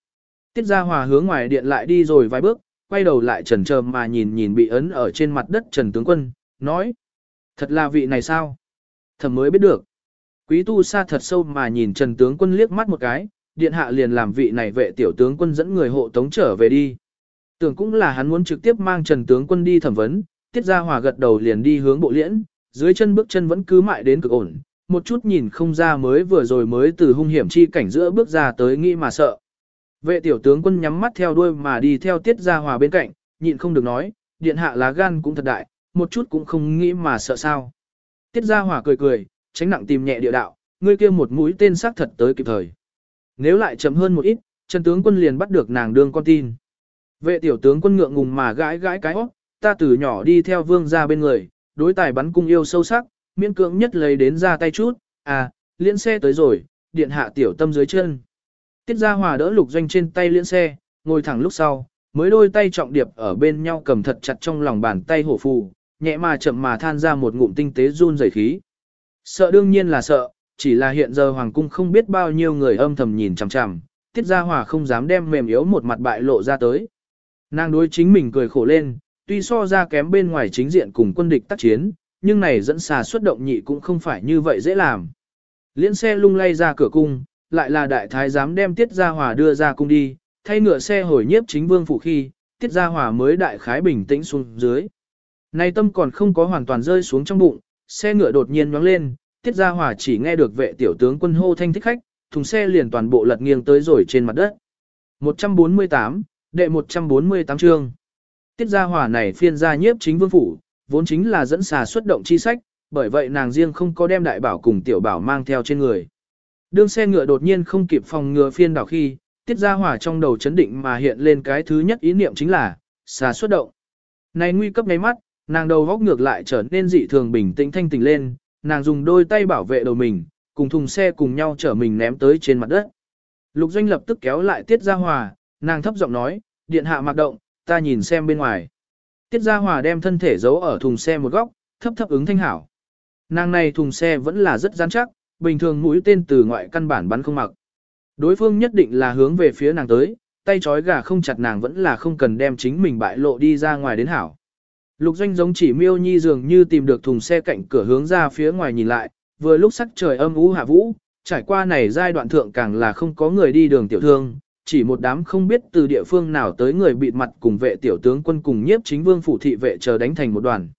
Tiết Gia Hòa hướng ngoài điện lại đi rồi vài bước, quay đầu lại trần trờ mà nhìn nhìn bị ấn ở trên mặt đất Trần tướng quân, nói. Thật là vị này sao? Thầm mới biết được. Quý tu sa thật sâu mà nhìn Trần tướng quân liếc mắt một cái, điện hạ liền làm vị này vệ tiểu tướng quân dẫn người hộ tống trở về đi. Tưởng cũng là hắn muốn trực tiếp mang Trần tướng quân đi thẩm vấn, Tiết Gia Hòa gật đầu liền đi hướng bộ liễn, dưới chân bước chân vẫn cứ mại đến cực ổn, một chút nhìn không ra mới vừa rồi mới từ hung hiểm chi cảnh giữa bước ra tới nghĩ mà sợ. Vệ tiểu tướng quân nhắm mắt theo đuôi mà đi theo Tiết Gia Hòa bên cạnh, nhịn không được nói, điện hạ lá gan cũng thật đại, một chút cũng không nghĩ mà sợ sao. Tiết Gia Hòa cười cười, tránh nặng tìm nhẹ địa đạo, ngươi kia một mũi tên sắc thật tới kịp thời. Nếu lại chậm hơn một ít, Trần tướng quân liền bắt được nàng đương con tin. Vệ tiểu tướng quân ngượng ngùng mà gãi gãi cái óc, ta từ nhỏ đi theo vương gia bên người, đối tài bắn cung yêu sâu sắc, miễn cưỡng nhất lấy đến ra tay chút, à, liễn xe tới rồi, điện hạ tiểu tâm dưới chân. Tiết gia hòa đỡ lục doanh trên tay liễn xe, ngồi thẳng lúc sau, mới đôi tay trọng điệp ở bên nhau cầm thật chặt trong lòng bàn tay hổ phù, nhẹ mà chậm mà than ra một ngụm tinh tế run rẩy khí. Sợ đương nhiên là sợ, chỉ là hiện giờ hoàng cung không biết bao nhiêu người âm thầm nhìn chằm chằm, tiết gia hòa không dám đem mềm yếu một mặt bại lộ ra tới. Nàng đối chính mình cười khổ lên, tuy so ra kém bên ngoài chính diện cùng quân địch tác chiến, nhưng này dẫn xà xuất động nhị cũng không phải như vậy dễ làm. Liên xe lung lay ra cửa cung, lại là đại thái dám đem tiết gia hòa đưa ra cung đi, thay ngựa xe hồi nhiếp chính vương phủ khi, tiết gia hòa mới đại khái bình tĩnh xuống dưới. Nay tâm còn không có hoàn toàn rơi xuống trong bụng, xe ngựa đột nhiên nhoáng lên, tiết gia hòa chỉ nghe được vệ tiểu tướng quân hô thanh thích khách, thùng xe liền toàn bộ lật nghiêng tới rồi trên mặt đất. 148, đệ 148 chương. Tiết gia hòa này phiên gia nhiếp chính vương phủ, vốn chính là dẫn xà xuất động chi sách, bởi vậy nàng riêng không có đem đại bảo cùng tiểu bảo mang theo trên người. Đương xe ngựa đột nhiên không kịp phòng ngừa phiên đảo khi, tiết gia hỏa trong đầu chấn định mà hiện lên cái thứ nhất ý niệm chính là, xà xuất động. Này nguy cấp ngay mắt, nàng đầu góc ngược lại trở nên dị thường bình tĩnh thanh tỉnh lên, nàng dùng đôi tay bảo vệ đầu mình, cùng thùng xe cùng nhau chở mình ném tới trên mặt đất. Lục doanh lập tức kéo lại tiết gia hòa, nàng thấp giọng nói, điện hạ mặc động, ta nhìn xem bên ngoài. Tiết Gia Hòa đem thân thể giấu ở thùng xe một góc, thấp thấp ứng thanh hảo. Nàng này thùng xe vẫn là rất rắn chắc, bình thường mũi tên từ ngoại căn bản bắn không mặc. Đối phương nhất định là hướng về phía nàng tới, tay chói gà không chặt nàng vẫn là không cần đem chính mình bại lộ đi ra ngoài đến hảo. Lục doanh giống chỉ miêu nhi dường như tìm được thùng xe cạnh cửa hướng ra phía ngoài nhìn lại, vừa lúc sắc trời âm u hạ vũ, trải qua này giai đoạn thượng càng là không có người đi đường tiểu thương, chỉ một đám không biết từ địa phương nào tới người bịt mặt cùng vệ tiểu tướng quân cùng nhiếp chính vương phủ thị vệ chờ đánh thành một đoàn.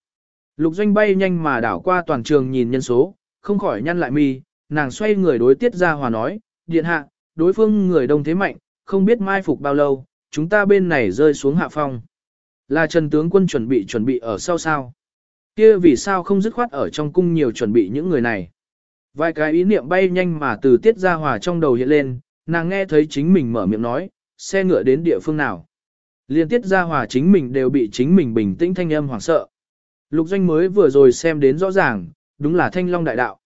Lục doanh bay nhanh mà đảo qua toàn trường nhìn nhân số, không khỏi nhăn lại mi, nàng xoay người đối tiết ra hòa nói, điện hạ, đối phương người đông thế mạnh, không biết mai phục bao lâu, chúng ta bên này rơi xuống hạ phong. Là Trần tướng quân chuẩn bị chuẩn bị ở sau sao? Kia vì sao không dứt khoát ở trong cung nhiều chuẩn bị những người này? Vài cái ý niệm bay nhanh mà từ tiết ra hòa trong đầu hiện lên, nàng nghe thấy chính mình mở miệng nói, xe ngựa đến địa phương nào. Liên tiết ra hòa chính mình đều bị chính mình bình tĩnh thanh âm hoảng sợ. Lục doanh mới vừa rồi xem đến rõ ràng, đúng là thanh long đại đạo.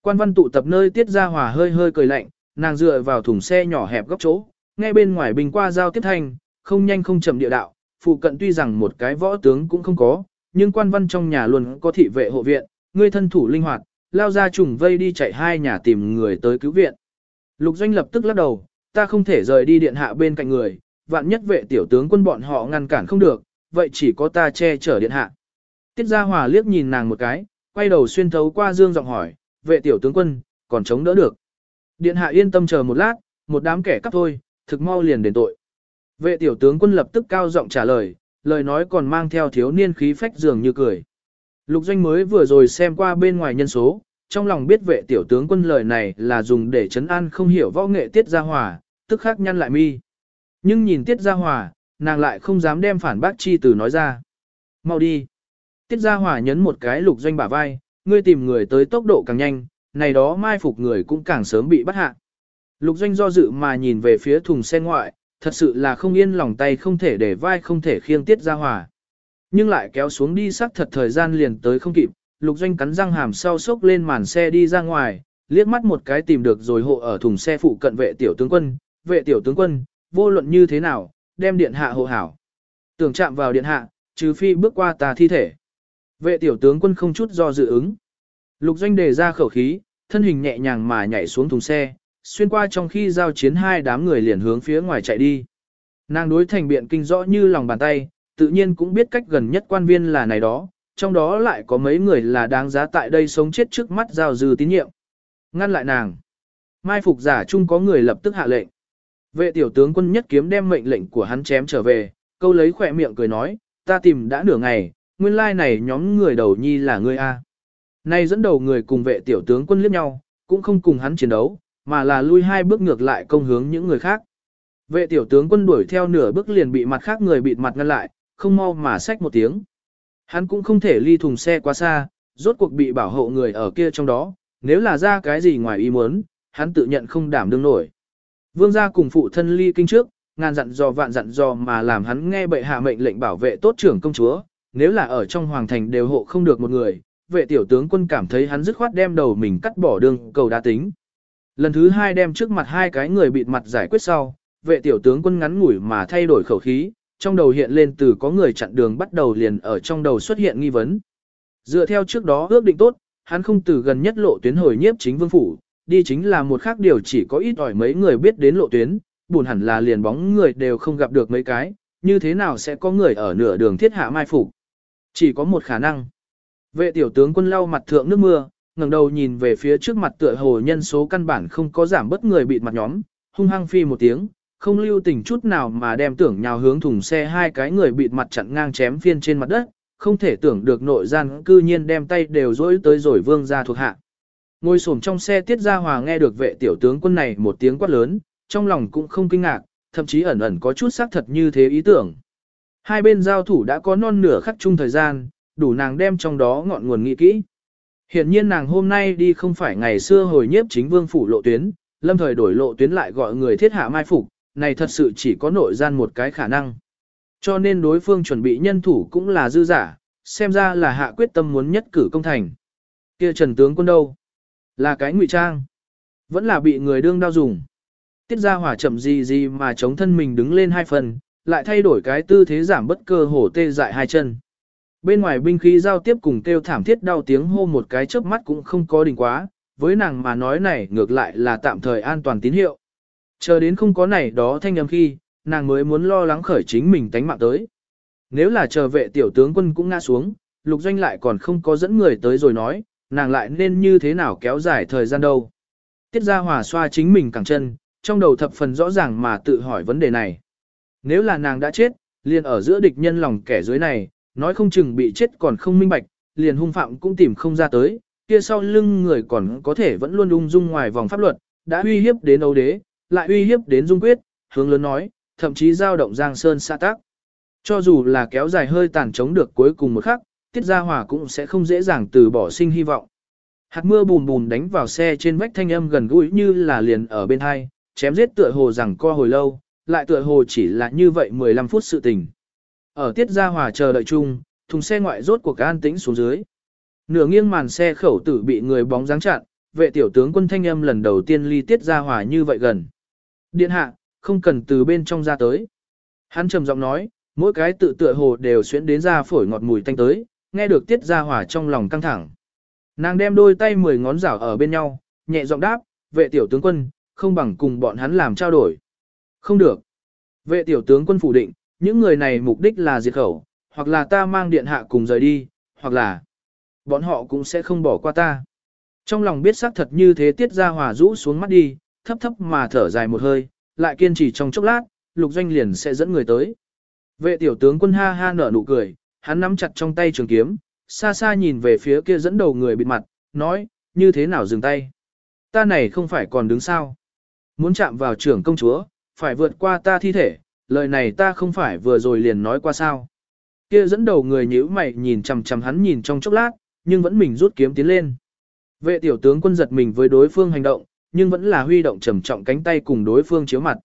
Quan văn tụ tập nơi tiết ra hòa hơi hơi cười lạnh, nàng dựa vào thùng xe nhỏ hẹp góc chỗ, nghe bên ngoài bình qua giao tiếp thanh, không nhanh không chậm địa đạo, phụ cận tuy rằng một cái võ tướng cũng không có, nhưng quan văn trong nhà luôn có thị vệ hộ viện, ngươi thân thủ linh hoạt, lao ra trùng vây đi chạy hai nhà tìm người tới cứu viện. Lục doanh lập tức lắc đầu, ta không thể rời đi điện hạ bên cạnh người, vạn nhất vệ tiểu tướng quân bọn họ ngăn cản không được, vậy chỉ có ta che chở điện hạ. Tiết Gia Hòa liếc nhìn nàng một cái, quay đầu xuyên thấu qua dương giọng hỏi, vệ tiểu tướng quân, còn chống đỡ được. Điện hạ yên tâm chờ một lát, một đám kẻ cắp thôi, thực mau liền đền tội. Vệ tiểu tướng quân lập tức cao giọng trả lời, lời nói còn mang theo thiếu niên khí phách dường như cười. Lục doanh mới vừa rồi xem qua bên ngoài nhân số, trong lòng biết vệ tiểu tướng quân lời này là dùng để chấn an không hiểu võ nghệ tiết gia hòa, tức khắc nhăn lại mi. Nhưng nhìn tiết gia hòa, nàng lại không dám đem phản bác chi từ nói ra. Mau đi. Tiết gia hòa nhấn một cái lục doanh bả vai, ngươi tìm người tới tốc độ càng nhanh, này đó mai phục người cũng càng sớm bị bắt hạ. Lục doanh do dự mà nhìn về phía thùng xe ngoại, thật sự là không yên lòng tay không thể để vai không thể khiêng tiết gia hòa. Nhưng lại kéo xuống đi sắc thật thời gian liền tới không kịp, lục doanh cắn răng hàm sau sốc lên màn xe đi ra ngoài, liếc mắt một cái tìm được rồi hộ ở thùng xe phụ cận vệ tiểu tướng quân, vệ tiểu tướng quân, vô luận như thế nào, đem điện hạ hộ hảo. Tưởng chạm vào điện hạ, trừ phi bước qua tà thi thể. Vệ tiểu tướng quân không chút do dự ứng. Lục doanh đề ra khẩu khí, thân hình nhẹ nhàng mà nhảy xuống thùng xe, xuyên qua trong khi giao chiến hai đám người liền hướng phía ngoài chạy đi. Nàng đối thành biện kinh rõ như lòng bàn tay, tự nhiên cũng biết cách gần nhất quan viên là này đó, trong đó lại có mấy người là đáng giá tại đây sống chết trước mắt giao dư tín nhiệm. Ngăn lại nàng. Mai phục giả chung có người lập tức hạ lệnh. Vệ tiểu tướng quân nhất kiếm đem mệnh lệnh của hắn chém trở về, câu lấy khỏe miệng cười nói, ta tìm đã nửa ngày, nguyên lai này nhóm người đầu nhi là ngươi A. Nay dẫn đầu người cùng vệ tiểu tướng quân liếc nhau, cũng không cùng hắn chiến đấu, mà là lui hai bước ngược lại công hướng những người khác. Vệ tiểu tướng quân đuổi theo nửa bước liền bị mặt khác người bịt mặt ngăn lại, không mau mà xách một tiếng. Hắn cũng không thể ly thùng xe quá xa, rốt cuộc bị bảo hộ người ở kia trong đó, nếu là ra cái gì ngoài ý muốn, hắn tự nhận không đảm đương nổi. Vương gia cùng phụ thân ly kinh trước, ngàn dặn dò vạn dặn dò mà làm hắn nghe bệ hạ mệnh lệnh bảo vệ tốt trưởng công chúa, nếu là ở trong hoàng thành đều hộ không được một người, vệ tiểu tướng quân cảm thấy hắn dứt khoát đem đầu mình cắt bỏ đường cầu đa tính. Lần thứ hai đem trước mặt hai cái người bịt mặt giải quyết sau, vệ tiểu tướng quân ngắn ngủi mà thay đổi khẩu khí, trong đầu hiện lên từ có người chặn đường bắt đầu liền ở trong đầu xuất hiện nghi vấn. Dựa theo trước đó ước định tốt, hắn không từ gần nhất lộ tuyến hồi nhiếp chính vương phủ, đi chính là một khác điều chỉ có ít ỏi mấy người biết đến lộ tuyến, buồn hẳn là liền bóng người đều không gặp được mấy cái, như thế nào sẽ có người ở nửa đường thiết hạ mai phục. Chỉ có một khả năng. Vệ tiểu tướng quân lau mặt thượng nước mưa, ngẩng đầu nhìn về phía trước mặt tựa hồ nhân số căn bản không có giảm bất người bịt mặt nhóm, hung hăng phi một tiếng, không lưu tình chút nào mà đem tưởng nhào hướng thùng xe hai cái người bịt mặt chặn ngang chém phiên trên mặt đất, không thể tưởng được nội gian cư nhiên đem tay đều dỗi tới rồi vương ra thuộc hạ. Ngồi xổm trong xe tiết ra hòa nghe được vệ tiểu tướng quân này một tiếng quát lớn, trong lòng cũng không kinh ngạc, thậm chí ẩn ẩn có chút xác thật như thế ý tưởng. Hai bên giao thủ đã có non nửa khắc chung thời gian, đủ nàng đem trong đó ngọn nguồn nghĩ kỹ. Hiện nhiên nàng hôm nay đi không phải ngày xưa hồi nhiếp chính vương phủ lộ tuyến, lâm thời đổi lộ tuyến lại gọi người thiết hạ mai phục, này thật sự chỉ có nội gian một cái khả năng. Cho nên đối phương chuẩn bị nhân thủ cũng là dư giả, xem ra là hạ quyết tâm muốn nhất cử công thành. Kia trần tướng quân đâu? Là cái ngụy trang. Vẫn là bị người đương đao dùng. Tiết ra hỏa chậm gì gì mà chống thân mình đứng lên hai phần, lại thay đổi cái tư thế giảm bất cơ hổ tê dại hai chân. Bên ngoài binh khí giao tiếp cùng kêu thảm thiết đau tiếng hô một cái chớp mắt cũng không có đình quá, với nàng mà nói này ngược lại là tạm thời an toàn tín hiệu. Chờ đến không có này đó thanh âm khi, nàng mới muốn lo lắng khởi chính mình tánh mạng tới. Nếu là chờ vệ tiểu tướng quân cũng ngã xuống, lục doanh lại còn không có dẫn người tới rồi nói, nàng lại nên như thế nào kéo dài thời gian đâu. Tiết Gia Hòa xoa chính mình cẳng chân, trong đầu thập phần rõ ràng mà tự hỏi vấn đề này. Nếu là nàng đã chết, liền ở giữa địch nhân lòng kẻ dưới này, nói không chừng bị chết còn không minh bạch, liền hung phạm cũng tìm không ra tới, kia sau lưng người còn có thể vẫn luôn ung dung ngoài vòng pháp luật, đã uy hiếp đến Âu đế, lại uy hiếp đến Dung Quyết, hướng lớn nói, thậm chí giao động Giang Sơn xa tác. Cho dù là kéo dài hơi tàn chống được cuối cùng một khắc, Tiết Gia Hòa cũng sẽ không dễ dàng từ bỏ sinh hy vọng. Hạt mưa bùn bùn đánh vào xe trên vách thanh âm gần gũi như là liền ở bên hai, chém giết tựa hồ rằng co hồi lâu, lại tựa hồ chỉ là như vậy 15 phút sự tình. Ở Tiết Gia Hòa chờ đợi chung, thùng xe ngoại rốt cuộc an tĩnh xuống dưới. Nửa nghiêng màn xe khẩu tử bị người bóng dáng chặn, vệ tiểu tướng quân thanh âm lần đầu tiên ly Tiết Gia Hòa như vậy gần. Điện hạ, không cần từ bên trong ra tới. Hắn trầm giọng nói, mỗi cái tự tựa hồ đều xuyến đến ra phổi ngọt mùi tanh tới, nghe được Tiết Gia Hòa trong lòng căng thẳng. Nàng đem đôi tay mười ngón rảo ở bên nhau, nhẹ giọng đáp, vệ tiểu tướng quân, không bằng cùng bọn hắn làm trao đổi. Không được. Vệ tiểu tướng quân phủ định, những người này mục đích là diệt khẩu, hoặc là ta mang điện hạ cùng rời đi, hoặc là bọn họ cũng sẽ không bỏ qua ta. Trong lòng biết xác thật như thế tiết ra hòa rũ xuống mắt đi, thấp thấp mà thở dài một hơi, lại kiên trì trong chốc lát, lục doanh liền sẽ dẫn người tới. Vệ tiểu tướng quân ha ha nở nụ cười, hắn nắm chặt trong tay trường kiếm, xa xa nhìn về phía kia dẫn đầu người bịt mặt, nói, như thế nào dừng tay. Ta này không phải còn đứng sao. Muốn chạm vào trưởng công chúa, phải vượt qua ta thi thể, lời này ta không phải vừa rồi liền nói qua sao. Kia dẫn đầu người nhíu mày nhìn chằm chằm hắn nhìn trong chốc lát, nhưng vẫn mình rút kiếm tiến lên. Vệ tiểu tướng quân giật mình với đối phương hành động, nhưng vẫn là huy động trầm trọng cánh tay cùng đối phương chiếu mặt.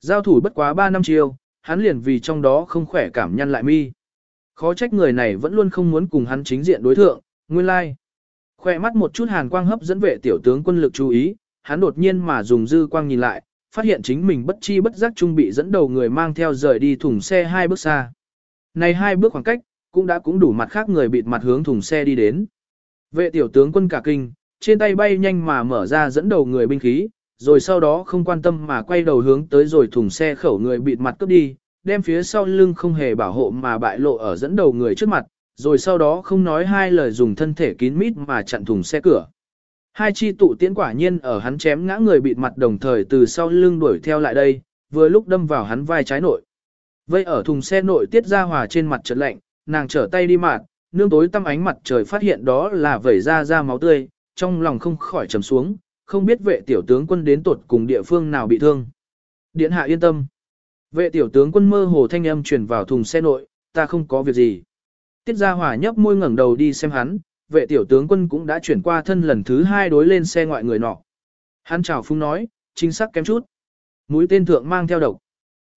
Giao thủ bất quá 3 năm chiều hắn liền vì trong đó không khỏe cảm nhăn lại mi. Khó trách người này vẫn luôn không muốn cùng hắn chính diện đối thượng, nguyên lai. Like. Khoe mắt một chút hàn quang hấp dẫn vệ tiểu tướng quân lực chú ý, hắn đột nhiên mà dùng dư quang nhìn lại, phát hiện chính mình bất chi bất giác trung bị dẫn đầu người mang theo rời đi thùng xe hai bước xa. Này hai bước khoảng cách, cũng đã cũng đủ mặt khác người bịt mặt hướng thùng xe đi đến. Vệ tiểu tướng quân cả kinh, trên tay bay nhanh mà mở ra dẫn đầu người binh khí, rồi sau đó không quan tâm mà quay đầu hướng tới rồi thùng xe khẩu người bịt mặt cướp đi, đem phía sau lưng không hề bảo hộ mà bại lộ ở dẫn đầu người trước mặt, rồi sau đó không nói hai lời dùng thân thể kín mít mà chặn thùng xe cửa. Hai chi tụ tiễn quả nhiên ở hắn chém ngã người bịt mặt đồng thời từ sau lưng đuổi theo lại đây, vừa lúc đâm vào hắn vai trái nội. Vây ở thùng xe nội tiết ra hòa trên mặt trật lạnh, nàng trở tay đi mạt, nương tối tăm ánh mặt trời phát hiện đó là vẩy ra ra máu tươi, trong lòng không khỏi trầm xuống, không biết vệ tiểu tướng quân đến tuột cùng địa phương nào bị thương. Điện hạ yên tâm. Vệ tiểu tướng quân mơ hồ thanh âm truyền vào thùng xe nội, ta không có việc gì. Tiết Gia Hòa nhấp môi ngẩng đầu đi xem hắn, vệ tiểu tướng quân cũng đã chuyển qua thân lần thứ hai đối lên xe ngoại người nọ. Hắn chào phung nói, chính xác kém chút. Mũi tên thượng mang theo độc.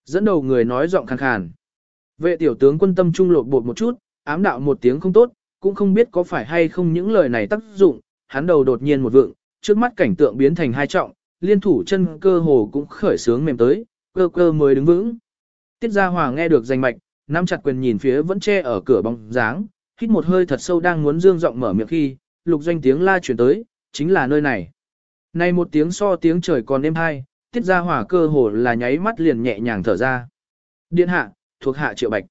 Dẫn đầu người nói giọng khàn khàn. Vệ tiểu tướng quân tâm trung lột bột một chút, ám đạo một tiếng không tốt, cũng không biết có phải hay không những lời này tác dụng, hắn đầu đột nhiên một vượng, trước mắt cảnh tượng biến thành hai trọng, liên thủ chân cơ hồ cũng khởi sướng mềm tới, cơ cơ mới đứng vững. Tiết Gia Hòa nghe được danh mạch, nắm chặt quyền nhìn phía vẫn che ở cửa bóng dáng, hít một hơi thật sâu đang muốn dương giọng mở miệng khi, lục doanh tiếng la chuyển tới, chính là nơi này. Này một tiếng so tiếng trời còn êm hai, tiết ra hỏa cơ hồ là nháy mắt liền nhẹ nhàng thở ra. Điện hạ, thuộc hạ triệu bạch.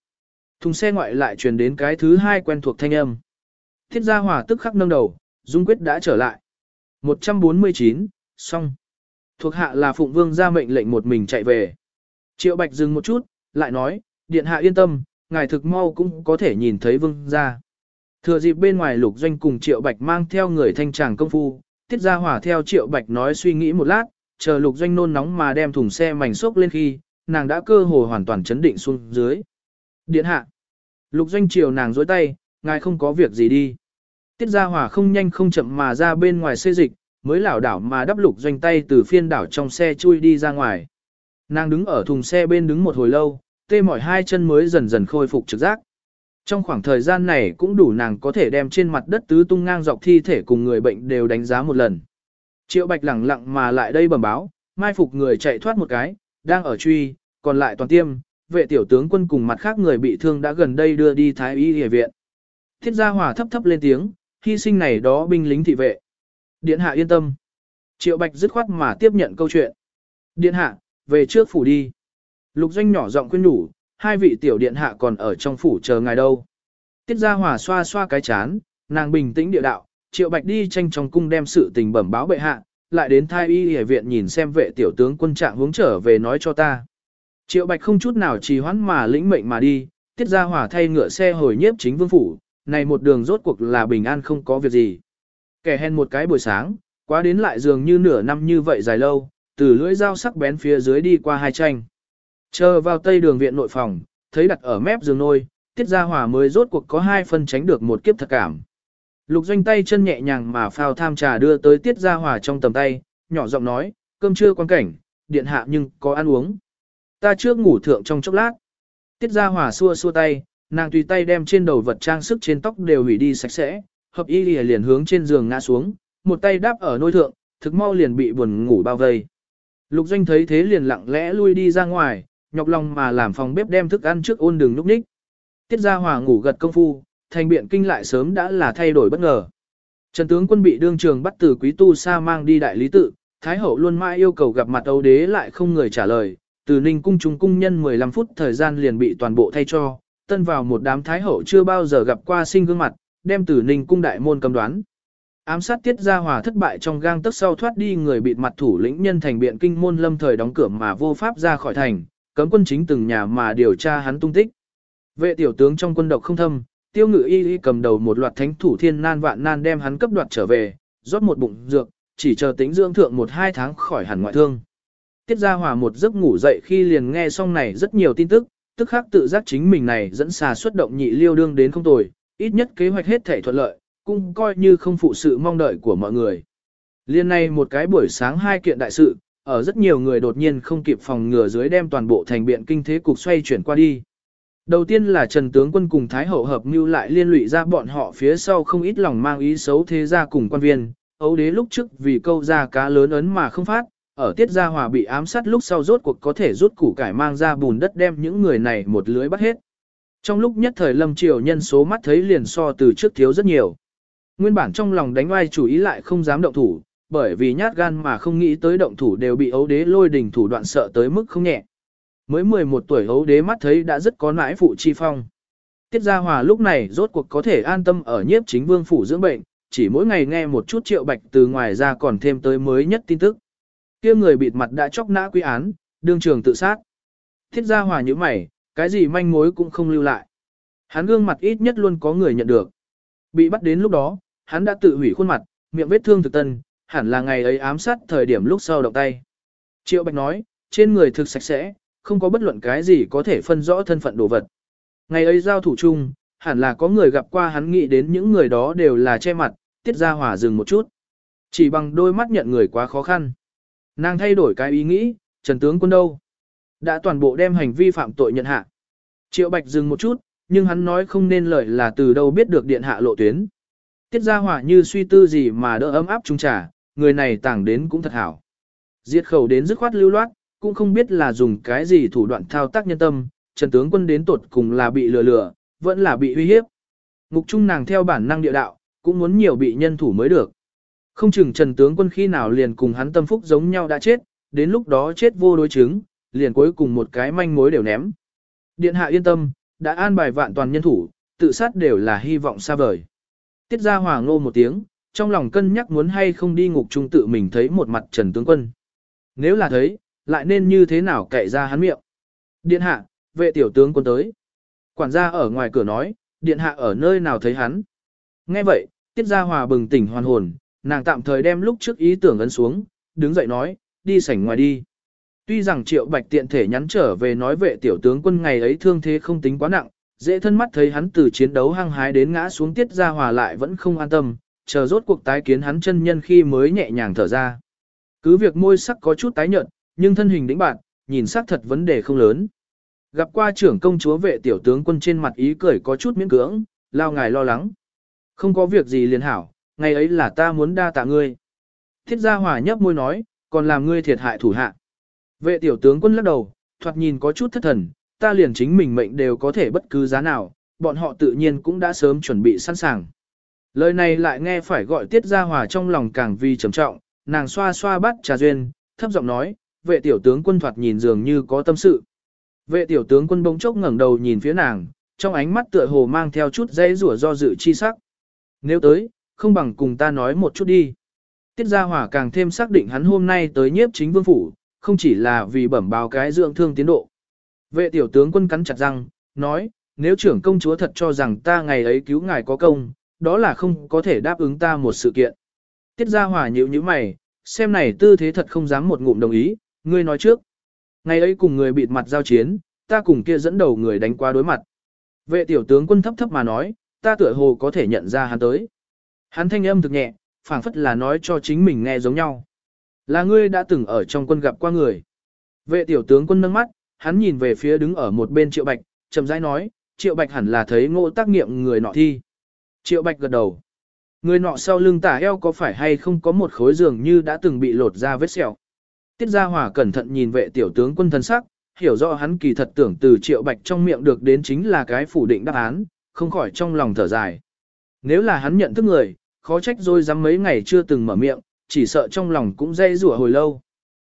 Thùng xe ngoại lại truyền đến cái thứ hai quen thuộc thanh âm. Tiết ra hỏa tức khắc nâng đầu, dung quyết đã trở lại. 149, xong. Thuộc hạ là Phụng Vương ra mệnh lệnh một mình chạy về. Triệu Bạch dừng một chút, lại nói, điện hạ yên tâm, ngài thực mau cũng có thể nhìn thấy vương gia Thừa dịp bên ngoài lục doanh cùng Triệu Bạch mang theo người thanh tràng công phu, tiết ra hỏa theo Triệu Bạch nói suy nghĩ một lát, chờ lục doanh nôn nóng mà đem thùng xe mảnh xốc lên khi, nàng đã cơ hồ hoàn toàn chấn định xuống dưới. Điện hạ. Lục doanh chiều nàng dối tay, ngài không có việc gì đi. Tiết ra hỏa không nhanh không chậm mà ra bên ngoài xê dịch, mới lảo đảo mà đắp lục doanh tay từ phiên đảo trong xe chui đi ra ngoài. Nàng đứng ở thùng xe bên đứng một hồi lâu, tê mỏi hai chân mới dần dần khôi phục trực giác. Trong khoảng thời gian này cũng đủ nàng có thể đem trên mặt đất tứ tung ngang dọc thi thể cùng người bệnh đều đánh giá một lần. Triệu Bạch lẳng lặng mà lại đây bẩm báo, mai phục người chạy thoát một cái, đang ở truy, còn lại toàn tiêm, vệ tiểu tướng quân cùng mặt khác người bị thương đã gần đây đưa đi thái y y viện. Thiết gia hỏa thấp thấp lên tiếng, hy sinh này đó binh lính thị vệ. Điện hạ yên tâm. Triệu Bạch dứt khoát mà tiếp nhận câu chuyện. Điện hạ, về trước phủ đi. Lục doanh nhỏ giọng khuyên nhủ, hai vị tiểu điện hạ còn ở trong phủ chờ ngài đâu. Tiết Gia Hòa xoa xoa cái chán, nàng bình tĩnh địa đạo, Triệu Bạch đi tranh trong cung đem sự tình bẩm báo bệ hạ, lại đến thai y y viện nhìn xem vệ tiểu tướng quân trạng hướng trở về nói cho ta. Triệu Bạch không chút nào trì hoãn mà lĩnh mệnh mà đi, tiết ra Hòa thay ngựa xe hồi nhiếp chính vương phủ, này một đường rốt cuộc là bình an không có việc gì. Kẻ hèn một cái buổi sáng, quá đến lại dường như nửa năm như vậy dài lâu, từ lưỡi dao sắc bén phía dưới đi qua hai tranh. Chờ vào tây đường viện nội phòng, thấy đặt ở mép giường nôi, tiết ra hỏa mới rốt cuộc có hai phân tránh được một kiếp thật cảm. Lục doanh tay chân nhẹ nhàng mà phao tham trà đưa tới tiết ra hỏa trong tầm tay, nhỏ giọng nói, cơm chưa quan cảnh, điện hạ nhưng có ăn uống. Ta trước ngủ thượng trong chốc lát. Tiết ra hỏa xua xua tay, nàng tùy tay đem trên đầu vật trang sức trên tóc đều hủy đi sạch sẽ, hợp y lìa liền hướng trên giường ngã xuống, một tay đáp ở nôi thượng, thực mau liền bị buồn ngủ bao vây. Lục doanh thấy thế liền lặng lẽ lui đi ra ngoài, nhọc lòng mà làm phòng bếp đem thức ăn trước ôn đường núp ních. Tiết gia hòa ngủ gật công phu, thành biện kinh lại sớm đã là thay đổi bất ngờ. Trần tướng quân bị đương trường bắt từ quý tu sa mang đi đại lý tự, Thái hậu luôn mãi yêu cầu gặp mặt Âu đế lại không người trả lời, từ ninh cung trung cung nhân 15 phút thời gian liền bị toàn bộ thay cho, tân vào một đám Thái hậu chưa bao giờ gặp qua sinh gương mặt, đem từ ninh cung đại môn cầm đoán. Ám sát tiết gia hòa thất bại trong gang tức sau thoát đi người bị mặt thủ lĩnh nhân thành biện kinh môn lâm thời đóng cửa mà vô pháp ra khỏi thành, cấm quân chính từng nhà mà điều tra hắn tung tích. Vệ tiểu tướng trong quân độc không thâm, tiêu ngự y y cầm đầu một loạt thánh thủ thiên nan vạn nan đem hắn cấp đoạt trở về, rót một bụng dược, chỉ chờ tính dưỡng thượng một hai tháng khỏi hẳn ngoại thương. Tiết Gia Hòa một giấc ngủ dậy khi liền nghe xong này rất nhiều tin tức, tức khắc tự giác chính mình này dẫn xà xuất động nhị liêu đương đến không tồi, ít nhất kế hoạch hết thể thuận lợi, cũng coi như không phụ sự mong đợi của mọi người. Liên này một cái buổi sáng hai kiện đại sự, ở rất nhiều người đột nhiên không kịp phòng ngừa dưới đem toàn bộ thành biện kinh thế cục xoay chuyển qua đi. Đầu tiên là Trần Tướng quân cùng Thái Hậu hợp mưu lại liên lụy ra bọn họ phía sau không ít lòng mang ý xấu thế ra cùng quan viên. Ấu đế lúc trước vì câu ra cá lớn ấn mà không phát, ở tiết gia hòa bị ám sát lúc sau rốt cuộc có thể rút củ cải mang ra bùn đất đem những người này một lưới bắt hết. Trong lúc nhất thời lâm triều nhân số mắt thấy liền so từ trước thiếu rất nhiều. Nguyên bản trong lòng đánh oai chủ ý lại không dám động thủ, bởi vì nhát gan mà không nghĩ tới động thủ đều bị ấu đế lôi đình thủ đoạn sợ tới mức không nhẹ. Mới 11 tuổi ấu đế mắt thấy đã rất có nãi phụ chi phong. Tiết Gia Hòa lúc này rốt cuộc có thể an tâm ở nhiếp chính vương phủ dưỡng bệnh, chỉ mỗi ngày nghe một chút triệu bạch từ ngoài ra còn thêm tới mới nhất tin tức. kia người bịt mặt đã chóc nã quy án, đương trường tự sát. Tiết Gia Hòa như mày, cái gì manh mối cũng không lưu lại. Hắn gương mặt ít nhất luôn có người nhận được. Bị bắt đến lúc đó, hắn đã tự hủy khuôn mặt, miệng vết thương thực tân, hẳn là ngày ấy ám sát thời điểm lúc sau động tay. Triệu Bạch nói, trên người thực sạch sẽ, không có bất luận cái gì có thể phân rõ thân phận đồ vật. Ngày ấy giao thủ chung, hẳn là có người gặp qua hắn nghĩ đến những người đó đều là che mặt, tiết ra hỏa dừng một chút. Chỉ bằng đôi mắt nhận người quá khó khăn. Nàng thay đổi cái ý nghĩ, Trần Tướng quân đâu? Đã toàn bộ đem hành vi phạm tội nhận hạ. Triệu Bạch dừng một chút, nhưng hắn nói không nên lời là từ đâu biết được điện hạ lộ tuyến. Tiết ra hỏa như suy tư gì mà đỡ ấm áp trung trà, người này tàng đến cũng thật hảo. Diệt khẩu đến dứt khoát lưu loát, cũng không biết là dùng cái gì thủ đoạn thao tác nhân tâm, Trần tướng quân đến tột cùng là bị lừa lừa, vẫn là bị uy hiếp. Ngục trung nàng theo bản năng địa đạo, cũng muốn nhiều bị nhân thủ mới được. Không chừng Trần tướng quân khi nào liền cùng hắn tâm phúc giống nhau đã chết, đến lúc đó chết vô đối chứng, liền cuối cùng một cái manh mối đều ném. Điện hạ yên tâm, đã an bài vạn toàn nhân thủ, tự sát đều là hy vọng xa vời. Tiết ra hòa ngô một tiếng, trong lòng cân nhắc muốn hay không đi ngục trung tự mình thấy một mặt Trần tướng quân. Nếu là thấy, lại nên như thế nào cậy ra hắn miệng. Điện hạ, vệ tiểu tướng quân tới. Quản gia ở ngoài cửa nói, điện hạ ở nơi nào thấy hắn. Nghe vậy, tiết gia hòa bừng tỉnh hoàn hồn, nàng tạm thời đem lúc trước ý tưởng ấn xuống, đứng dậy nói, đi sảnh ngoài đi. Tuy rằng triệu bạch tiện thể nhắn trở về nói vệ tiểu tướng quân ngày ấy thương thế không tính quá nặng, dễ thân mắt thấy hắn từ chiến đấu hăng hái đến ngã xuống tiết gia hòa lại vẫn không an tâm, chờ rốt cuộc tái kiến hắn chân nhân khi mới nhẹ nhàng thở ra. Cứ việc môi sắc có chút tái nhợt, nhưng thân hình đĩnh bạn, nhìn sắc thật vấn đề không lớn. Gặp qua trưởng công chúa vệ tiểu tướng quân trên mặt ý cười có chút miễn cưỡng, lao ngài lo lắng. Không có việc gì liền hảo, ngày ấy là ta muốn đa tạ ngươi. Thiết gia hòa nhấp môi nói, còn làm ngươi thiệt hại thủ hạ. Vệ tiểu tướng quân lắc đầu, thoạt nhìn có chút thất thần, ta liền chính mình mệnh đều có thể bất cứ giá nào, bọn họ tự nhiên cũng đã sớm chuẩn bị sẵn sàng. Lời này lại nghe phải gọi tiết gia hòa trong lòng càng vì trầm trọng, nàng xoa xoa bắt trà duyên, thấp giọng nói, vệ tiểu tướng quân thoạt nhìn dường như có tâm sự. Vệ tiểu tướng quân bỗng chốc ngẩng đầu nhìn phía nàng, trong ánh mắt tựa hồ mang theo chút dây rủa do dự chi sắc. Nếu tới, không bằng cùng ta nói một chút đi. Tiết Gia Hòa càng thêm xác định hắn hôm nay tới nhiếp chính vương phủ, không chỉ là vì bẩm báo cái dưỡng thương tiến độ. Vệ tiểu tướng quân cắn chặt răng, nói, nếu trưởng công chúa thật cho rằng ta ngày ấy cứu ngài có công, đó là không có thể đáp ứng ta một sự kiện. Tiết Gia Hòa nhíu nhíu mày, xem này tư thế thật không dám một ngụm đồng ý, ngươi nói trước. Ngày ấy cùng người bịt mặt giao chiến, ta cùng kia dẫn đầu người đánh qua đối mặt. Vệ tiểu tướng quân thấp thấp mà nói, ta tựa hồ có thể nhận ra hắn tới. Hắn thanh âm thực nhẹ, phảng phất là nói cho chính mình nghe giống nhau. Là ngươi đã từng ở trong quân gặp qua người. Vệ tiểu tướng quân nâng mắt, hắn nhìn về phía đứng ở một bên triệu bạch, chậm rãi nói, triệu bạch hẳn là thấy ngộ tác nghiệm người nọ thi. Triệu bạch gật đầu. Người nọ sau lưng tả eo có phải hay không có một khối giường như đã từng bị lột ra vết sẹo. Tiết Gia Hòa cẩn thận nhìn vệ tiểu tướng quân thân sắc, hiểu rõ hắn kỳ thật tưởng từ triệu bạch trong miệng được đến chính là cái phủ định đáp án, không khỏi trong lòng thở dài. Nếu là hắn nhận thức người, khó trách rồi dám mấy ngày chưa từng mở miệng, chỉ sợ trong lòng cũng dây rủa hồi lâu.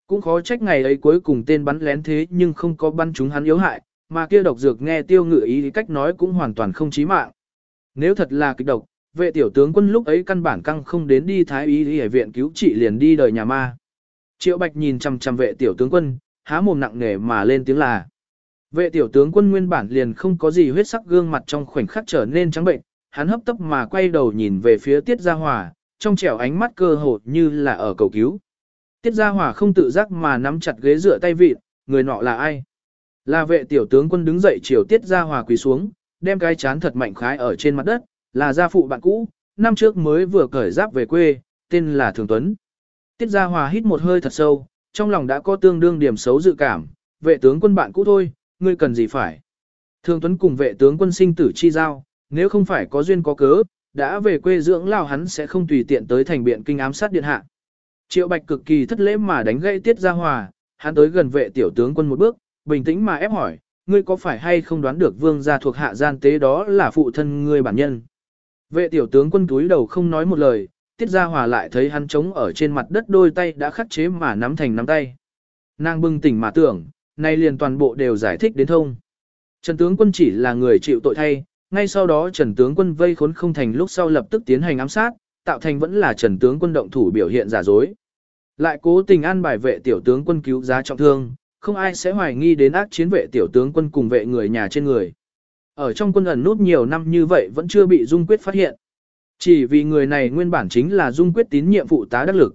Cũng khó trách ngày ấy cuối cùng tên bắn lén thế nhưng không có bắn chúng hắn yếu hại, mà kia độc dược nghe tiêu ngự ý cách nói cũng hoàn toàn không chí mạng. Nếu thật là kịch độc, vệ tiểu tướng quân lúc ấy căn bản căng không đến đi thái y y viện cứu trị liền đi đời nhà ma. Triệu Bạch nhìn chằm chằm vệ tiểu tướng quân, há mồm nặng nề mà lên tiếng là. Vệ tiểu tướng quân nguyên bản liền không có gì huyết sắc gương mặt trong khoảnh khắc trở nên trắng bệnh, hắn hấp tấp mà quay đầu nhìn về phía Tiết Gia Hòa, trong trẻo ánh mắt cơ hồ như là ở cầu cứu. Tiết Gia Hòa không tự giác mà nắm chặt ghế dựa tay vịt, người nọ là ai? Là vệ tiểu tướng quân đứng dậy chiều Tiết Gia Hòa quỳ xuống, đem cái chán thật mạnh khái ở trên mặt đất, là gia phụ bạn cũ, năm trước mới vừa cởi giáp về quê, tên là Thường Tuấn. Tiết Gia Hòa hít một hơi thật sâu, trong lòng đã có tương đương điểm xấu dự cảm, vệ tướng quân bạn cũ thôi, ngươi cần gì phải. Thường Tuấn cùng vệ tướng quân sinh tử chi giao, nếu không phải có duyên có cớ, đã về quê dưỡng lao hắn sẽ không tùy tiện tới thành biện kinh ám sát điện hạ. Triệu Bạch cực kỳ thất lễ mà đánh gãy Tiết Gia Hòa, hắn tới gần vệ tiểu tướng quân một bước, bình tĩnh mà ép hỏi, ngươi có phải hay không đoán được vương gia thuộc hạ gian tế đó là phụ thân ngươi bản nhân. Vệ tiểu tướng quân túi đầu không nói một lời, Tiết Gia Hòa lại thấy hắn trống ở trên mặt đất đôi tay đã khắc chế mà nắm thành nắm tay. Nàng bừng tỉnh mà tưởng, nay liền toàn bộ đều giải thích đến thông. Trần tướng quân chỉ là người chịu tội thay, ngay sau đó Trần tướng quân vây khốn không thành lúc sau lập tức tiến hành ám sát, tạo thành vẫn là Trần tướng quân động thủ biểu hiện giả dối. Lại cố tình an bài vệ tiểu tướng quân cứu giá trọng thương, không ai sẽ hoài nghi đến ác chiến vệ tiểu tướng quân cùng vệ người nhà trên người. Ở trong quân ẩn nút nhiều năm như vậy vẫn chưa bị Dung Quyết phát hiện. Chỉ vì người này nguyên bản chính là Dung Quyết tín nhiệm phụ tá đắc lực.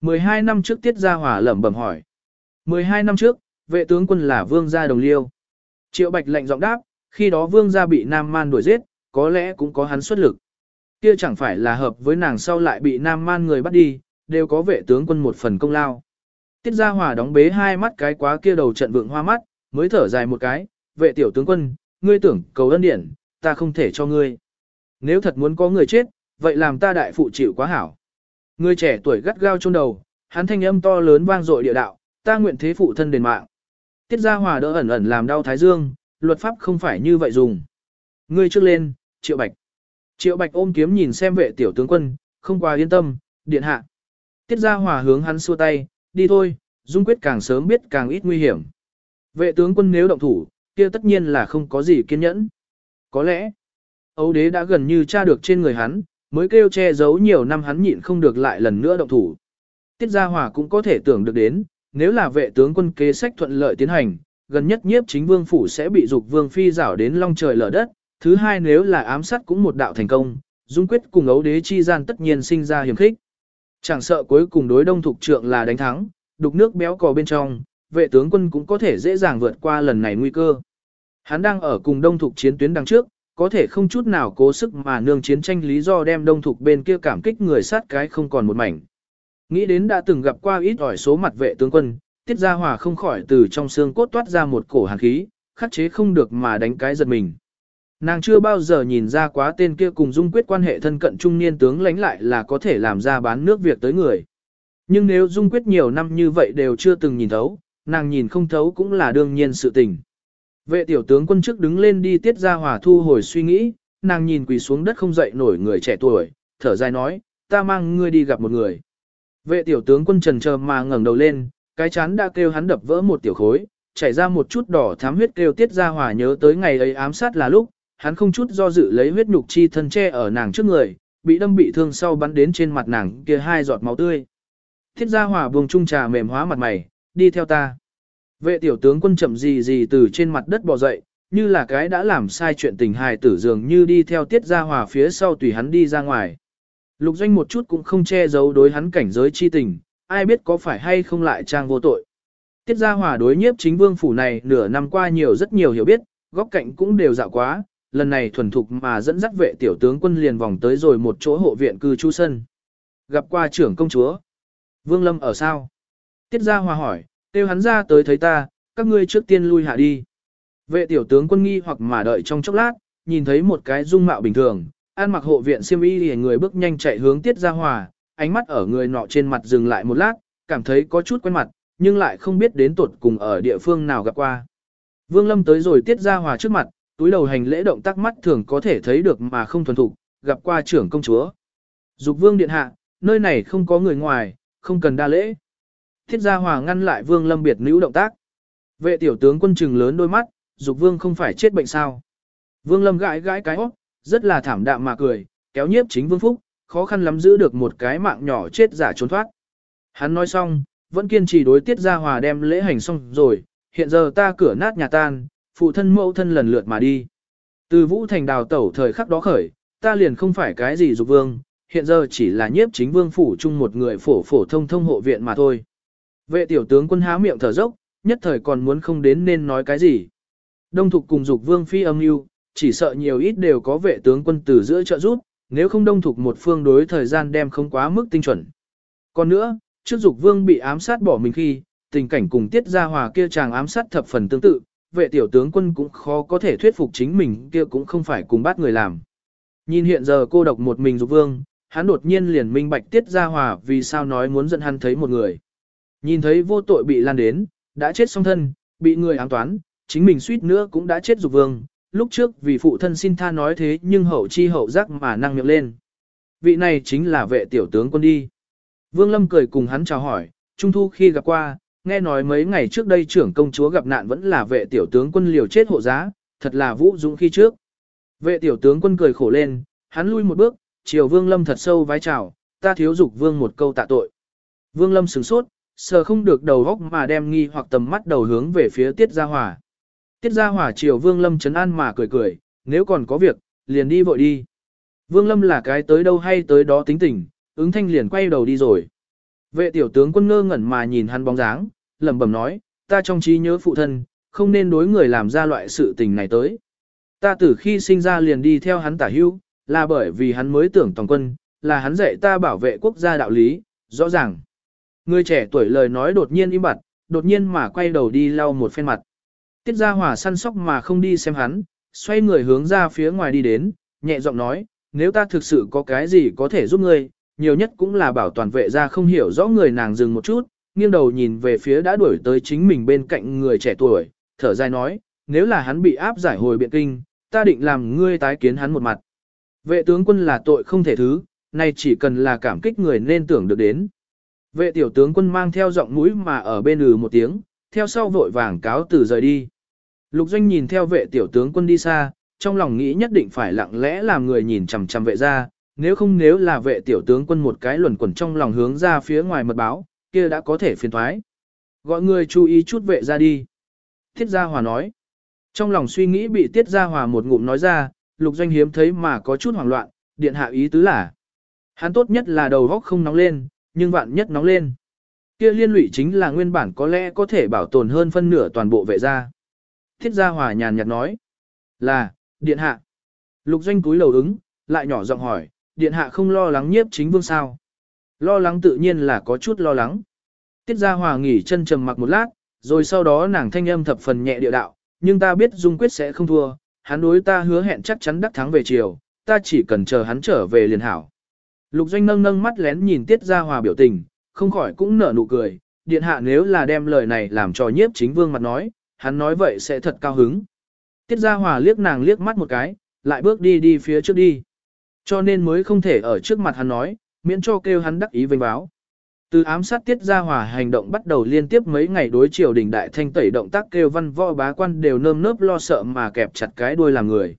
12 năm trước Tiết Gia Hòa lẩm bẩm hỏi. 12 năm trước, vệ tướng quân là Vương Gia Đồng Liêu. Triệu Bạch lệnh giọng đáp, khi đó Vương Gia bị Nam Man đuổi giết, có lẽ cũng có hắn xuất lực. Kia chẳng phải là hợp với nàng sau lại bị Nam Man người bắt đi, đều có vệ tướng quân một phần công lao. Tiết Gia Hòa đóng bế hai mắt cái quá kia đầu trận vượng hoa mắt, mới thở dài một cái, vệ tiểu tướng quân, ngươi tưởng cầu ân điển, ta không thể cho ngươi. Nếu thật muốn có người chết, vậy làm ta đại phụ chịu quá hảo. Người trẻ tuổi gắt gao chôn đầu, hắn thanh âm to lớn vang dội địa đạo, ta nguyện thế phụ thân đền mạng. Tiết Gia Hòa đỡ ẩn ẩn làm đau thái dương, luật pháp không phải như vậy dùng. Ngươi trước lên, Triệu Bạch. Triệu Bạch ôm kiếm nhìn xem vệ tiểu tướng quân, không qua yên tâm, điện hạ. Tiết Gia Hòa hướng hắn xua tay, đi thôi, Dung Quyết càng sớm biết càng ít nguy hiểm. Vệ tướng quân nếu động thủ, kia tất nhiên là không có gì kiên nhẫn. Có lẽ, Âu đế đã gần như tra được trên người hắn, mới kêu che giấu nhiều năm hắn nhịn không được lại lần nữa động thủ. Tiết Gia Hòa cũng có thể tưởng được đến, nếu là vệ tướng quân kế sách thuận lợi tiến hành, gần nhất nhiếp chính vương phủ sẽ bị dục vương phi rảo đến long trời lở đất, thứ hai nếu là ám sát cũng một đạo thành công, dung quyết cùng âu đế chi gian tất nhiên sinh ra hiểm khích. Chẳng sợ cuối cùng đối đông thục trượng là đánh thắng, đục nước béo cò bên trong, vệ tướng quân cũng có thể dễ dàng vượt qua lần này nguy cơ. Hắn đang ở cùng đông thục chiến tuyến đằng trước, có thể không chút nào cố sức mà nương chiến tranh lý do đem đông thục bên kia cảm kích người sát cái không còn một mảnh. Nghĩ đến đã từng gặp qua ít ỏi số mặt vệ tướng quân, tiết gia hòa không khỏi từ trong xương cốt toát ra một cổ hàn khí, khắc chế không được mà đánh cái giật mình. Nàng chưa bao giờ nhìn ra quá tên kia cùng dung quyết quan hệ thân cận trung niên tướng lãnh lại là có thể làm ra bán nước việc tới người. Nhưng nếu dung quyết nhiều năm như vậy đều chưa từng nhìn thấu, nàng nhìn không thấu cũng là đương nhiên sự tình. Vệ tiểu tướng quân trước đứng lên đi tiết ra hòa thu hồi suy nghĩ, nàng nhìn quỳ xuống đất không dậy nổi người trẻ tuổi, thở dài nói, ta mang ngươi đi gặp một người. Vệ tiểu tướng quân trần chờ mà ngẩng đầu lên, cái chán đã kêu hắn đập vỡ một tiểu khối, chảy ra một chút đỏ thám huyết kêu tiết ra hòa nhớ tới ngày ấy ám sát là lúc, hắn không chút do dự lấy huyết nhục chi thân che ở nàng trước người, bị đâm bị thương sau bắn đến trên mặt nàng kia hai giọt máu tươi. Thiết gia hòa buông trung trà mềm hóa mặt mày, đi theo ta. Vệ tiểu tướng quân chậm gì gì từ trên mặt đất bò dậy, như là cái đã làm sai chuyện tình hài tử dường như đi theo tiết gia hòa phía sau tùy hắn đi ra ngoài. Lục doanh một chút cũng không che giấu đối hắn cảnh giới chi tình, ai biết có phải hay không lại trang vô tội. Tiết gia hòa đối nhiếp chính vương phủ này nửa năm qua nhiều rất nhiều hiểu biết, góc cạnh cũng đều dạo quá, lần này thuần thục mà dẫn dắt vệ tiểu tướng quân liền vòng tới rồi một chỗ hộ viện cư trú sân. Gặp qua trưởng công chúa. Vương Lâm ở sao? Tiết gia hòa hỏi, kêu hắn ra tới thấy ta, các ngươi trước tiên lui hạ đi. Vệ tiểu tướng quân nghi hoặc mà đợi trong chốc lát, nhìn thấy một cái dung mạo bình thường, an mặc hộ viện xiêm y thì người bước nhanh chạy hướng tiết gia hòa, ánh mắt ở người nọ trên mặt dừng lại một lát, cảm thấy có chút quen mặt, nhưng lại không biết đến tuột cùng ở địa phương nào gặp qua. Vương Lâm tới rồi tiết gia hòa trước mặt, túi đầu hành lễ động tác mắt thường có thể thấy được mà không thuần thục, gặp qua trưởng công chúa. Dục vương điện hạ, nơi này không có người ngoài, không cần đa lễ. Thiết gia hòa ngăn lại vương lâm biệt nữ động tác. Vệ tiểu tướng quân trừng lớn đôi mắt, dục vương không phải chết bệnh sao. Vương lâm gãi gãi cái óc, rất là thảm đạm mà cười, kéo nhiếp chính vương phúc, khó khăn lắm giữ được một cái mạng nhỏ chết giả trốn thoát. Hắn nói xong, vẫn kiên trì đối tiết gia hòa đem lễ hành xong rồi, hiện giờ ta cửa nát nhà tan, phụ thân mẫu thân lần lượt mà đi. Từ vũ thành đào tẩu thời khắc đó khởi, ta liền không phải cái gì dục vương, hiện giờ chỉ là nhiếp chính vương phủ chung một người phổ phổ thông thông hộ viện mà thôi. Vệ tiểu tướng quân há miệng thở dốc, nhất thời còn muốn không đến nên nói cái gì. Đông thục cùng dục vương phi âm mưu chỉ sợ nhiều ít đều có vệ tướng quân từ giữa trợ giúp, nếu không đông thục một phương đối thời gian đem không quá mức tinh chuẩn. Còn nữa, trước dục vương bị ám sát bỏ mình khi, tình cảnh cùng tiết gia hòa kia chàng ám sát thập phần tương tự, vệ tiểu tướng quân cũng khó có thể thuyết phục chính mình kia cũng không phải cùng bắt người làm. Nhìn hiện giờ cô độc một mình dục vương, hắn đột nhiên liền minh bạch tiết gia hòa vì sao nói muốn dẫn hắn thấy một người. Nhìn thấy vô tội bị lan đến, đã chết song thân, bị người ám toán, chính mình suýt nữa cũng đã chết dục vương, lúc trước vì phụ thân xin tha nói thế nhưng hậu chi hậu giác mà năng miệng lên. Vị này chính là vệ tiểu tướng quân đi. Vương Lâm cười cùng hắn chào hỏi, trung thu khi gặp qua, nghe nói mấy ngày trước đây trưởng công chúa gặp nạn vẫn là vệ tiểu tướng quân liều chết hộ giá, thật là vũ dũng khi trước. Vệ tiểu tướng quân cười khổ lên, hắn lui một bước, chiều Vương Lâm thật sâu vái chào, ta thiếu dục Vương một câu tạ tội. Vương Lâm sửng sốt, sờ không được đầu góc mà đem nghi hoặc tầm mắt đầu hướng về phía Tiết Gia Hòa. Tiết Gia Hòa chiều Vương Lâm chấn an mà cười cười, nếu còn có việc, liền đi vội đi. Vương Lâm là cái tới đâu hay tới đó tính tình, ứng thanh liền quay đầu đi rồi. Vệ tiểu tướng quân ngơ ngẩn mà nhìn hắn bóng dáng, lẩm bẩm nói, ta trong trí nhớ phụ thân, không nên đối người làm ra loại sự tình này tới. Ta từ khi sinh ra liền đi theo hắn tả hưu, là bởi vì hắn mới tưởng toàn quân, là hắn dạy ta bảo vệ quốc gia đạo lý, rõ ràng. Người trẻ tuổi lời nói đột nhiên im bặt, đột nhiên mà quay đầu đi lau một phen mặt. Tiết gia hòa săn sóc mà không đi xem hắn, xoay người hướng ra phía ngoài đi đến, nhẹ giọng nói, nếu ta thực sự có cái gì có thể giúp ngươi, nhiều nhất cũng là bảo toàn vệ gia không hiểu rõ người nàng dừng một chút, nghiêng đầu nhìn về phía đã đuổi tới chính mình bên cạnh người trẻ tuổi, thở dài nói, nếu là hắn bị áp giải hồi biện kinh, ta định làm ngươi tái kiến hắn một mặt. Vệ tướng quân là tội không thể thứ, nay chỉ cần là cảm kích người nên tưởng được đến. Vệ tiểu tướng quân mang theo giọng mũi mà ở bên ừ một tiếng, theo sau vội vàng cáo từ rời đi. Lục doanh nhìn theo vệ tiểu tướng quân đi xa, trong lòng nghĩ nhất định phải lặng lẽ làm người nhìn chằm chằm vệ ra, nếu không nếu là vệ tiểu tướng quân một cái luẩn quẩn trong lòng hướng ra phía ngoài mật báo, kia đã có thể phiền thoái. Gọi người chú ý chút vệ ra đi. Tiết Gia Hòa nói. Trong lòng suy nghĩ bị Tiết Gia Hòa một ngụm nói ra, lục doanh hiếm thấy mà có chút hoảng loạn, điện hạ ý tứ là. Hắn tốt nhất là đầu góc không nóng lên, nhưng vạn nhất nóng lên. Kia liên lụy chính là nguyên bản có lẽ có thể bảo tồn hơn phân nửa toàn bộ vệ gia. Thiết gia hòa nhàn nhạt nói. Là, điện hạ. Lục doanh cúi đầu ứng, lại nhỏ giọng hỏi, điện hạ không lo lắng nhiếp chính vương sao. Lo lắng tự nhiên là có chút lo lắng. Tiết Gia Hòa nghỉ chân trầm mặc một lát, rồi sau đó nàng thanh âm thập phần nhẹ địa đạo, nhưng ta biết Dung Quyết sẽ không thua, hắn đối ta hứa hẹn chắc chắn đắc thắng về chiều, ta chỉ cần chờ hắn trở về liền hảo. Lục Doanh nâng nâng mắt lén nhìn Tiết Gia Hòa biểu tình, không khỏi cũng nở nụ cười, điện hạ nếu là đem lời này làm cho nhiếp chính vương mặt nói, hắn nói vậy sẽ thật cao hứng. Tiết Gia Hòa liếc nàng liếc mắt một cái, lại bước đi đi phía trước đi. Cho nên mới không thể ở trước mặt hắn nói, miễn cho kêu hắn đắc ý vinh báo. Từ ám sát tiết gia hòa hành động bắt đầu liên tiếp mấy ngày đối triều đình đại thanh tẩy động tác kêu văn võ bá quan đều nơm nớp lo sợ mà kẹp chặt cái đuôi làm người.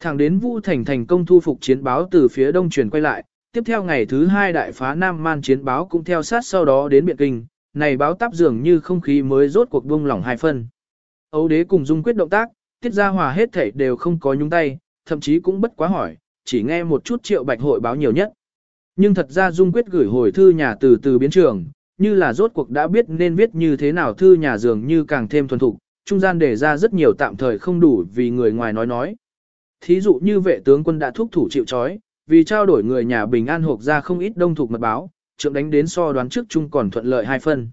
Thẳng đến Vũ Thành thành công thu phục chiến báo từ phía đông truyền quay lại, tiếp theo ngày thứ hai đại phá Nam Man chiến báo cũng theo sát sau đó đến Biện Kinh, này báo táp dường như không khí mới rốt cuộc buông lỏng hai phân. Âu đế cùng dung quyết động tác, tiết gia hòa hết thảy đều không có nhúng tay, thậm chí cũng bất quá hỏi, chỉ nghe một chút triệu bạch hội báo nhiều nhất. Nhưng thật ra dung quyết gửi hồi thư nhà từ từ biến trường, như là rốt cuộc đã biết nên viết như thế nào thư nhà dường như càng thêm thuần thục, trung gian để ra rất nhiều tạm thời không đủ vì người ngoài nói nói. Thí dụ như vệ tướng quân đã thúc thủ chịu chói, vì trao đổi người nhà bình an hộp ra không ít đông thuộc mật báo, trượng đánh đến so đoán trước chung còn thuận lợi hai phân.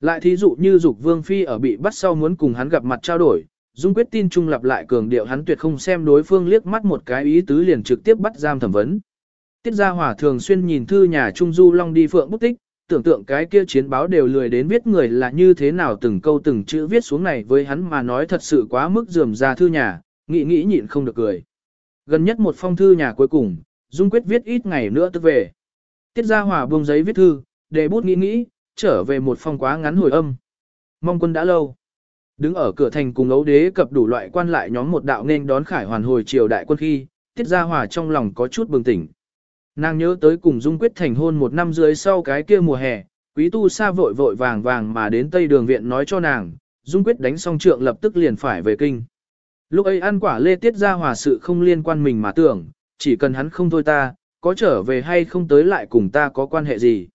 Lại thí dụ như dục vương phi ở bị bắt sau muốn cùng hắn gặp mặt trao đổi, dung quyết tin trung lặp lại cường điệu hắn tuyệt không xem đối phương liếc mắt một cái ý tứ liền trực tiếp bắt giam thẩm vấn. Tiết gia Hòa thường xuyên nhìn thư nhà trung du long đi phượng bút tích, tưởng tượng cái kia chiến báo đều lười đến viết người là như thế nào từng câu từng chữ viết xuống này với hắn mà nói thật sự quá mức dườm ra thư nhà, nghĩ nghĩ nhịn không được cười. Gần nhất một phong thư nhà cuối cùng, Dung quyết viết ít ngày nữa tức về. Tiết gia Hòa buông giấy viết thư, để bút nghĩ nghĩ, trở về một phong quá ngắn hồi âm. Mong quân đã lâu. Đứng ở cửa thành cùng ấu đế cập đủ loại quan lại nhóm một đạo nên đón khải hoàn hồi triều đại quân khi, tiết gia Hòa trong lòng có chút bừng tỉnh. Nàng nhớ tới cùng Dung Quyết thành hôn một năm dưới sau cái kia mùa hè, quý tu sa vội vội vàng vàng mà đến Tây Đường Viện nói cho nàng, Dung Quyết đánh xong trượng lập tức liền phải về kinh. Lúc ấy ăn quả lê tiết ra hòa sự không liên quan mình mà tưởng, chỉ cần hắn không thôi ta, có trở về hay không tới lại cùng ta có quan hệ gì.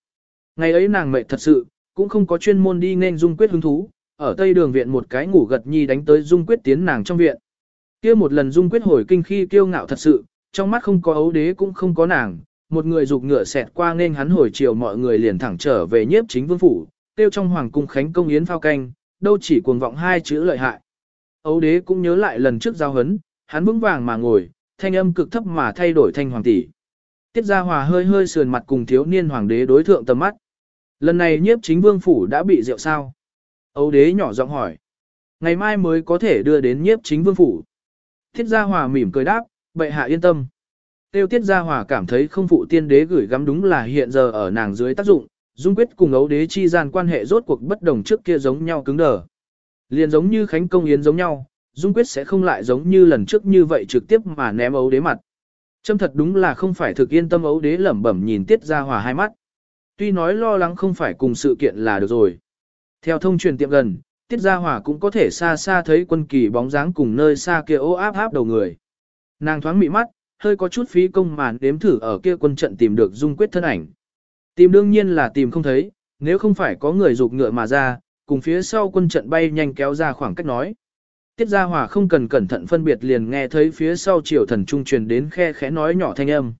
Ngày ấy nàng mệt thật sự, cũng không có chuyên môn đi nên Dung Quyết hứng thú, ở Tây Đường Viện một cái ngủ gật nhi đánh tới Dung Quyết tiến nàng trong viện. kia một lần Dung Quyết hồi kinh khi kiêu ngạo thật sự, trong mắt không có ấu đế cũng không có nàng, một người dục ngựa xẹt qua nên hắn hồi chiều mọi người liền thẳng trở về nhiếp chính vương phủ, tiêu trong hoàng cung khánh công yến phao canh, đâu chỉ cuồng vọng hai chữ lợi hại. Ấu đế cũng nhớ lại lần trước giao hấn, hắn vững vàng mà ngồi, thanh âm cực thấp mà thay đổi thanh hoàng tỷ. Tiết Gia Hòa hơi hơi sườn mặt cùng thiếu niên hoàng đế đối thượng tầm mắt. Lần này nhiếp chính vương phủ đã bị rượu sao? Ấu đế nhỏ giọng hỏi. Ngày mai mới có thể đưa đến nhiếp chính vương phủ. Tiết Gia Hòa mỉm cười đáp, bệ hạ yên tâm. Tiêu Tiết Gia Hòa cảm thấy không phụ tiên đế gửi gắm đúng là hiện giờ ở nàng dưới tác dụng, Dung Quyết cùng ấu đế chi gian quan hệ rốt cuộc bất đồng trước kia giống nhau cứng đờ. Liền giống như Khánh Công Yến giống nhau, Dung Quyết sẽ không lại giống như lần trước như vậy trực tiếp mà ném ấu đế mặt. Châm thật đúng là không phải thực yên tâm ấu đế lẩm bẩm nhìn Tiết Gia Hòa hai mắt. Tuy nói lo lắng không phải cùng sự kiện là được rồi. Theo thông truyền tiệm gần, Tiết Gia Hòa cũng có thể xa xa thấy quân kỳ bóng dáng cùng nơi xa kia ô áp áp đầu người. Nàng thoáng mị mắt, hơi có chút phí công màn đếm thử ở kia quân trận tìm được dung quyết thân ảnh. Tìm đương nhiên là tìm không thấy, nếu không phải có người rục ngựa mà ra, cùng phía sau quân trận bay nhanh kéo ra khoảng cách nói. Tiết Gia Hòa không cần cẩn thận phân biệt liền nghe thấy phía sau triều thần trung truyền đến khe khẽ nói nhỏ thanh âm.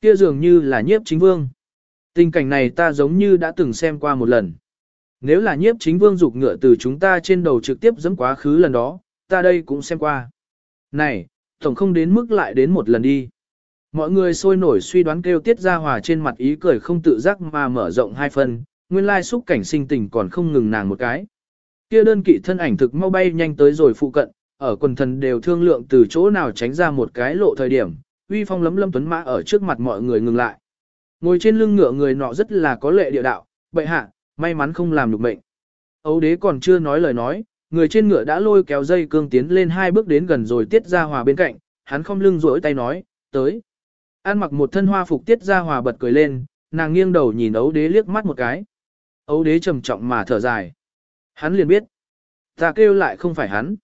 Kia dường như là nhiếp chính vương. Tình cảnh này ta giống như đã từng xem qua một lần. Nếu là nhiếp chính vương dục ngựa từ chúng ta trên đầu trực tiếp dẫm quá khứ lần đó, ta đây cũng xem qua. Này, tổng không đến mức lại đến một lần đi. Mọi người sôi nổi suy đoán kêu tiết ra hòa trên mặt ý cười không tự giác mà mở rộng hai phần, nguyên lai xúc cảnh sinh tình còn không ngừng nàng một cái. Kia đơn kỵ thân ảnh thực mau bay nhanh tới rồi phụ cận, ở quần thần đều thương lượng từ chỗ nào tránh ra một cái lộ thời điểm, uy phong lấm lâm tuấn mã ở trước mặt mọi người ngừng lại. Ngồi trên lưng ngựa người nọ rất là có lệ địa đạo, bệ hạ, may mắn không làm được mệnh. Âu đế còn chưa nói lời nói, người trên ngựa đã lôi kéo dây cương tiến lên hai bước đến gần rồi tiết ra hòa bên cạnh, hắn không lưng rỗi tay nói, tới. An mặc một thân hoa phục tiết ra hòa bật cười lên, nàng nghiêng đầu nhìn ấu đế liếc mắt một cái. Ấu đế trầm trọng mà thở dài. Hắn liền biết. Ta kêu lại không phải hắn.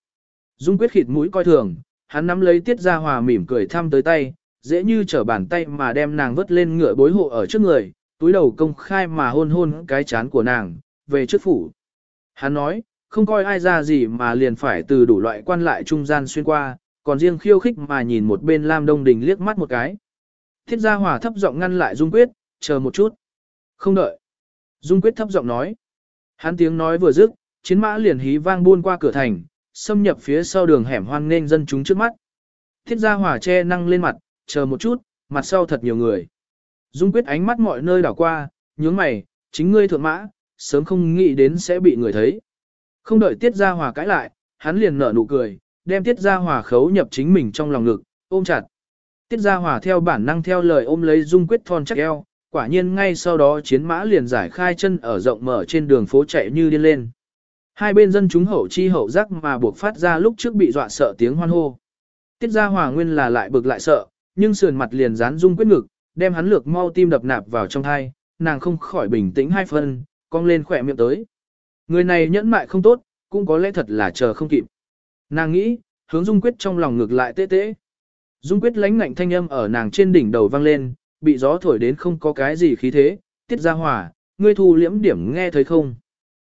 Dung quyết khịt mũi coi thường, hắn nắm lấy tiết ra hòa mỉm cười thăm tới tay, dễ như trở bàn tay mà đem nàng vứt lên ngựa bối hộ ở trước người, túi đầu công khai mà hôn hôn cái chán của nàng, về trước phủ. Hắn nói, không coi ai ra gì mà liền phải từ đủ loại quan lại trung gian xuyên qua, còn riêng khiêu khích mà nhìn một bên Lam Đông Đình liếc mắt một cái. Thiết gia hòa thấp giọng ngăn lại Dung Quyết, chờ một chút. Không đợi. Dung Quyết thấp giọng nói. Hắn tiếng nói vừa dứt, chiến mã liền hí vang buôn qua cửa thành, xâm nhập phía sau đường hẻm hoang nên dân chúng trước mắt. Thiết gia hỏa che năng lên mặt, chờ một chút, mặt sau thật nhiều người. Dung quyết ánh mắt mọi nơi đảo qua, nhướng mày, chính ngươi thượng mã, sớm không nghĩ đến sẽ bị người thấy. Không đợi tiết gia hòa cãi lại, hắn liền nở nụ cười, đem tiết gia hòa khấu nhập chính mình trong lòng ngực, ôm chặt. Tiết gia hòa theo bản năng theo lời ôm lấy dung quyết thon chắc eo, quả nhiên ngay sau đó chiến mã liền giải khai chân ở rộng mở trên đường phố chạy như điên lên. Hai bên dân chúng hậu chi hậu giác mà buộc phát ra lúc trước bị dọa sợ tiếng hoan hô. Tiết Gia Hòa nguyên là lại bực lại sợ, nhưng sườn mặt liền dán Dung Quyết ngực, đem hắn lược mau tim đập nạp vào trong thai, nàng không khỏi bình tĩnh hai phân, cong lên khỏe miệng tới. Người này nhẫn mại không tốt, cũng có lẽ thật là chờ không kịp. Nàng nghĩ, hướng Dung Quyết trong lòng ngược lại tê tê. Dung Quyết lánh ngạnh thanh âm ở nàng trên đỉnh đầu vang lên, bị gió thổi đến không có cái gì khí thế, tiết ra hỏa, ngươi thu liễm điểm nghe thấy không?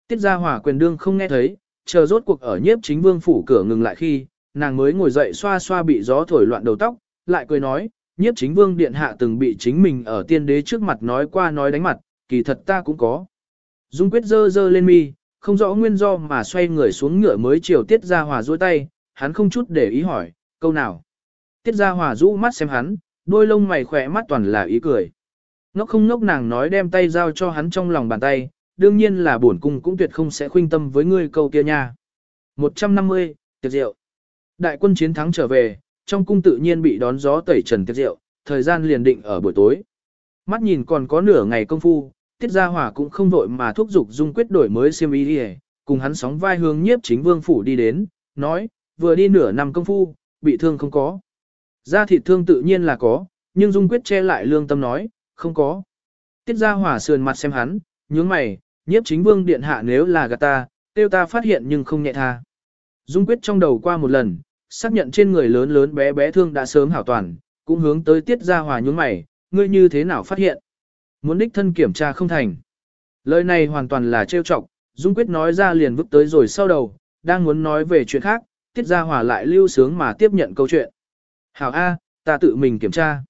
Tiết ra hỏa quyền đương không nghe thấy, chờ rốt cuộc ở nhiếp chính vương phủ cửa ngừng lại khi, nàng mới ngồi dậy xoa xoa bị gió thổi loạn đầu tóc, lại cười nói, nhiếp chính vương điện hạ từng bị chính mình ở tiên đế trước mặt nói qua nói đánh mặt, kỳ thật ta cũng có. Dung quyết dơ dơ lên mi, không rõ nguyên do mà xoay người xuống ngựa mới chiều tiết ra hòa rũ tay, hắn không chút để ý hỏi, câu nào. Tiết ra hòa rũ mắt xem hắn, đôi lông mày khỏe mắt toàn là ý cười. Ngốc không ngốc nàng nói đem tay giao cho hắn trong lòng bàn tay, đương nhiên là bổn cung cũng tuyệt không sẽ khuynh tâm với ngươi câu kia nha. 150, tiệc rượu. Đại quân chiến thắng trở về, trong cung tự nhiên bị đón gió tẩy trần tiệc rượu, thời gian liền định ở buổi tối. Mắt nhìn còn có nửa ngày công phu, Tiết Gia Hỏa cũng không vội mà thúc giục Dung quyết đổi mới xiêm y đi cùng hắn sóng vai hướng nhiếp chính vương phủ đi đến, nói, vừa đi nửa năm công phu, bị thương không có. Da thịt thương tự nhiên là có, nhưng Dung quyết che lại lương tâm nói, không có. Tiết Gia Hỏa sườn mặt xem hắn, nhướng mày, nhiếp chính vương điện hạ nếu là gạt ta, tiêu ta phát hiện nhưng không nhẹ tha. Dung quyết trong đầu qua một lần, xác nhận trên người lớn lớn bé bé thương đã sớm hảo toàn, cũng hướng tới tiết Gia hòa nhướng mày, ngươi như thế nào phát hiện. Muốn đích thân kiểm tra không thành. Lời này hoàn toàn là trêu chọc, Dung quyết nói ra liền vứt tới rồi sau đầu, đang muốn nói về chuyện khác, tiết Gia hòa lại lưu sướng mà tiếp nhận câu chuyện. Hảo A, ta tự mình kiểm tra.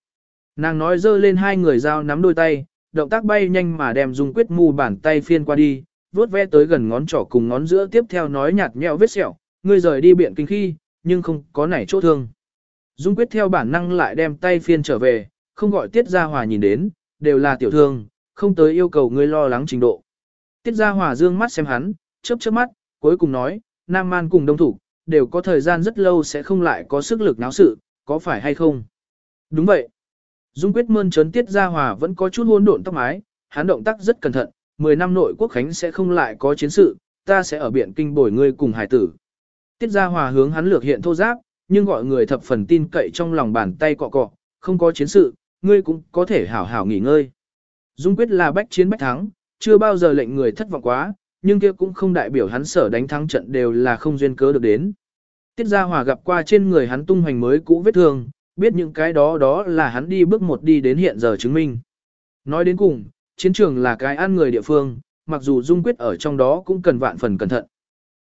Nàng nói dơ lên hai người dao nắm đôi tay, động tác bay nhanh mà đem Dung quyết mù bàn tay phiên qua đi, vuốt ve tới gần ngón trỏ cùng ngón giữa tiếp theo nói nhạt nhẽo vết sẹo, ngươi rời đi biện kinh khi, nhưng không có nảy chỗ thương. Dung quyết theo bản năng lại đem tay phiên trở về, không gọi Tiết Gia Hòa nhìn đến, đều là tiểu thương, không tới yêu cầu ngươi lo lắng trình độ. Tiết Gia Hòa dương mắt xem hắn, chớp chớp mắt, cuối cùng nói, Nam Man cùng đông thủ, đều có thời gian rất lâu sẽ không lại có sức lực náo sự, có phải hay không? Đúng vậy. Dung quyết mơn chấn Tiết Gia Hòa vẫn có chút hỗn độn tóc mái, hắn động tác rất cẩn thận, 10 năm nội quốc khánh sẽ không lại có chiến sự, ta sẽ ở biển kinh bồi ngươi cùng hải tử. Tiết Gia Hòa hướng hắn lược hiện thô giáp, nhưng gọi người thập phần tin cậy trong lòng bàn tay cọ cọ, không có chiến sự, ngươi cũng có thể hảo hảo nghỉ ngơi. Dung quyết là bách chiến bách thắng, chưa bao giờ lệnh người thất vọng quá, nhưng kia cũng không đại biểu hắn sở đánh thắng trận đều là không duyên cớ được đến. Tiết Gia Hòa gặp qua trên người hắn tung hoành mới cũ vết thương, biết những cái đó đó là hắn đi bước một đi đến hiện giờ chứng minh. Nói đến cùng, chiến trường là cái ăn người địa phương, mặc dù Dung quyết ở trong đó cũng cần vạn phần cẩn thận.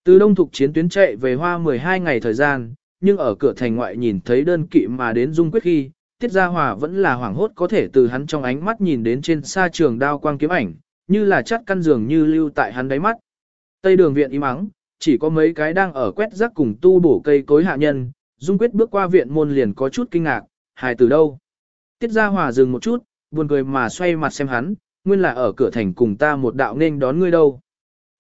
Từ đông thục chiến tuyến chạy về hoa 12 ngày thời gian, nhưng ở cửa thành ngoại nhìn thấy đơn kỵ mà đến dung quyết khi, Tiết Gia Hòa vẫn là hoảng hốt có thể từ hắn trong ánh mắt nhìn đến trên xa trường đao quang kiếm ảnh, như là chắt căn giường như lưu tại hắn đáy mắt. Tây đường viện im ắng, chỉ có mấy cái đang ở quét rác cùng tu bổ cây cối hạ nhân, Dung Quyết bước qua viện môn liền có chút kinh ngạc, hài từ đâu. Tiết Gia Hòa dừng một chút, buồn cười mà xoay mặt xem hắn, nguyên là ở cửa thành cùng ta một đạo nên đón ngươi đâu.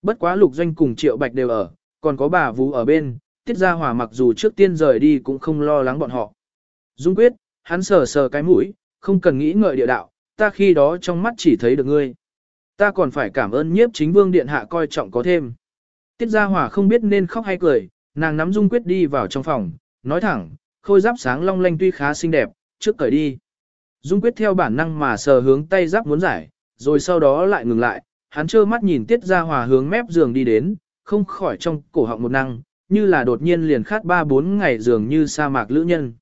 Bất quá lục doanh cùng triệu bạch đều ở, còn có bà Vũ ở bên, tiết gia hòa mặc dù trước tiên rời đi cũng không lo lắng bọn họ. Dung quyết, hắn sờ sờ cái mũi, không cần nghĩ ngợi địa đạo, ta khi đó trong mắt chỉ thấy được ngươi. Ta còn phải cảm ơn nhiếp chính vương điện hạ coi trọng có thêm. Tiết gia hòa không biết nên khóc hay cười, nàng nắm dung quyết đi vào trong phòng, nói thẳng, khôi giáp sáng long lanh tuy khá xinh đẹp, trước cởi đi. Dung quyết theo bản năng mà sờ hướng tay giáp muốn giải, rồi sau đó lại ngừng lại, hắn trơ mắt nhìn tiết gia hòa hướng mép giường đi đến, không khỏi trong cổ họng một năng, như là đột nhiên liền khát ba bốn ngày dường như sa mạc lữ nhân.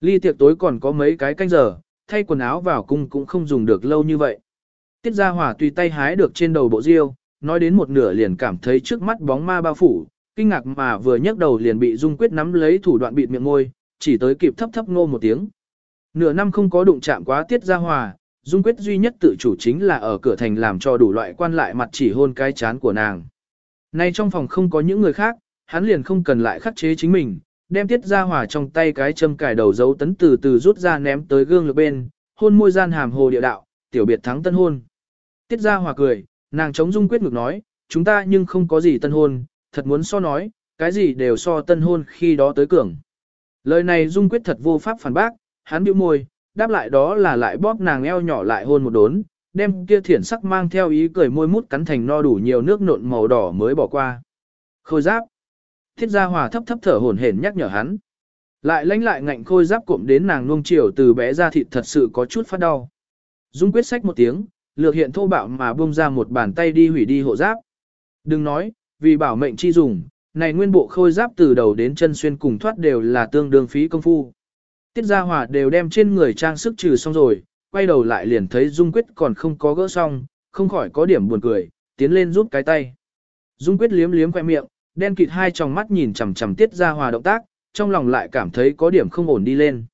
Ly tiệc tối còn có mấy cái canh giờ, thay quần áo vào cung cũng không dùng được lâu như vậy. Tiết Gia Hòa tùy tay hái được trên đầu bộ diêu, nói đến một nửa liền cảm thấy trước mắt bóng ma bao phủ, kinh ngạc mà vừa nhấc đầu liền bị Dung Quyết nắm lấy thủ đoạn bịt miệng ngôi, chỉ tới kịp thấp thấp ngô một tiếng. Nửa năm không có đụng chạm quá Tiết Gia Hòa, Dung Quyết duy nhất tự chủ chính là ở cửa thành làm cho đủ loại quan lại mặt chỉ hôn cái chán của nàng. Nay trong phòng không có những người khác, hắn liền không cần lại khắc chế chính mình, đem tiết ra hòa trong tay cái châm cài đầu dấu tấn từ từ rút ra ném tới gương lược bên, hôn môi gian hàm hồ địa đạo, tiểu biệt thắng tân hôn. Tiết ra hòa cười, nàng chống dung quyết ngược nói, chúng ta nhưng không có gì tân hôn, thật muốn so nói, cái gì đều so tân hôn khi đó tới cường. Lời này dung quyết thật vô pháp phản bác, hắn bĩu môi, đáp lại đó là lại bóp nàng eo nhỏ lại hôn một đốn, đem kia thiển sắc mang theo ý cười môi mút cắn thành no đủ nhiều nước nộn màu đỏ mới bỏ qua. Khôi giáp. Thiết gia hòa thấp thấp thở hổn hển nhắc nhở hắn. Lại lánh lại ngạnh khôi giáp cụm đến nàng nuông chiều từ bé ra thịt thật sự có chút phát đau. Dung quyết sách một tiếng, lược hiện thô bạo mà buông ra một bàn tay đi hủy đi hộ giáp. Đừng nói, vì bảo mệnh chi dùng, này nguyên bộ khôi giáp từ đầu đến chân xuyên cùng thoát đều là tương đương phí công phu. Tiết Gia Hòa đều đem trên người trang sức trừ xong rồi, quay đầu lại liền thấy Dung Quyết còn không có gỡ xong, không khỏi có điểm buồn cười, tiến lên giúp cái tay. Dung Quyết liếm liếm khoe miệng, đen kịt hai tròng mắt nhìn chằm chằm Tiết Gia Hòa động tác, trong lòng lại cảm thấy có điểm không ổn đi lên.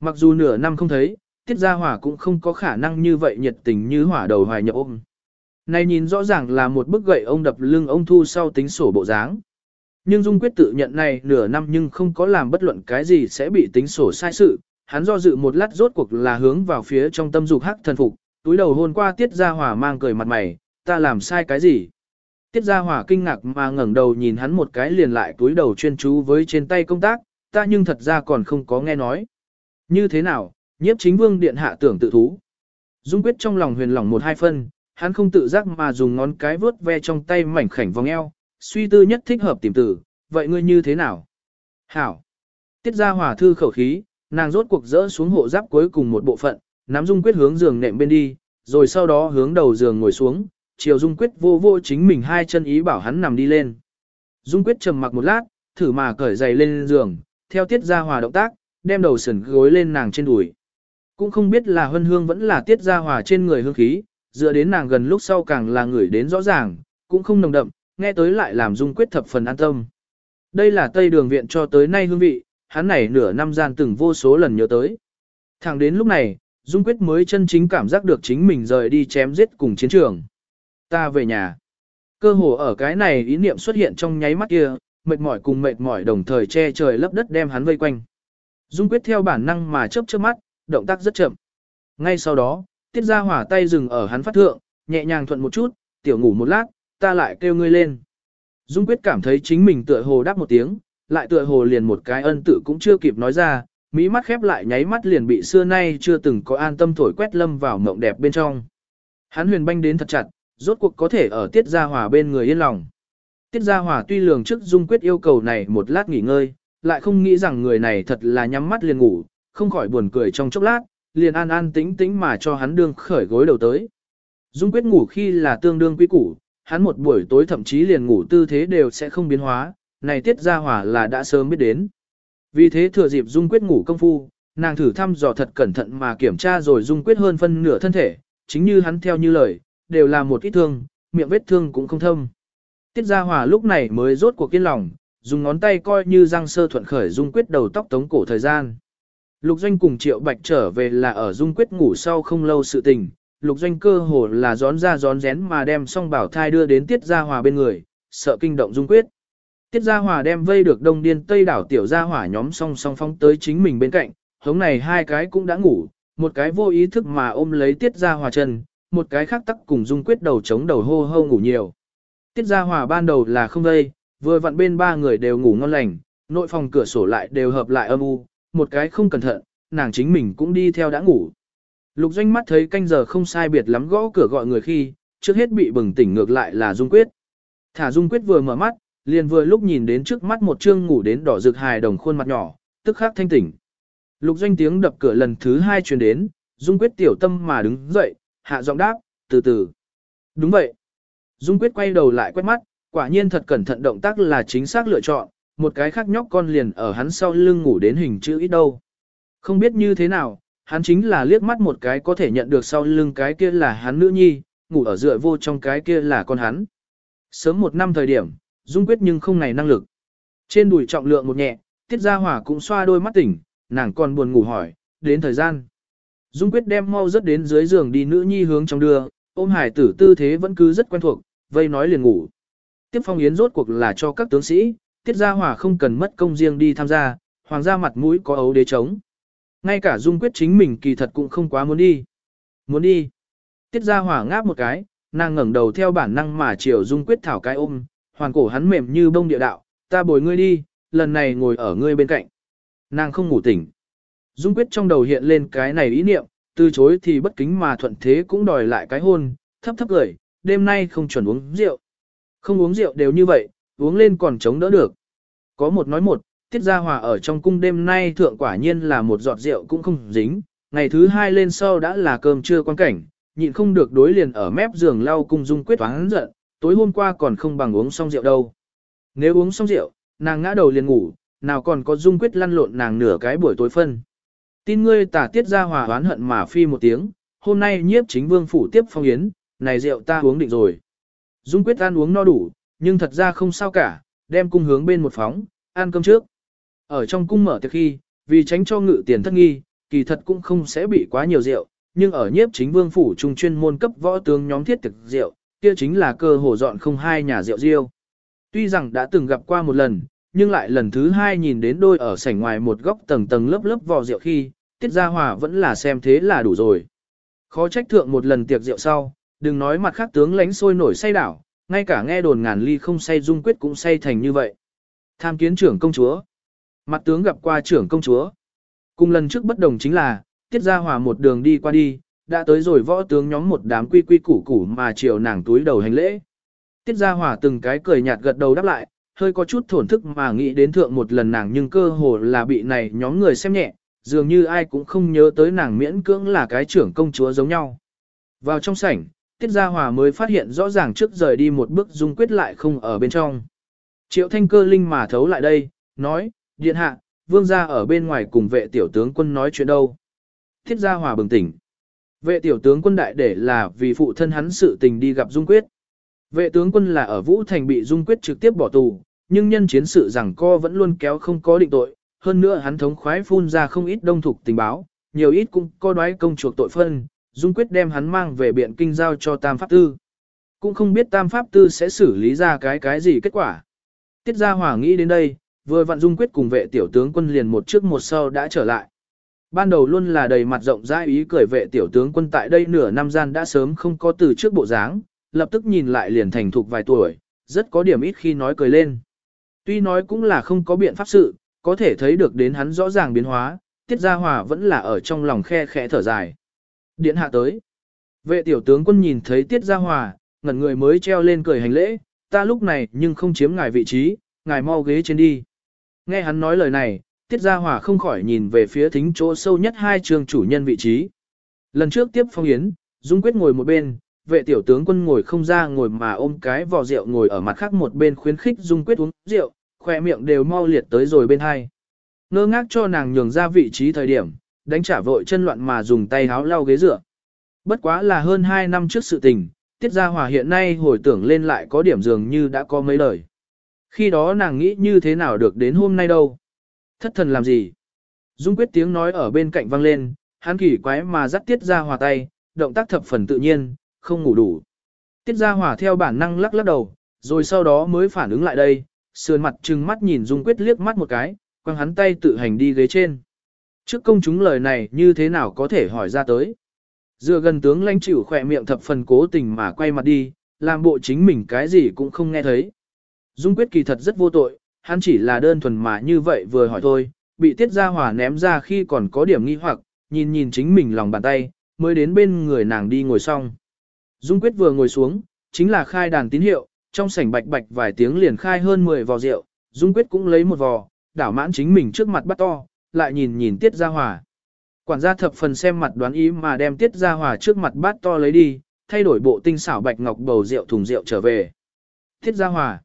Mặc dù nửa năm không thấy, Tiết Gia Hòa cũng không có khả năng như vậy nhiệt tình như hỏa đầu hoài nhập ôm. Này nhìn rõ ràng là một bức gậy ông đập lưng ông thu sau tính sổ bộ dáng. Nhưng Dung quyết tự nhận này nửa năm nhưng không có làm bất luận cái gì sẽ bị tính sổ sai sự, hắn do dự một lát rốt cuộc là hướng vào phía trong tâm dục hắc thần phục, túi đầu hôn qua Tiết Gia Hòa mang cười mặt mày, ta làm sai cái gì? Tiết Gia Hòa kinh ngạc mà ngẩng đầu nhìn hắn một cái liền lại túi đầu chuyên chú với trên tay công tác, ta nhưng thật ra còn không có nghe nói. Như thế nào, nhiếp chính vương điện hạ tưởng tự thú. Dung quyết trong lòng huyền lỏng một hai phân, hắn không tự giác mà dùng ngón cái vướt ve trong tay mảnh khảnh vòng eo, suy tư nhất thích hợp tìm tử, vậy ngươi như thế nào? Hảo. Tiết gia hỏa thư khẩu khí, nàng rốt cuộc dỡ xuống hộ giáp cuối cùng một bộ phận, nắm dung quyết hướng giường nệm bên đi, rồi sau đó hướng đầu giường ngồi xuống, chiều dung quyết vô vô chính mình hai chân ý bảo hắn nằm đi lên. Dung quyết trầm mặc một lát, thử mà cởi giày lên giường, theo tiết ra hòa động tác, đem đầu sườn gối lên nàng trên đùi. Cũng không biết là hân hương vẫn là tiết ra hòa trên người hương khí, dựa đến nàng gần lúc sau càng là người đến rõ ràng, cũng không nồng đậm, nghe tới lại làm dung quyết thập phần an tâm. Đây là tây đường viện cho tới nay hương vị, hắn này nửa năm gian từng vô số lần nhớ tới. Thẳng đến lúc này, dung quyết mới chân chính cảm giác được chính mình rời đi chém giết cùng chiến trường. Ta về nhà. Cơ hồ ở cái này ý niệm xuất hiện trong nháy mắt kia, mệt mỏi cùng mệt mỏi đồng thời che trời lấp đất đem hắn vây quanh. Dung quyết theo bản năng mà chớp chớp mắt, động tác rất chậm. Ngay sau đó, tiết ra hỏa tay dừng ở hắn phát thượng, nhẹ nhàng thuận một chút, tiểu ngủ một lát, ta lại kêu ngươi lên. Dung quyết cảm thấy chính mình tựa hồ đáp một tiếng, lại tựa hồ liền một cái ân tự cũng chưa kịp nói ra, mỹ mắt khép lại nháy mắt liền bị xưa nay chưa từng có an tâm thổi quét lâm vào mộng đẹp bên trong. Hắn huyền banh đến thật chặt, rốt cuộc có thể ở tiết gia hòa bên người yên lòng. Tiết gia hòa tuy lường trước dung quyết yêu cầu này một lát nghỉ ngơi, lại không nghĩ rằng người này thật là nhắm mắt liền ngủ, không khỏi buồn cười trong chốc lát, liền an an tĩnh tĩnh mà cho hắn đương khởi gối đầu tới. Dung quyết ngủ khi là tương đương quy củ, hắn một buổi tối thậm chí liền ngủ tư thế đều sẽ không biến hóa, này tiết gia Hòa là đã sớm biết đến. Vì thế thừa dịp Dung quyết ngủ công phu, nàng thử thăm dò thật cẩn thận mà kiểm tra rồi Dung quyết hơn phân nửa thân thể, chính như hắn theo như lời, đều là một ít thương, miệng vết thương cũng không thâm. Tiết gia hỏa lúc này mới rốt cuộc kiên lòng, dùng ngón tay coi như răng sơ thuận khởi Dung quyết đầu tóc tống cổ thời gian. Lục Doanh cùng Triệu Bạch trở về là ở Dung Quyết ngủ sau không lâu sự tình, Lục Doanh cơ hồ là gión ra gión rén mà đem song bảo thai đưa đến Tiết Gia Hòa bên người, sợ kinh động Dung Quyết. Tiết Gia Hòa đem vây được đông điên tây đảo tiểu gia hỏa nhóm song song phong tới chính mình bên cạnh, hống này hai cái cũng đã ngủ, một cái vô ý thức mà ôm lấy Tiết Gia Hòa chân, một cái khác tắc cùng Dung Quyết đầu chống đầu hô hô ngủ nhiều. Tiết Gia Hòa ban đầu là không đây, vừa vặn bên ba người đều ngủ ngon lành, nội phòng cửa sổ lại đều hợp lại âm u, một cái không cẩn thận, nàng chính mình cũng đi theo đã ngủ. Lục doanh mắt thấy canh giờ không sai biệt lắm gõ cửa gọi người khi, trước hết bị bừng tỉnh ngược lại là Dung Quyết. Thả Dung Quyết vừa mở mắt, liền vừa lúc nhìn đến trước mắt một trương ngủ đến đỏ rực hài đồng khuôn mặt nhỏ, tức khắc thanh tỉnh. Lục doanh tiếng đập cửa lần thứ hai truyền đến, Dung Quyết tiểu tâm mà đứng dậy, hạ giọng đáp, từ từ. Đúng vậy. Dung Quyết quay đầu lại quét mắt, quả nhiên thật cẩn thận động tác là chính xác lựa chọn, một cái khác nhóc con liền ở hắn sau lưng ngủ đến hình chữ ít đâu. Không biết như thế nào, hắn chính là liếc mắt một cái có thể nhận được sau lưng cái kia là hắn nữ nhi, ngủ ở dựa vô trong cái kia là con hắn. Sớm một năm thời điểm, Dung quyết nhưng không này năng lực. Trên đùi trọng lượng một nhẹ, Tiết Gia Hỏa cũng xoa đôi mắt tỉnh, nàng còn buồn ngủ hỏi, đến thời gian. Dung quyết đem mau rất đến dưới giường đi nữ nhi hướng trong đưa, ôm hải tử tư thế vẫn cứ rất quen thuộc, vây nói liền ngủ. Tiếp phong yến rốt cuộc là cho các tướng sĩ, Tiết Gia Hòa không cần mất công riêng đi tham gia, hoàng gia mặt mũi có ấu đế chống. Ngay cả Dung Quyết chính mình kỳ thật cũng không quá muốn đi. Muốn đi. Tiết Gia Hòa ngáp một cái, nàng ngẩng đầu theo bản năng mà chiều Dung Quyết thảo cái ôm, hoàng cổ hắn mềm như bông địa đạo, ta bồi ngươi đi, lần này ngồi ở ngươi bên cạnh. Nàng không ngủ tỉnh. Dung Quyết trong đầu hiện lên cái này ý niệm, từ chối thì bất kính mà thuận thế cũng đòi lại cái hôn, thấp thấp gửi, đêm nay không chuẩn uống rượu. Không uống rượu đều như vậy, uống lên còn chống đỡ được. Có một nói một, tiết gia hòa ở trong cung đêm nay thượng quả nhiên là một giọt rượu cũng không dính, ngày thứ hai lên sau đã là cơm trưa quan cảnh, nhịn không được đối liền ở mép giường lau cung dung quyết toán giận, tối hôm qua còn không bằng uống xong rượu đâu. Nếu uống xong rượu, nàng ngã đầu liền ngủ, nào còn có dung quyết lăn lộn nàng nửa cái buổi tối phân. Tin ngươi tả tiết ra hòa oán hận mà phi một tiếng, hôm nay nhiếp chính vương phủ tiếp phong yến, này rượu ta uống định rồi. Dung quyết ăn uống no đủ, nhưng thật ra không sao cả, đem cung hướng bên một phóng, ăn cơm trước. Ở trong cung mở tiệc khi, vì tránh cho ngự tiền thất nghi, kỳ thật cũng không sẽ bị quá nhiều rượu, nhưng ở nhiếp chính vương phủ trung chuyên môn cấp võ tướng nhóm thiết thực rượu, kia chính là cơ hồ dọn không hai nhà rượu riêu. Tuy rằng đã từng gặp qua một lần, nhưng lại lần thứ hai nhìn đến đôi ở sảnh ngoài một góc tầng tầng lớp lớp vò rượu khi, tiết gia hòa vẫn là xem thế là đủ rồi. Khó trách thượng một lần tiệc rượu sau, đừng nói mặt khác tướng lánh sôi nổi say đảo, ngay cả nghe đồn ngàn ly không say dung quyết cũng say thành như vậy. Tham kiến trưởng công chúa. Mặt tướng gặp qua trưởng công chúa. Cùng lần trước bất đồng chính là, tiết gia hòa một đường đi qua đi, đã tới rồi võ tướng nhóm một đám quy quy củ củ mà chiều nàng túi đầu hành lễ. Tiết gia hòa từng cái cười nhạt gật đầu đáp lại, hơi có chút thổn thức mà nghĩ đến thượng một lần nàng nhưng cơ hồ là bị này nhóm người xem nhẹ, dường như ai cũng không nhớ tới nàng miễn cưỡng là cái trưởng công chúa giống nhau. Vào trong sảnh, Tiết Gia Hòa mới phát hiện rõ ràng trước rời đi một bước dung quyết lại không ở bên trong. Triệu thanh cơ linh mà thấu lại đây, nói, điện hạ, vương gia ở bên ngoài cùng vệ tiểu tướng quân nói chuyện đâu. Tiết Gia Hòa bừng tỉnh. Vệ tiểu tướng quân đại để là vì phụ thân hắn sự tình đi gặp dung quyết. Vệ tướng quân là ở Vũ Thành bị dung quyết trực tiếp bỏ tù, nhưng nhân chiến sự rằng co vẫn luôn kéo không có định tội, hơn nữa hắn thống khoái phun ra không ít đông thục tình báo, nhiều ít cũng có đoái công chuộc tội phân, dung quyết đem hắn mang về biện kinh giao cho Tam Pháp Tư. Cũng không biết Tam Pháp Tư sẽ xử lý ra cái cái gì kết quả. Tiết Gia Hòa nghĩ đến đây, vừa vặn dung quyết cùng vệ tiểu tướng quân liền một trước một sau đã trở lại. Ban đầu luôn là đầy mặt rộng rãi ý cười vệ tiểu tướng quân tại đây nửa năm gian đã sớm không có từ trước bộ dáng, lập tức nhìn lại liền thành thục vài tuổi, rất có điểm ít khi nói cười lên. Tuy nói cũng là không có biện pháp sự, có thể thấy được đến hắn rõ ràng biến hóa, tiết gia hòa vẫn là ở trong lòng khe khẽ thở dài. Điện hạ tới. Vệ tiểu tướng quân nhìn thấy tiết gia hòa, ngẩn người mới treo lên cười hành lễ, ta lúc này nhưng không chiếm ngài vị trí, ngài mau ghế trên đi. Nghe hắn nói lời này, tiết gia hòa không khỏi nhìn về phía thính chỗ sâu nhất hai trường chủ nhân vị trí. Lần trước tiếp phong yến, Dung Quyết ngồi một bên, vệ tiểu tướng quân ngồi không ra ngồi mà ôm cái vò rượu ngồi ở mặt khác một bên khuyến khích Dung Quyết uống rượu, khỏe miệng đều mau liệt tới rồi bên hai. Ngơ ngác cho nàng nhường ra vị trí thời điểm, đánh trả vội chân loạn mà dùng tay háo lau ghế dựa. Bất quá là hơn 2 năm trước sự tình, Tiết Gia Hòa hiện nay hồi tưởng lên lại có điểm dường như đã có mấy lời. Khi đó nàng nghĩ như thế nào được đến hôm nay đâu. Thất thần làm gì? Dung quyết tiếng nói ở bên cạnh vang lên, hắn kỳ quái mà dắt Tiết Gia Hòa tay, động tác thập phần tự nhiên, không ngủ đủ. Tiết Gia Hòa theo bản năng lắc lắc đầu, rồi sau đó mới phản ứng lại đây, sườn mặt trừng mắt nhìn Dung Quyết liếc mắt một cái, quăng hắn tay tự hành đi ghế trên. Trước công chúng lời này như thế nào có thể hỏi ra tới. Dựa gần tướng lãnh chịu khỏe miệng thập phần cố tình mà quay mặt đi, làm bộ chính mình cái gì cũng không nghe thấy. Dung Quyết kỳ thật rất vô tội, hắn chỉ là đơn thuần mà như vậy vừa hỏi thôi, bị tiết ra hỏa ném ra khi còn có điểm nghi hoặc, nhìn nhìn chính mình lòng bàn tay, mới đến bên người nàng đi ngồi xong. Dung Quyết vừa ngồi xuống, chính là khai đàn tín hiệu, trong sảnh bạch bạch vài tiếng liền khai hơn 10 vò rượu, Dung Quyết cũng lấy một vò, đảo mãn chính mình trước mặt bắt to, lại nhìn nhìn Tiết Gia Hòa. Quản gia thập phần xem mặt đoán ý mà đem Tiết Gia Hòa trước mặt bát to lấy đi, thay đổi bộ tinh xảo bạch ngọc bầu rượu thùng rượu trở về. Tiết Gia Hòa.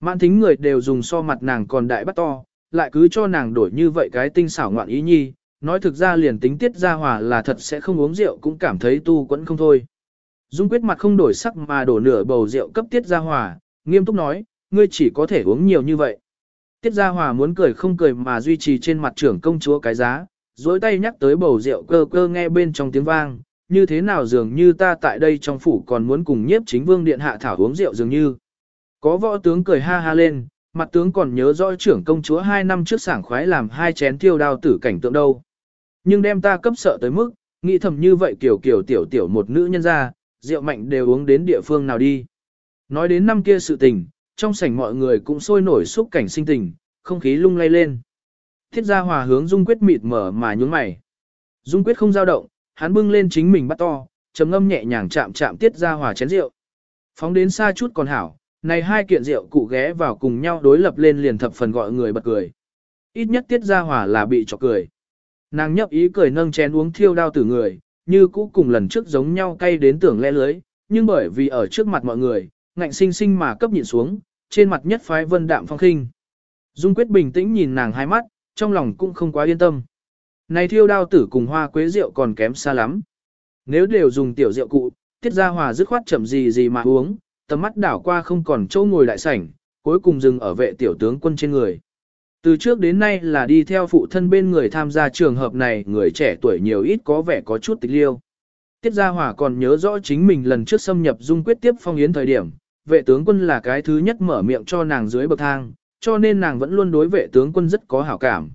Mãn thính người đều dùng so mặt nàng còn đại bắt to, lại cứ cho nàng đổi như vậy cái tinh xảo ngoạn ý nhi, nói thực ra liền tính Tiết Gia Hòa là thật sẽ không uống rượu cũng cảm thấy tu quẫn không thôi. Dung quyết mặt không đổi sắc mà đổ nửa bầu rượu cấp Tiết Gia Hòa, nghiêm túc nói, ngươi chỉ có thể uống nhiều như vậy. Tiết Gia Hòa muốn cười không cười mà duy trì trên mặt trưởng công chúa cái giá, dối tay nhắc tới bầu rượu cơ cơ nghe bên trong tiếng vang, như thế nào dường như ta tại đây trong phủ còn muốn cùng nhiếp chính vương điện hạ thảo uống rượu dường như. Có võ tướng cười ha ha lên, mặt tướng còn nhớ rõ trưởng công chúa hai năm trước sảng khoái làm hai chén tiêu đao tử cảnh tượng đâu. Nhưng đem ta cấp sợ tới mức, nghĩ thầm như vậy kiểu kiểu tiểu tiểu một nữ nhân ra, rượu mạnh đều uống đến địa phương nào đi. Nói đến năm kia sự tình, trong sảnh mọi người cũng sôi nổi xúc cảnh sinh tình, không khí lung lay lên. Thiết gia hòa hướng Dung Quyết mịt mở mà nhún mày. Dung Quyết không dao động, hắn bưng lên chính mình bắt to, trầm ngâm nhẹ nhàng chạm chạm Tiết gia hòa chén rượu. Phóng đến xa chút còn hảo, này hai kiện rượu cụ ghé vào cùng nhau đối lập lên liền thập phần gọi người bật cười. Ít nhất tiết gia hòa là bị chọc cười. Nàng nhấp ý cười nâng chén uống thiêu đao tử người, như cũ cùng lần trước giống nhau cay đến tưởng lẽ lưới, nhưng bởi vì ở trước mặt mọi người, ngạnh sinh sinh mà cấp nhịn xuống, trên mặt nhất phái vân đạm phong khinh. Dung quyết bình tĩnh nhìn nàng hai mắt, trong lòng cũng không quá yên tâm. Này thiêu đao tử cùng hoa quế rượu còn kém xa lắm. Nếu đều dùng tiểu rượu cụ, tiết ra hòa dứt khoát chậm gì gì mà uống, tầm mắt đảo qua không còn chỗ ngồi đại sảnh, cuối cùng dừng ở vệ tiểu tướng quân trên người. Từ trước đến nay là đi theo phụ thân bên người tham gia trường hợp này người trẻ tuổi nhiều ít có vẻ có chút tịch liêu. Tiết Gia Hòa còn nhớ rõ chính mình lần trước xâm nhập dung quyết tiếp phong yến thời điểm, vệ tướng quân là cái thứ nhất mở miệng cho nàng dưới bậc thang, cho nên nàng vẫn luôn đối vệ tướng quân rất có hảo cảm.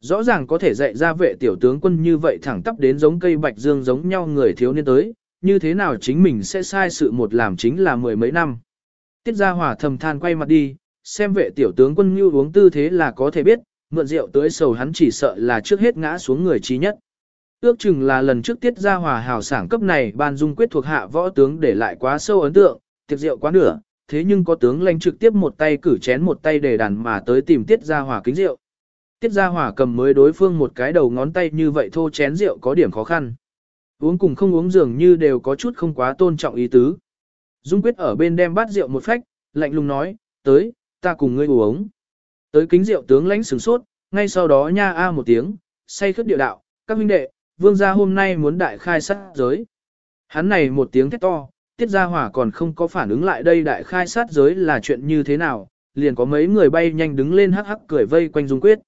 Rõ ràng có thể dạy ra vệ tiểu tướng quân như vậy thẳng tắp đến giống cây bạch dương giống nhau người thiếu niên tới, như thế nào chính mình sẽ sai sự một làm chính là mười mấy năm. Tiết Gia Hòa thầm than quay mặt đi, xem vệ tiểu tướng quân như uống tư thế là có thể biết, mượn rượu tới sầu hắn chỉ sợ là trước hết ngã xuống người trí nhất. Ước chừng là lần trước tiết ra hòa hào sảng cấp này ban dung quyết thuộc hạ võ tướng để lại quá sâu ấn tượng, tiệc rượu quá nửa, thế nhưng có tướng lãnh trực tiếp một tay cử chén một tay để đàn mà tới tìm tiết ra hòa kính rượu. Tiết ra hòa cầm mới đối phương một cái đầu ngón tay như vậy thô chén rượu có điểm khó khăn. Uống cùng không uống dường như đều có chút không quá tôn trọng ý tứ. Dung quyết ở bên đem bát rượu một phách, lạnh lùng nói, tới, ta cùng ngươi uống. Tới kính rượu tướng lãnh sửng sốt, ngay sau đó nha a một tiếng, say khất địa đạo, các huynh đệ, vương gia hôm nay muốn đại khai sát giới. Hắn này một tiếng thét to, tiết gia hỏa còn không có phản ứng lại đây đại khai sát giới là chuyện như thế nào, liền có mấy người bay nhanh đứng lên hắc hắc cười vây quanh dung quyết.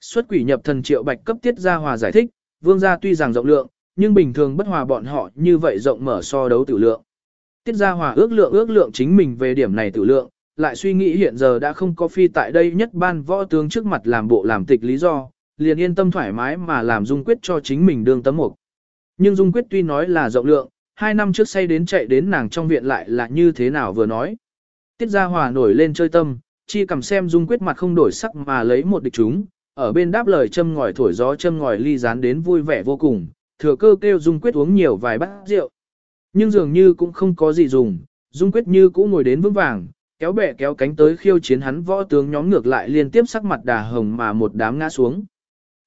Xuất quỷ nhập thần triệu bạch cấp tiết gia hòa giải thích, vương gia tuy rằng rộng lượng, nhưng bình thường bất hòa bọn họ như vậy rộng mở so đấu tử lượng. Tiết gia hòa ước lượng ước lượng chính mình về điểm này tử lượng, lại suy nghĩ hiện giờ đã không có phi tại đây nhất ban võ tướng trước mặt làm bộ làm tịch lý do, liền yên tâm thoải mái mà làm Dung Quyết cho chính mình đương tấm mục. Nhưng Dung Quyết tuy nói là rộng lượng, hai năm trước say đến chạy đến nàng trong viện lại là như thế nào vừa nói. Tiết Gia Hòa nổi lên chơi tâm, chi cầm xem Dung Quyết mặt không đổi sắc mà lấy một địch chúng, ở bên đáp lời châm ngòi thổi gió châm ngòi ly rán đến vui vẻ vô cùng, thừa cơ kêu Dung Quyết uống nhiều vài bát rượu. Nhưng dường như cũng không có gì dùng, Dung Quyết như cũ ngồi đến vững vàng, kéo bè kéo cánh tới khiêu chiến hắn võ tướng nhóm ngược lại liên tiếp sắc mặt đà hồng mà một đám ngã xuống.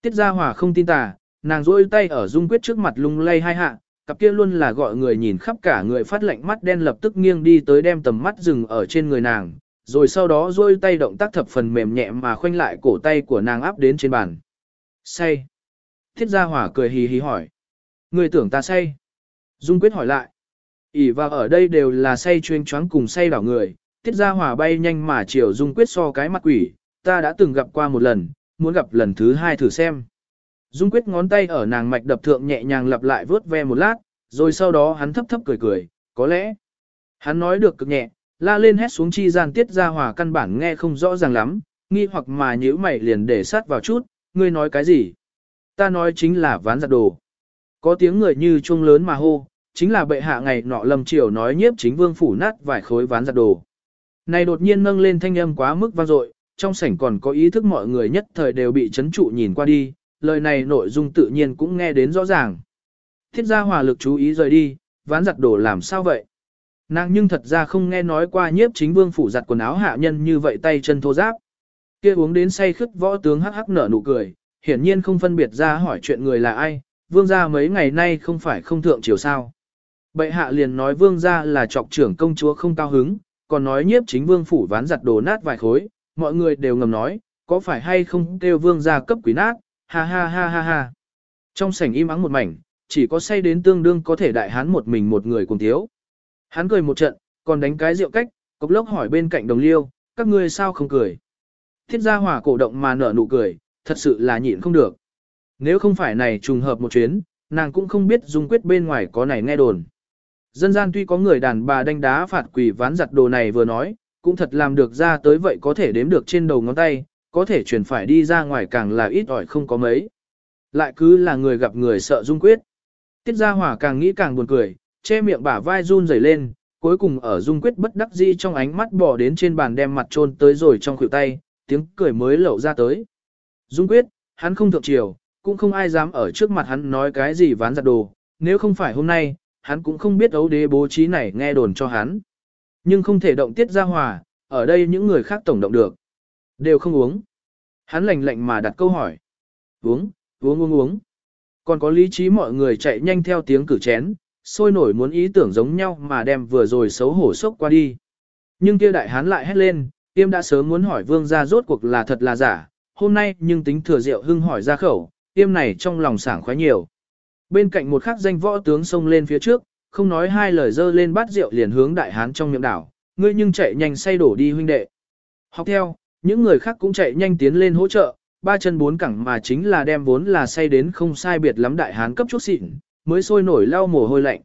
Tiết Gia Hòa không tin tà, nàng rôi tay ở Dung Quyết trước mặt lung lay hai hạ, cặp kia luôn là gọi người nhìn khắp cả người phát lạnh mắt đen lập tức nghiêng đi tới đem tầm mắt dừng ở trên người nàng, rồi sau đó rôi tay động tác thập phần mềm nhẹ mà khoanh lại cổ tay của nàng áp đến trên bàn. Say. Thiết Gia Hòa cười hì hì hỏi. Người tưởng ta say. Dung Quyết hỏi lại. ỉ vào ở đây đều là say chuyên choáng cùng say đảo người, Tiết Gia Hòa bay nhanh mà chiều Dung Quyết so cái mặt quỷ, ta đã từng gặp qua một lần, muốn gặp lần thứ hai thử xem. Dung Quyết ngón tay ở nàng mạch đập thượng nhẹ nhàng lặp lại vớt ve một lát, rồi sau đó hắn thấp thấp cười cười, có lẽ. Hắn nói được cực nhẹ, la lên hét xuống chi gian Tiết Gia Hòa căn bản nghe không rõ ràng lắm, nghi hoặc mà nhíu mày liền để sát vào chút, ngươi nói cái gì? Ta nói chính là ván giặt đồ. Có tiếng người như chuông lớn mà hô, chính là bệ hạ ngày nọ lâm triều nói nhiếp chính vương phủ nát vài khối ván giặt đồ. Này đột nhiên nâng lên thanh âm quá mức vang dội, trong sảnh còn có ý thức mọi người nhất thời đều bị chấn trụ nhìn qua đi, lời này nội dung tự nhiên cũng nghe đến rõ ràng. Thiết gia hòa lực chú ý rời đi, ván giặt đổ làm sao vậy? Nàng nhưng thật ra không nghe nói qua nhiếp chính vương phủ giặt quần áo hạ nhân như vậy tay chân thô giáp. Kia uống đến say khướt võ tướng hắc hắc nở nụ cười, hiển nhiên không phân biệt ra hỏi chuyện người là ai, vương gia mấy ngày nay không phải không thượng chiều sao. Bệ hạ liền nói vương gia là trọc trưởng công chúa không cao hứng, còn nói nhiếp chính vương phủ ván giặt đồ nát vài khối, mọi người đều ngầm nói, có phải hay không kêu vương gia cấp quý nát, ha ha ha ha ha. Trong sảnh im ắng một mảnh, chỉ có say đến tương đương có thể đại hán một mình một người cùng thiếu. Hắn cười một trận, còn đánh cái rượu cách, cốc lốc hỏi bên cạnh đồng liêu, các ngươi sao không cười. Thiết gia hỏa cổ động mà nở nụ cười, thật sự là nhịn không được. Nếu không phải này trùng hợp một chuyến, nàng cũng không biết dung quyết bên ngoài có này nghe đồn. Dân gian tuy có người đàn bà đánh đá phạt quỷ ván giặt đồ này vừa nói, cũng thật làm được ra tới vậy có thể đếm được trên đầu ngón tay, có thể chuyển phải đi ra ngoài càng là ít ỏi không có mấy. Lại cứ là người gặp người sợ dung quyết. Tiết gia hỏa càng nghĩ càng buồn cười, che miệng bả vai run rẩy lên, cuối cùng ở dung quyết bất đắc dĩ trong ánh mắt bỏ đến trên bàn đem mặt trôn tới rồi trong khuỷu tay, tiếng cười mới lậu ra tới. Dung quyết, hắn không thượng triều, cũng không ai dám ở trước mặt hắn nói cái gì ván giặt đồ, nếu không phải hôm nay, hắn cũng không biết ấu đế bố trí này nghe đồn cho hắn. Nhưng không thể động tiết ra hòa, ở đây những người khác tổng động được. Đều không uống. Hắn lạnh lạnh mà đặt câu hỏi. Uống, uống uống uống. Còn có lý trí mọi người chạy nhanh theo tiếng cử chén, sôi nổi muốn ý tưởng giống nhau mà đem vừa rồi xấu hổ sốc qua đi. Nhưng kia đại hán lại hét lên, tiêm đã sớm muốn hỏi vương gia rốt cuộc là thật là giả, hôm nay nhưng tính thừa rượu hưng hỏi ra khẩu, tiêm này trong lòng sảng khoái nhiều. Bên cạnh một khắc danh võ tướng xông lên phía trước, không nói hai lời dơ lên bát rượu liền hướng đại hán trong miệng đảo, ngươi nhưng chạy nhanh say đổ đi huynh đệ. Học theo, những người khác cũng chạy nhanh tiến lên hỗ trợ, ba chân bốn cẳng mà chính là đem vốn là say đến không sai biệt lắm đại hán cấp chút xịn, mới sôi nổi lau mồ hôi lạnh.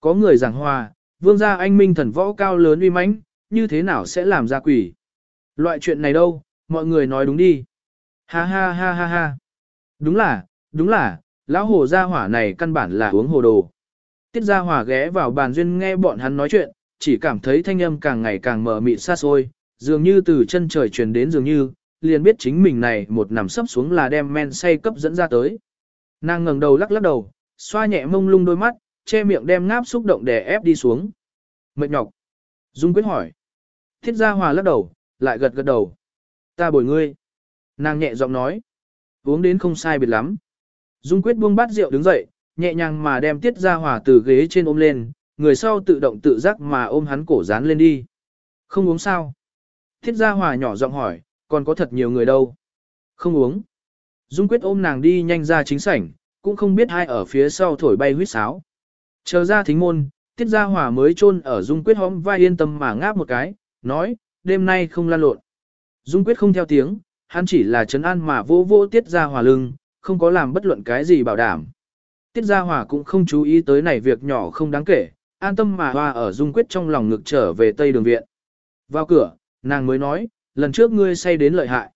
Có người giảng hòa, vương gia anh minh thần võ cao lớn uy mãnh, như thế nào sẽ làm ra quỷ. Loại chuyện này đâu, mọi người nói đúng đi. Ha ha ha ha ha. Đúng là, đúng là, lão hồ gia hỏa này căn bản là uống hồ đồ. Tiết gia hỏa ghé vào bàn duyên nghe bọn hắn nói chuyện, chỉ cảm thấy thanh âm càng ngày càng mờ mịt xa xôi, dường như từ chân trời truyền đến dường như, liền biết chính mình này một nằm sấp xuống là đem men say cấp dẫn ra tới. Nàng ngẩng đầu lắc lắc đầu, xoa nhẹ mông lung đôi mắt, che miệng đem ngáp xúc động đè ép đi xuống. Mệt nhọc. Dung quyết hỏi. Thiết gia hòa lắc đầu, lại gật gật đầu. Ta bồi ngươi. Nàng nhẹ giọng nói. Uống đến không sai biệt lắm. Dung quyết buông bát rượu đứng dậy, nhẹ nhàng mà đem tiết gia hòa từ ghế trên ôm lên, người sau tự động tự giác mà ôm hắn cổ dán lên đi. Không uống sao? Tiết gia hòa nhỏ giọng hỏi, còn có thật nhiều người đâu. Không uống. Dung quyết ôm nàng đi nhanh ra chính sảnh, cũng không biết ai ở phía sau thổi bay huyết sáo. Chờ ra thính môn, tiết gia hỏa mới chôn ở dung quyết hõm vai yên tâm mà ngáp một cái, nói, đêm nay không lan lộn. Dung quyết không theo tiếng, hắn chỉ là trấn an mà vô vô tiết gia hỏa lưng, không có làm bất luận cái gì bảo đảm. Tiết gia hỏa cũng không chú ý tới này việc nhỏ không đáng kể, an tâm mà hoa ở dung quyết trong lòng ngực trở về tây đường viện. Vào cửa, nàng mới nói, lần trước ngươi say đến lợi hại.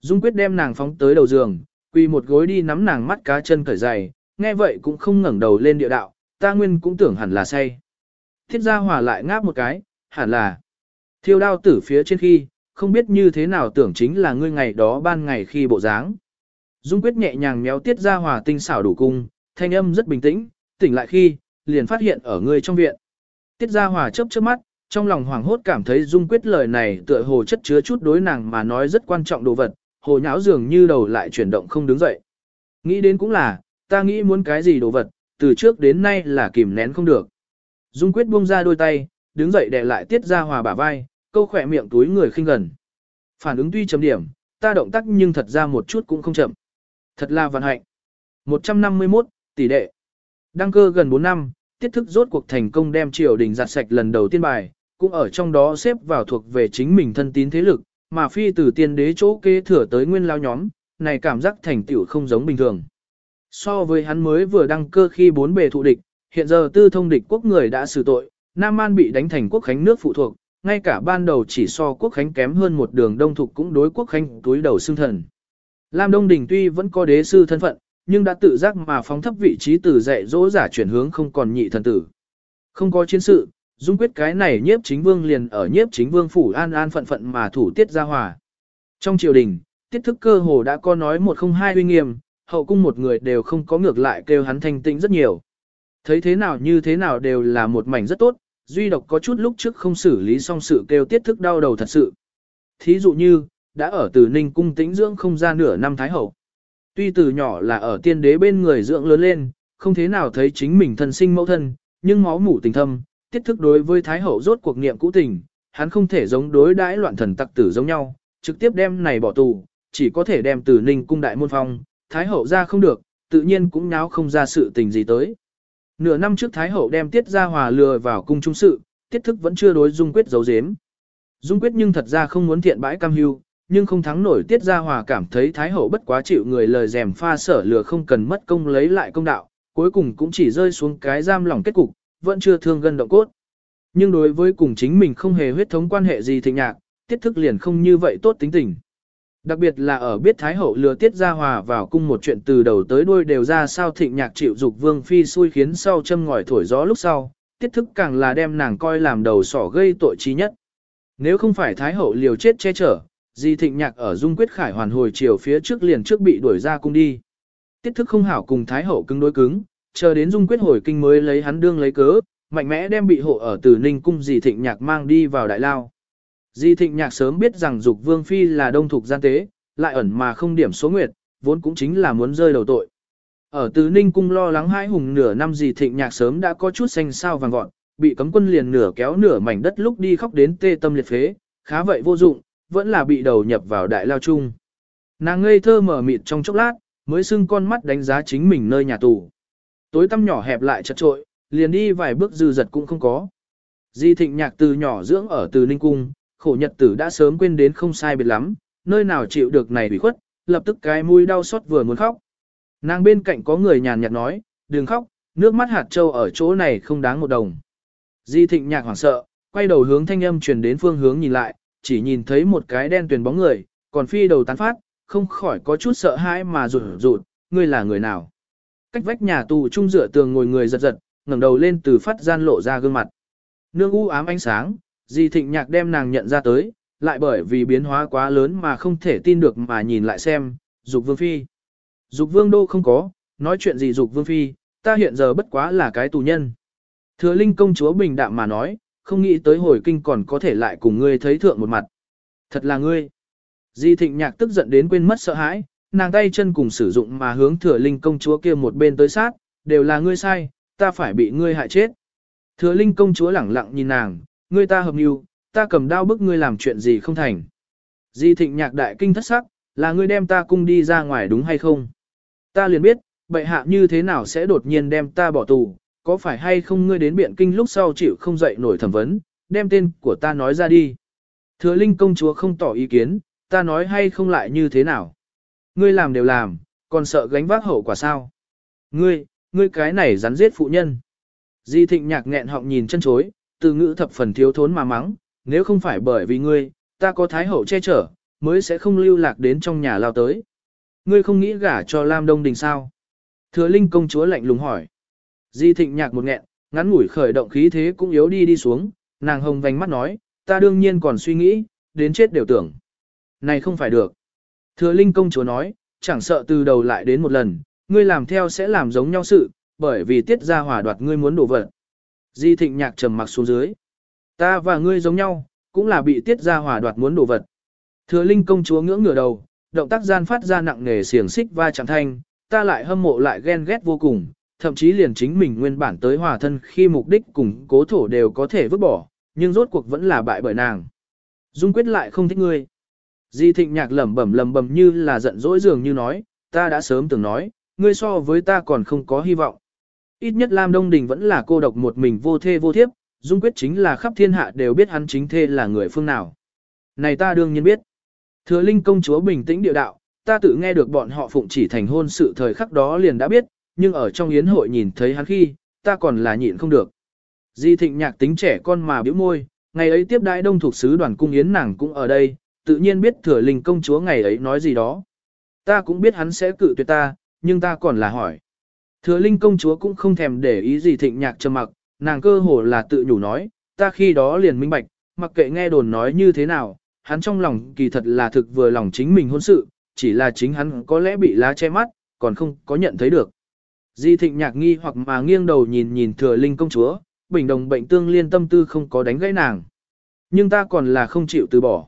Dung quyết đem nàng phóng tới đầu giường, quỳ một gối đi nắm nàng mắt cá chân cởi giày, nghe vậy cũng không ngẩng đầu lên địa đạo, ta nguyên cũng tưởng hẳn là say. Thiết gia hòa lại ngáp một cái, hẳn là thiêu đao tử phía trên khi, không biết như thế nào tưởng chính là ngươi ngày đó ban ngày khi bộ dáng. Dung quyết nhẹ nhàng méo tiết gia hòa tinh xảo đủ cung, thanh âm rất bình tĩnh, tỉnh lại khi, liền phát hiện ở người trong viện. Tiết gia hòa chớp chớp mắt, trong lòng hoảng hốt cảm thấy Dung quyết lời này tựa hồ chất chứa chút đối nàng mà nói rất quan trọng đồ vật, hồ nháo dường như đầu lại chuyển động không đứng dậy. Nghĩ đến cũng là, ta nghĩ muốn cái gì đồ vật, từ trước đến nay là kìm nén không được. Dung quyết buông ra đôi tay, đứng dậy đè lại tiết ra hòa bả vai, câu khỏe miệng túi người khinh gần. Phản ứng tuy chấm điểm, ta động tác nhưng thật ra một chút cũng không chậm. Thật là vận hạnh. 151, tỷ đệ. Đăng cơ gần 4 năm, tiết thức rốt cuộc thành công đem triều đình giặt sạch lần đầu tiên bài, cũng ở trong đó xếp vào thuộc về chính mình thân tín thế lực, mà phi từ tiên đế chỗ kế thừa tới nguyên lao nhóm, này cảm giác thành tựu không giống bình thường. So với hắn mới vừa đăng cơ khi bốn bề thụ địch, hiện giờ tư thông địch quốc người đã xử tội, Nam Man bị đánh thành quốc khánh nước phụ thuộc, ngay cả ban đầu chỉ so quốc khánh kém hơn một đường đông thục cũng đối quốc khánh túi đầu xương thần. Lam Đông Đình tuy vẫn có đế sư thân phận, nhưng đã tự giác mà phóng thấp vị trí từ dạy dỗ giả chuyển hướng không còn nhị thần tử. Không có chiến sự, dung quyết cái này nhiếp chính vương liền ở nhiếp chính vương phủ an an phận phận mà thủ tiết ra hòa. Trong triều đình, tiết thức cơ hồ đã có nói một không hai uy nghiêm, hậu cung một người đều không có ngược lại kêu hắn thanh tĩnh rất nhiều. Thấy thế nào như thế nào đều là một mảnh rất tốt, duy độc có chút lúc trước không xử lý xong sự kêu tiết thức đau đầu thật sự. Thí dụ như, đã ở từ ninh cung tĩnh dưỡng không ra nửa năm thái hậu. Tuy từ nhỏ là ở tiên đế bên người dưỡng lớn lên, không thế nào thấy chính mình thân sinh mẫu thân, nhưng máu mủ tình thâm, tiết thức đối với thái hậu rốt cuộc niệm cũ tình, hắn không thể giống đối đãi loạn thần tặc tử giống nhau, trực tiếp đem này bỏ tù, chỉ có thể đem từ ninh cung đại môn phong, thái hậu ra không được, tự nhiên cũng náo không ra sự tình gì tới. Nửa năm trước thái hậu đem tiết ra hòa lừa vào cung trung sự, tiết thức vẫn chưa đối dung quyết giấu giếm. Dung quyết nhưng thật ra không muốn thiện bãi cam hưu, nhưng không thắng nổi tiết gia hòa cảm thấy thái hậu bất quá chịu người lời dèm pha sở lừa không cần mất công lấy lại công đạo, cuối cùng cũng chỉ rơi xuống cái giam lỏng kết cục, vẫn chưa thương gân động cốt. Nhưng đối với cùng chính mình không hề huyết thống quan hệ gì thịnh nhạc, tiết thức liền không như vậy tốt tính tình. Đặc biệt là ở biết Thái Hậu lừa tiết gia hòa vào cung một chuyện từ đầu tới đuôi đều ra sao thịnh nhạc chịu dục vương phi xui khiến sau châm ngòi thổi gió lúc sau, tiết thức càng là đem nàng coi làm đầu sỏ gây tội trí nhất. Nếu không phải Thái Hậu liều chết che chở, di thịnh nhạc ở dung quyết khải hoàn hồi chiều phía trước liền trước bị đuổi ra cung đi. Tiết thức không hảo cùng Thái Hậu cứng đối cứng, chờ đến dung quyết hồi kinh mới lấy hắn đương lấy cớ, mạnh mẽ đem bị hộ ở Tử Ninh cung Di Thịnh Nhạc mang đi vào đại lao. Di Thịnh Nhạc sớm biết rằng Dục Vương phi là đông thuộc gian tế, lại ẩn mà không điểm số nguyệt, vốn cũng chính là muốn rơi đầu tội. Ở Tử Ninh cung lo lắng hai hùng nửa năm Di thịnh nhạc sớm đã có chút xanh sao vàng vọt, bị cấm quân liền nửa kéo nửa mảnh đất lúc đi khóc đến tê tâm liệt phế, khá vậy vô dụng, vẫn là bị đầu nhập vào đại lao chung. Nàng ngây thơ mở mịt trong chốc lát, mới xưng con mắt đánh giá chính mình nơi nhà tù. Tối tăm nhỏ hẹp lại chật trội, liền đi vài bước dư giật cũng không có. Di thịnh nhạc từ nhỏ dưỡng ở từ Ninh Cung, khổ nhật tử đã sớm quên đến không sai biệt lắm, nơi nào chịu được này bị khuất, lập tức cái mũi đau xót vừa muốn khóc. Nàng bên cạnh có người nhàn nhạt nói, đừng khóc, nước mắt hạt châu ở chỗ này không đáng một đồng. Di thịnh nhạc hoảng sợ, quay đầu hướng thanh âm truyền đến phương hướng nhìn lại, chỉ nhìn thấy một cái đen tuyền bóng người, còn phi đầu tán phát, không khỏi có chút sợ hãi mà rụt rụt, ngươi là người nào? Cách vách nhà tù trung dựa tường ngồi người giật giật, ngẩng đầu lên từ phát gian lộ ra gương mặt. Nương u ám ánh sáng, Di Thịnh Nhạc đem nàng nhận ra tới, lại bởi vì biến hóa quá lớn mà không thể tin được mà nhìn lại xem, Dục Vương Phi. Dục Vương Đô không có, nói chuyện gì Dục Vương Phi, ta hiện giờ bất quá là cái tù nhân. Thừa Linh công chúa bình đạm mà nói, không nghĩ tới hồi kinh còn có thể lại cùng ngươi thấy thượng một mặt. Thật là ngươi. Di Thịnh Nhạc tức giận đến quên mất sợ hãi, nàng tay chân cùng sử dụng mà hướng Thừa Linh công chúa kia một bên tới sát, đều là ngươi sai, ta phải bị ngươi hại chết. Thừa Linh công chúa lẳng lặng nhìn nàng, ngươi ta hợp mưu, ta cầm đao bức ngươi làm chuyện gì không thành. Di thịnh nhạc đại kinh thất sắc, là ngươi đem ta cung đi ra ngoài đúng hay không? Ta liền biết, bệ hạ như thế nào sẽ đột nhiên đem ta bỏ tù, có phải hay không ngươi đến biện kinh lúc sau chịu không dậy nổi thẩm vấn, đem tên của ta nói ra đi. Thừa Linh công chúa không tỏ ý kiến, ta nói hay không lại như thế nào. Ngươi làm đều làm, còn sợ gánh vác hậu quả sao? Ngươi, ngươi cái này rắn giết phụ nhân. Di thịnh nhạc nghẹn họng nhìn chân chối, từ ngữ thập phần thiếu thốn mà mắng, nếu không phải bởi vì ngươi, ta có thái hậu che chở, mới sẽ không lưu lạc đến trong nhà lao tới. Ngươi không nghĩ gả cho Lam Đông Đình sao? Thừa Linh công chúa lạnh lùng hỏi. Di thịnh nhạc một nghẹn, ngắn ngủi khởi động khí thế cũng yếu đi đi xuống, nàng hồng vành mắt nói, ta đương nhiên còn suy nghĩ, đến chết đều tưởng. Này không phải được. Thừa Linh công chúa nói, chẳng sợ từ đầu lại đến một lần, ngươi làm theo sẽ làm giống nhau sự, bởi vì tiết ra hỏa đoạt ngươi muốn đổ vật. Di thịnh nhạc trầm mặc xuống dưới. Ta và ngươi giống nhau, cũng là bị tiết ra hỏa đoạt muốn đổ vật. Thừa linh công chúa ngưỡng ngửa đầu, động tác gian phát ra nặng nề xiềng xích va chạm thanh, ta lại hâm mộ lại ghen ghét vô cùng, thậm chí liền chính mình nguyên bản tới hòa thân khi mục đích cùng cố thổ đều có thể vứt bỏ, nhưng rốt cuộc vẫn là bại bởi nàng. Dung quyết lại không thích ngươi. Di thịnh nhạc lẩm bẩm lẩm bẩm như là giận dỗi dường như nói, ta đã sớm từng nói, ngươi so với ta còn không có hy vọng. Ít nhất Lam Đông Đình vẫn là cô độc một mình vô thê vô thiếp, Dung Quyết chính là khắp thiên hạ đều biết hắn chính thê là người phương nào. Này ta đương nhiên biết. Thừa Linh công chúa bình tĩnh địa đạo, ta tự nghe được bọn họ phụng chỉ thành hôn sự thời khắc đó liền đã biết, nhưng ở trong yến hội nhìn thấy hắn khi, ta còn là nhịn không được. Di thịnh nhạc tính trẻ con mà biểu môi, ngày ấy tiếp đại đông thuộc sứ đoàn cung yến nàng cũng ở đây, tự nhiên biết thừa linh công chúa ngày ấy nói gì đó. Ta cũng biết hắn sẽ cự tuyệt ta, nhưng ta còn là hỏi. Thừa linh công chúa cũng không thèm để ý gì thịnh nhạc trầm mặc, nàng cơ hồ là tự nhủ nói, ta khi đó liền minh bạch, mặc kệ nghe đồn nói như thế nào, hắn trong lòng kỳ thật là thực vừa lòng chính mình hôn sự, chỉ là chính hắn có lẽ bị lá che mắt, còn không có nhận thấy được. Di thịnh nhạc nghi hoặc mà nghiêng đầu nhìn nhìn thừa linh công chúa, bình đồng bệnh tương liên tâm tư không có đánh gãy nàng. Nhưng ta còn là không chịu từ bỏ.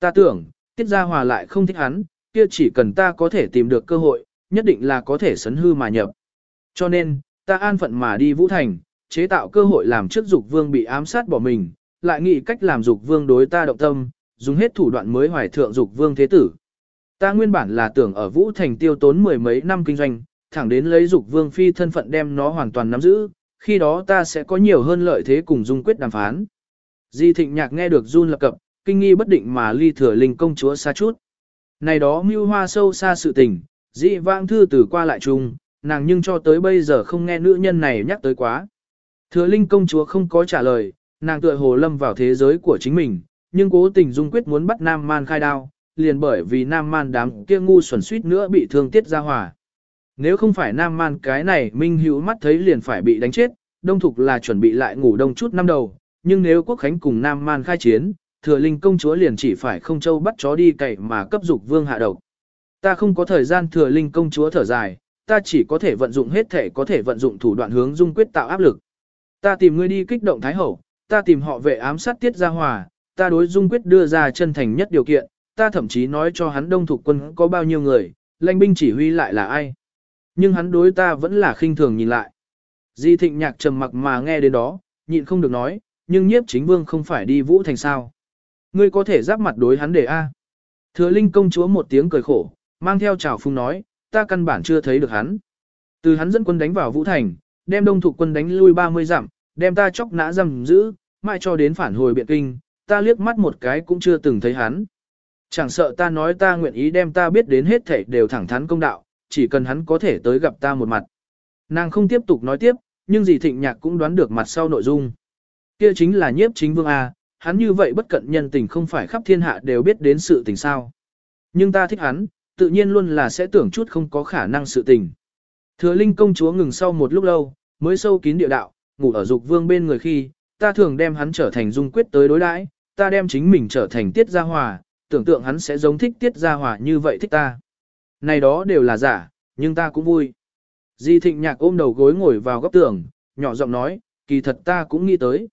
Ta tưởng, tiết gia hòa lại không thích hắn, kia chỉ cần ta có thể tìm được cơ hội, nhất định là có thể sấn hư mà nhập. Cho nên, ta an phận mà đi Vũ Thành, chế tạo cơ hội làm trước dục vương bị ám sát bỏ mình, lại nghĩ cách làm dục vương đối ta động tâm, dùng hết thủ đoạn mới hoài thượng dục vương thế tử. Ta nguyên bản là tưởng ở Vũ Thành tiêu tốn mười mấy năm kinh doanh, thẳng đến lấy dục vương phi thân phận đem nó hoàn toàn nắm giữ, khi đó ta sẽ có nhiều hơn lợi thế cùng dung quyết đàm phán. Di thịnh nhạc nghe được run lập cập, kinh nghi bất định mà ly thừa linh công chúa xa chút. Này đó mưu hoa sâu xa sự tình, dị vãng thư từ qua lại chung, nàng nhưng cho tới bây giờ không nghe nữ nhân này nhắc tới quá. Thừa linh công chúa không có trả lời, nàng tựa hồ lâm vào thế giới của chính mình, nhưng cố tình dung quyết muốn bắt Nam Man khai đao, liền bởi vì Nam Man đám kia ngu xuẩn suýt nữa bị thương tiết ra hòa. Nếu không phải Nam Man cái này minh hữu mắt thấy liền phải bị đánh chết, đông thục là chuẩn bị lại ngủ đông chút năm đầu, nhưng nếu quốc khánh cùng Nam Man khai chiến, thừa linh công chúa liền chỉ phải không châu bắt chó đi cậy mà cấp dục vương hạ độc. Ta không có thời gian thừa linh công chúa thở dài, ta chỉ có thể vận dụng hết thể có thể vận dụng thủ đoạn hướng dung quyết tạo áp lực. Ta tìm ngươi đi kích động thái hậu, ta tìm họ vệ ám sát tiết gia hòa, ta đối dung quyết đưa ra chân thành nhất điều kiện, ta thậm chí nói cho hắn đông thục quân có bao nhiêu người, lãnh binh chỉ huy lại là ai. Nhưng hắn đối ta vẫn là khinh thường nhìn lại. Di thịnh nhạc trầm mặc mà nghe đến đó, nhịn không được nói, nhưng nhiếp chính vương không phải đi vũ thành sao. Ngươi có thể giáp mặt đối hắn để A. Thừa linh công chúa một tiếng cười khổ, mang theo trào phung nói, ta căn bản chưa thấy được hắn. Từ hắn dẫn quân đánh vào vũ thành, đem đông thuộc quân đánh lui 30 dặm, đem ta chóc nã giam giữ, mãi cho đến phản hồi biện kinh, ta liếc mắt một cái cũng chưa từng thấy hắn. Chẳng sợ ta nói ta nguyện ý đem ta biết đến hết thảy đều thẳng thắn công đạo, chỉ cần hắn có thể tới gặp ta một mặt. Nàng không tiếp tục nói tiếp, nhưng dì thịnh nhạc cũng đoán được mặt sau nội dung. Kia chính là nhiếp chính vương A, hắn như vậy bất cận nhân tình không phải khắp thiên hạ đều biết đến sự tình sao. Nhưng ta thích hắn, tự nhiên luôn là sẽ tưởng chút không có khả năng sự tình. Thừa linh công chúa ngừng sau một lúc lâu, mới sâu kín địa đạo, ngủ ở dục vương bên người khi, ta thường đem hắn trở thành dung quyết tới đối đãi, ta đem chính mình trở thành tiết gia hòa, tưởng tượng hắn sẽ giống thích tiết gia hòa như vậy thích ta. Này đó đều là giả, nhưng ta cũng vui. Di thịnh nhạc ôm đầu gối ngồi vào góc tường, nhỏ giọng nói, kỳ thật ta cũng nghĩ tới.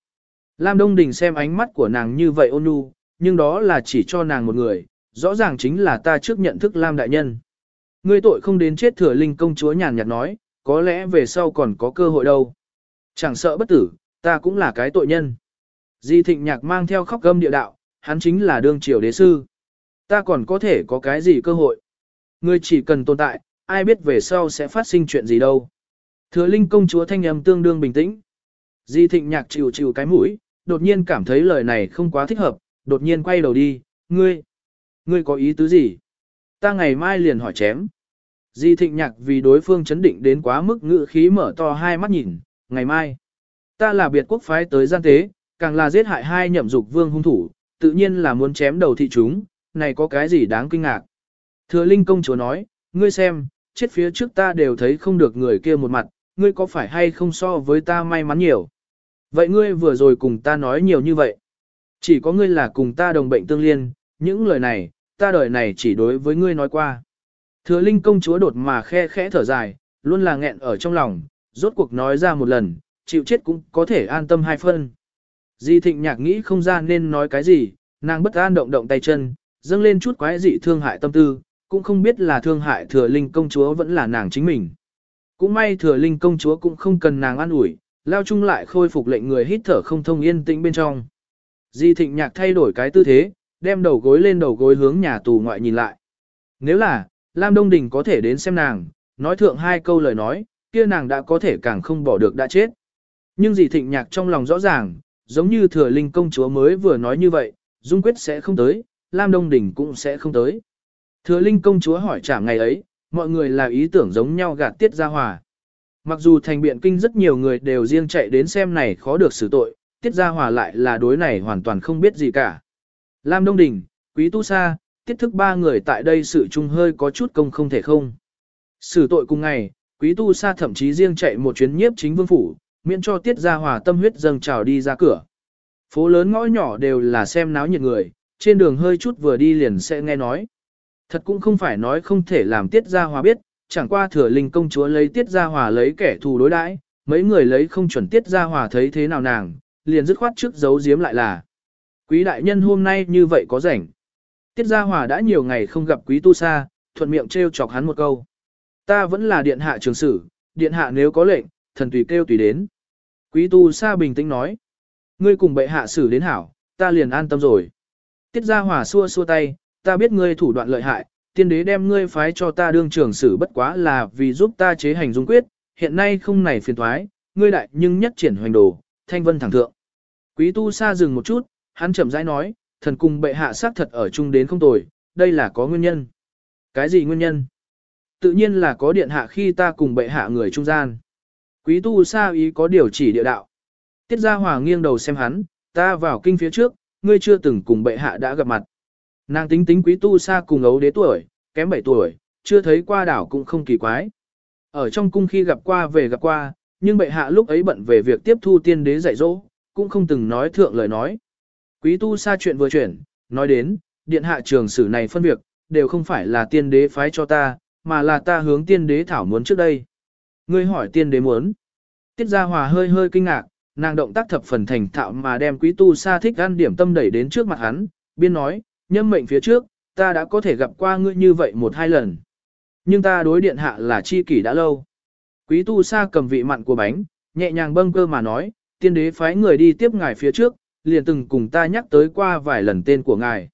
Lam Đông Đình xem ánh mắt của nàng như vậy ôn nhu, nhưng đó là chỉ cho nàng một người, rõ ràng chính là ta trước nhận thức Lam Đại Nhân. Ngươi tội không đến chết thừa linh công chúa nhàn nhạt nói, có lẽ về sau còn có cơ hội đâu. Chẳng sợ bất tử, ta cũng là cái tội nhân. Di thịnh nhạc mang theo khóc gâm địa đạo, hắn chính là đương triều đế sư. Ta còn có thể có cái gì cơ hội. Ngươi chỉ cần tồn tại, ai biết về sau sẽ phát sinh chuyện gì đâu. Thừa linh công chúa thanh âm tương đương bình tĩnh. Di thịnh nhạc chịu chịu cái mũi, đột nhiên cảm thấy lời này không quá thích hợp, đột nhiên quay đầu đi, ngươi, ngươi có ý tứ gì? Ta ngày mai liền hỏi chém. Di thịnh nhạc vì đối phương chấn định đến quá mức ngự khí mở to hai mắt nhìn, ngày mai. Ta là biệt quốc phái tới gian tế, càng là giết hại hai nhậm dục vương hung thủ, tự nhiên là muốn chém đầu thị chúng, này có cái gì đáng kinh ngạc. Thừa Linh công chúa nói, ngươi xem, chết phía trước ta đều thấy không được người kia một mặt, ngươi có phải hay không so với ta may mắn nhiều. Vậy ngươi vừa rồi cùng ta nói nhiều như vậy. Chỉ có ngươi là cùng ta đồng bệnh tương liên, những lời này, ta đời này chỉ đối với ngươi nói qua. Thừa Linh công chúa đột mà khe khẽ thở dài, luôn là nghẹn ở trong lòng, rốt cuộc nói ra một lần, chịu chết cũng có thể an tâm hai phân. Di thịnh nhạc nghĩ không ra nên nói cái gì, nàng bất an động động tay chân, dâng lên chút quái dị thương hại tâm tư, cũng không biết là thương hại thừa linh công chúa vẫn là nàng chính mình. Cũng may thừa linh công chúa cũng không cần nàng an ủi, lao chung lại khôi phục lệnh người hít thở không thông yên tĩnh bên trong. Di thịnh nhạc thay đổi cái tư thế, đem đầu gối lên đầu gối hướng nhà tù ngoại nhìn lại. Nếu là, Lam Đông Đình có thể đến xem nàng, nói thượng hai câu lời nói, kia nàng đã có thể càng không bỏ được đã chết. Nhưng dì thịnh nhạc trong lòng rõ ràng, giống như thừa linh công chúa mới vừa nói như vậy, Dung Quyết sẽ không tới, Lam Đông Đình cũng sẽ không tới. Thừa linh công chúa hỏi trả ngày ấy, mọi người là ý tưởng giống nhau gạt tiết ra hòa. Mặc dù thành biện kinh rất nhiều người đều riêng chạy đến xem này khó được xử tội, tiết ra hòa lại là đối này hoàn toàn không biết gì cả. Lam Đông Đình, Quý Tu Sa, tiết thức ba người tại đây sự chung hơi có chút công không thể không. Xử tội cùng ngày, Quý Tu Sa thậm chí riêng chạy một chuyến nhiếp chính vương phủ, miễn cho tiết ra hòa tâm huyết dâng trào đi ra cửa. Phố lớn ngõ nhỏ đều là xem náo nhiệt người, trên đường hơi chút vừa đi liền sẽ nghe nói. Thật cũng không phải nói không thể làm tiết Gia hòa biết, chẳng qua thừa linh công chúa lấy tiết Gia hòa lấy kẻ thù đối đãi, mấy người lấy không chuẩn tiết Gia hòa thấy thế nào nàng, liền dứt khoát trước giấu giếm lại là. Quý đại nhân hôm nay như vậy có rảnh. Tiết gia hòa đã nhiều ngày không gặp quý tu sa, thuận miệng trêu chọc hắn một câu. Ta vẫn là điện hạ trường sử, điện hạ nếu có lệnh, thần tùy kêu tùy đến. Quý tu sa bình tĩnh nói. Ngươi cùng bệ hạ xử đến hảo, ta liền an tâm rồi. Tiết gia hòa xua xua tay, ta biết ngươi thủ đoạn lợi hại, tiên đế đem ngươi phái cho ta đương trưởng sử bất quá là vì giúp ta chế hành dung quyết, hiện nay không này phiền thoái, ngươi đại nhưng nhất triển hoành đồ, thanh vân thẳng thượng. Quý tu sa dừng một chút, hắn chậm rãi nói, thần cùng bệ hạ xác thật ở chung đến không tồi, đây là có nguyên nhân. Cái gì nguyên nhân? Tự nhiên là có điện hạ khi ta cùng bệ hạ người trung gian. Quý tu sa ý có điều chỉ địa đạo. Tiết gia hòa nghiêng đầu xem hắn, ta vào kinh phía trước, ngươi chưa từng cùng bệ hạ đã gặp mặt. Nàng tính tính quý tu sa cùng ấu đế tuổi, kém 7 tuổi, chưa thấy qua đảo cũng không kỳ quái. Ở trong cung khi gặp qua về gặp qua, nhưng bệ hạ lúc ấy bận về việc tiếp thu tiên đế dạy dỗ, cũng không từng nói thượng lời nói. Quý tu sa chuyện vừa chuyển, nói đến, điện hạ trường sử này phân việc, đều không phải là tiên đế phái cho ta, mà là ta hướng tiên đế thảo muốn trước đây. Ngươi hỏi tiên đế muốn. Tiết Gia Hòa hơi hơi kinh ngạc, nàng động tác thập phần thành thạo mà đem quý tu sa thích ăn điểm tâm đẩy đến trước mặt hắn, biên nói, nhâm mệnh phía trước, ta đã có thể gặp qua ngươi như vậy một hai lần. Nhưng ta đối điện hạ là chi kỷ đã lâu. Quý tu sa cầm vị mặn của bánh, nhẹ nhàng bâng cơ mà nói, tiên đế phái người đi tiếp ngài phía trước, liền từng cùng ta nhắc tới qua vài lần tên của ngài.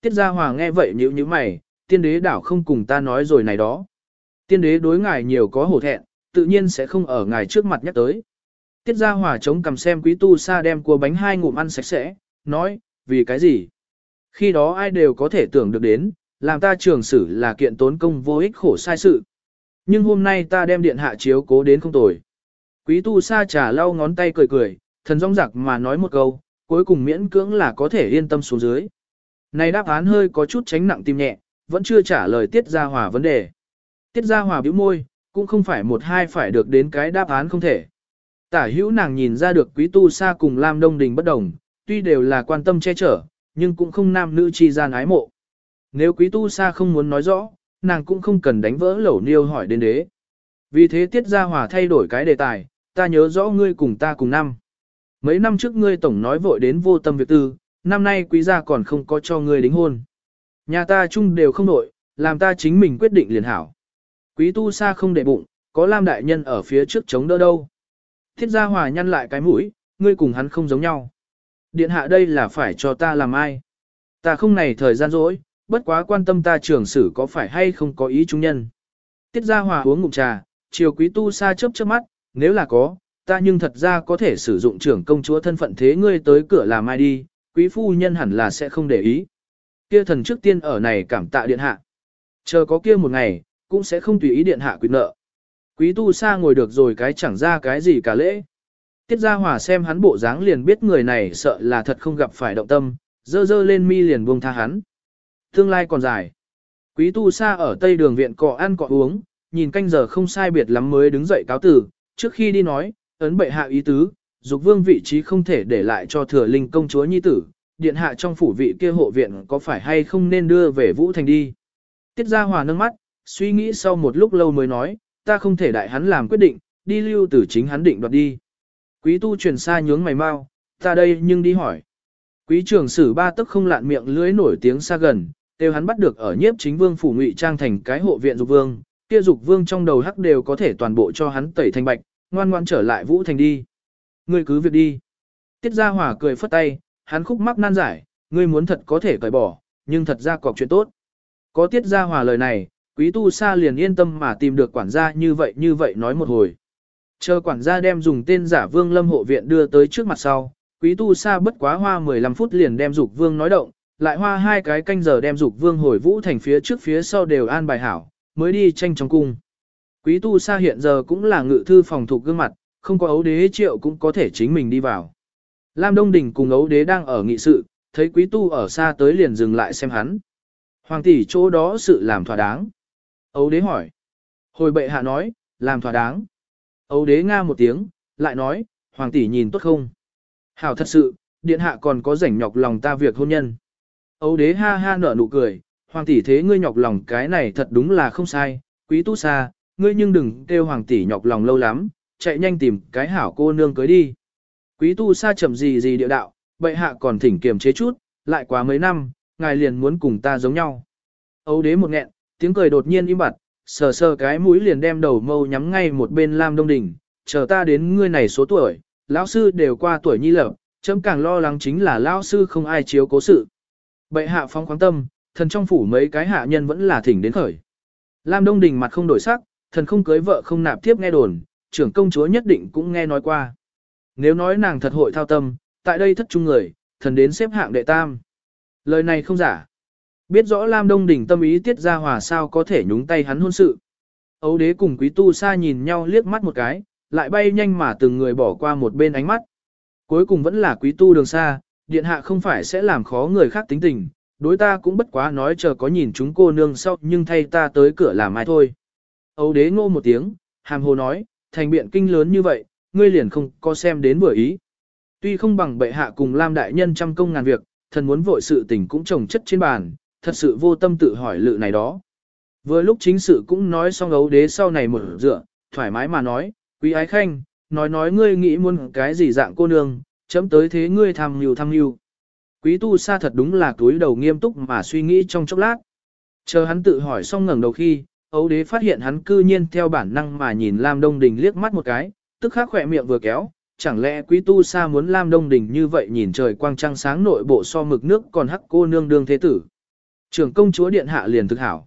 Tiết Gia Hòa nghe vậy nhíu nhíu mày, tiên đế đảo không cùng ta nói rồi này đó. Tiên đế đối ngài nhiều có hổ thẹn, tự nhiên sẽ không ở ngài trước mặt nhắc tới. Tiết Gia Hòa chống cầm xem quý tu sa đem cua bánh hai ngụm ăn sạch sẽ, nói, vì cái gì? Khi đó ai đều có thể tưởng được đến, làm ta trường sử là kiện tốn công vô ích khổ sai sự. Nhưng hôm nay ta đem điện hạ chiếu cố đến không tồi. Quý tu sa trà lau ngón tay cười cười, thần rong rạc mà nói một câu, cuối cùng miễn cưỡng là có thể yên tâm xuống dưới. Này đáp án hơi có chút tránh nặng tim nhẹ, vẫn chưa trả lời Tiết Gia Hòa vấn đề. Tiết Gia Hòa bĩu môi, cũng không phải một hai phải được đến cái đáp án không thể. Tả hữu nàng nhìn ra được quý tu sa cùng Lam Đông Đình bất đồng, tuy đều là quan tâm che chở, nhưng cũng không nam nữ chi gian ái mộ. Nếu quý tu sa không muốn nói rõ, nàng cũng không cần đánh vỡ lẩu niêu hỏi đến đế. Vì thế Tiết Gia Hòa thay đổi cái đề tài, ta nhớ rõ ngươi cùng ta cùng năm. Mấy năm trước ngươi tổng nói vội đến vô tâm việc tư, năm nay quý gia còn không có cho ngươi đính hôn. Nhà ta chung đều không nội, làm ta chính mình quyết định liền hảo. Quý tu sa không để bụng, có Lam đại nhân ở phía trước chống đỡ đâu. Thiết gia hòa nhăn lại cái mũi, ngươi cùng hắn không giống nhau. Điện hạ đây là phải cho ta làm ai? Ta không này thời gian rỗi, bất quá quan tâm ta trưởng sử có phải hay không có ý chúng nhân. Tiết gia hòa uống ngụm trà, chiều quý tu sa chớp chớp mắt, nếu là có, ta nhưng thật ra có thể sử dụng trưởng công chúa thân phận thế ngươi tới cửa làm ai đi, quý phu nhân hẳn là sẽ không để ý. Kia thần trước tiên ở này cảm tạ điện hạ. Chờ có kia một ngày, cũng sẽ không tùy ý điện hạ quyết nợ. Quý tu sa ngồi được rồi cái chẳng ra cái gì cả lễ. Tiết Gia Hòa xem hắn bộ dáng liền biết người này sợ là thật không gặp phải động tâm, dơ dơ lên mi liền buông tha hắn. Tương lai còn dài. Quý tu sa ở tây đường viện cọ ăn cọ uống, nhìn canh giờ không sai biệt lắm mới đứng dậy cáo tử, trước khi đi nói, ấn bệ hạ ý tứ, dục vương vị trí không thể để lại cho thừa linh công chúa nhi tử, điện hạ trong phủ vị kia hộ viện có phải hay không nên đưa về Vũ Thành đi. Tiết Gia Hòa nâng mắt, suy nghĩ sau một lúc lâu mới nói, ta không thể đại hắn làm quyết định, đi lưu tử chính hắn định đoạt đi. Quý tu truyền xa nhướng mày mau, ta đây nhưng đi hỏi. Quý trưởng sử ba tức không lạn miệng lưới nổi tiếng xa gần, đều hắn bắt được ở nhiếp chính vương phủ ngụy trang thành cái hộ viện dục vương, kia dục vương trong đầu hắc đều có thể toàn bộ cho hắn tẩy thành bạch, ngoan ngoan trở lại vũ thành đi. Ngươi cứ việc đi. Tiết gia hỏa cười phất tay, hắn khúc mắc nan giải, ngươi muốn thật có thể cởi bỏ, nhưng thật ra cọc chuyện tốt. Có tiết gia hỏa lời này, quý tu sa liền yên tâm mà tìm được quản gia như vậy như vậy nói một hồi. Chờ quản gia đem dùng tên giả vương lâm hộ viện đưa tới trước mặt sau, quý tu sa bất quá hoa 15 phút liền đem dục vương nói động, lại hoa hai cái canh giờ đem dục vương hồi vũ thành phía trước phía sau đều an bài hảo, mới đi tranh trong cung. Quý tu sa hiện giờ cũng là ngự thư phòng thuộc gương mặt, không có ấu đế triệu cũng có thể chính mình đi vào. Lam Đông Đình cùng ấu đế đang ở nghị sự, thấy quý tu ở xa tới liền dừng lại xem hắn. Hoàng tỷ chỗ đó sự làm thỏa đáng. Ấu đế hỏi. Hồi bệ hạ nói, làm thỏa đáng. Âu đế nga một tiếng, lại nói, hoàng tỷ nhìn tốt không? Hảo thật sự, điện hạ còn có rảnh nhọc lòng ta việc hôn nhân. Âu đế ha ha nở nụ cười, hoàng tỷ thế ngươi nhọc lòng cái này thật đúng là không sai, quý tu xa, ngươi nhưng đừng kêu hoàng tỷ nhọc lòng lâu lắm, chạy nhanh tìm cái hảo cô nương cưới đi. Quý tu xa chậm gì gì địa đạo, bệ hạ còn thỉnh kiềm chế chút, lại quá mấy năm, ngài liền muốn cùng ta giống nhau. Âu đế một nghẹn, tiếng cười đột nhiên im bặt, sờ sờ cái mũi liền đem đầu mâu nhắm ngay một bên Lam Đông Đình, chờ ta đến ngươi này số tuổi, lão sư đều qua tuổi nhi lập, chấm càng lo lắng chính là lão sư không ai chiếu cố sự. Bệ hạ phóng khoáng tâm, thần trong phủ mấy cái hạ nhân vẫn là thỉnh đến khởi. Lam Đông Đình mặt không đổi sắc, thần không cưới vợ không nạp tiếp nghe đồn, trưởng công chúa nhất định cũng nghe nói qua. Nếu nói nàng thật hội thao tâm, tại đây thất trung người, thần đến xếp hạng đệ tam. Lời này không giả. Biết rõ Lam Đông Đình tâm ý tiết ra hòa sao có thể nhúng tay hắn hôn sự. Ấu đế cùng quý tu sa nhìn nhau liếc mắt một cái, lại bay nhanh mà từng người bỏ qua một bên ánh mắt. Cuối cùng vẫn là quý tu đường xa, điện hạ không phải sẽ làm khó người khác tính tình, đối ta cũng bất quá nói chờ có nhìn chúng cô nương sau nhưng thay ta tới cửa làm ai thôi. Ấu đế ngô một tiếng, hàm hồ nói, thành biện kinh lớn như vậy, ngươi liền không có xem đến vừa ý. Tuy không bằng bệ hạ cùng Lam đại nhân trăm công ngàn việc, thần muốn vội sự tình cũng trồng chất trên bàn, thật sự vô tâm tự hỏi lự này đó. Vừa lúc chính sự cũng nói xong ấu đế sau này một dựa, thoải mái mà nói, quý ái khanh, nói nói ngươi nghĩ muốn cái gì dạng cô nương, chấm tới thế ngươi tham nhiều tham nhiều, Quý tu sa thật đúng là túi đầu nghiêm túc mà suy nghĩ trong chốc lát. Chờ hắn tự hỏi xong ngẩng đầu khi, ấu đế phát hiện hắn cư nhiên theo bản năng mà nhìn Lam Đông Đình liếc mắt một cái, tức khắc khỏe miệng vừa kéo, chẳng lẽ quý tu sa muốn Lam Đông Đình như vậy nhìn trời quang trăng sáng nội bộ so mực nước còn hắc cô nương đương thế tử. Trưởng công chúa điện hạ liền thực hảo.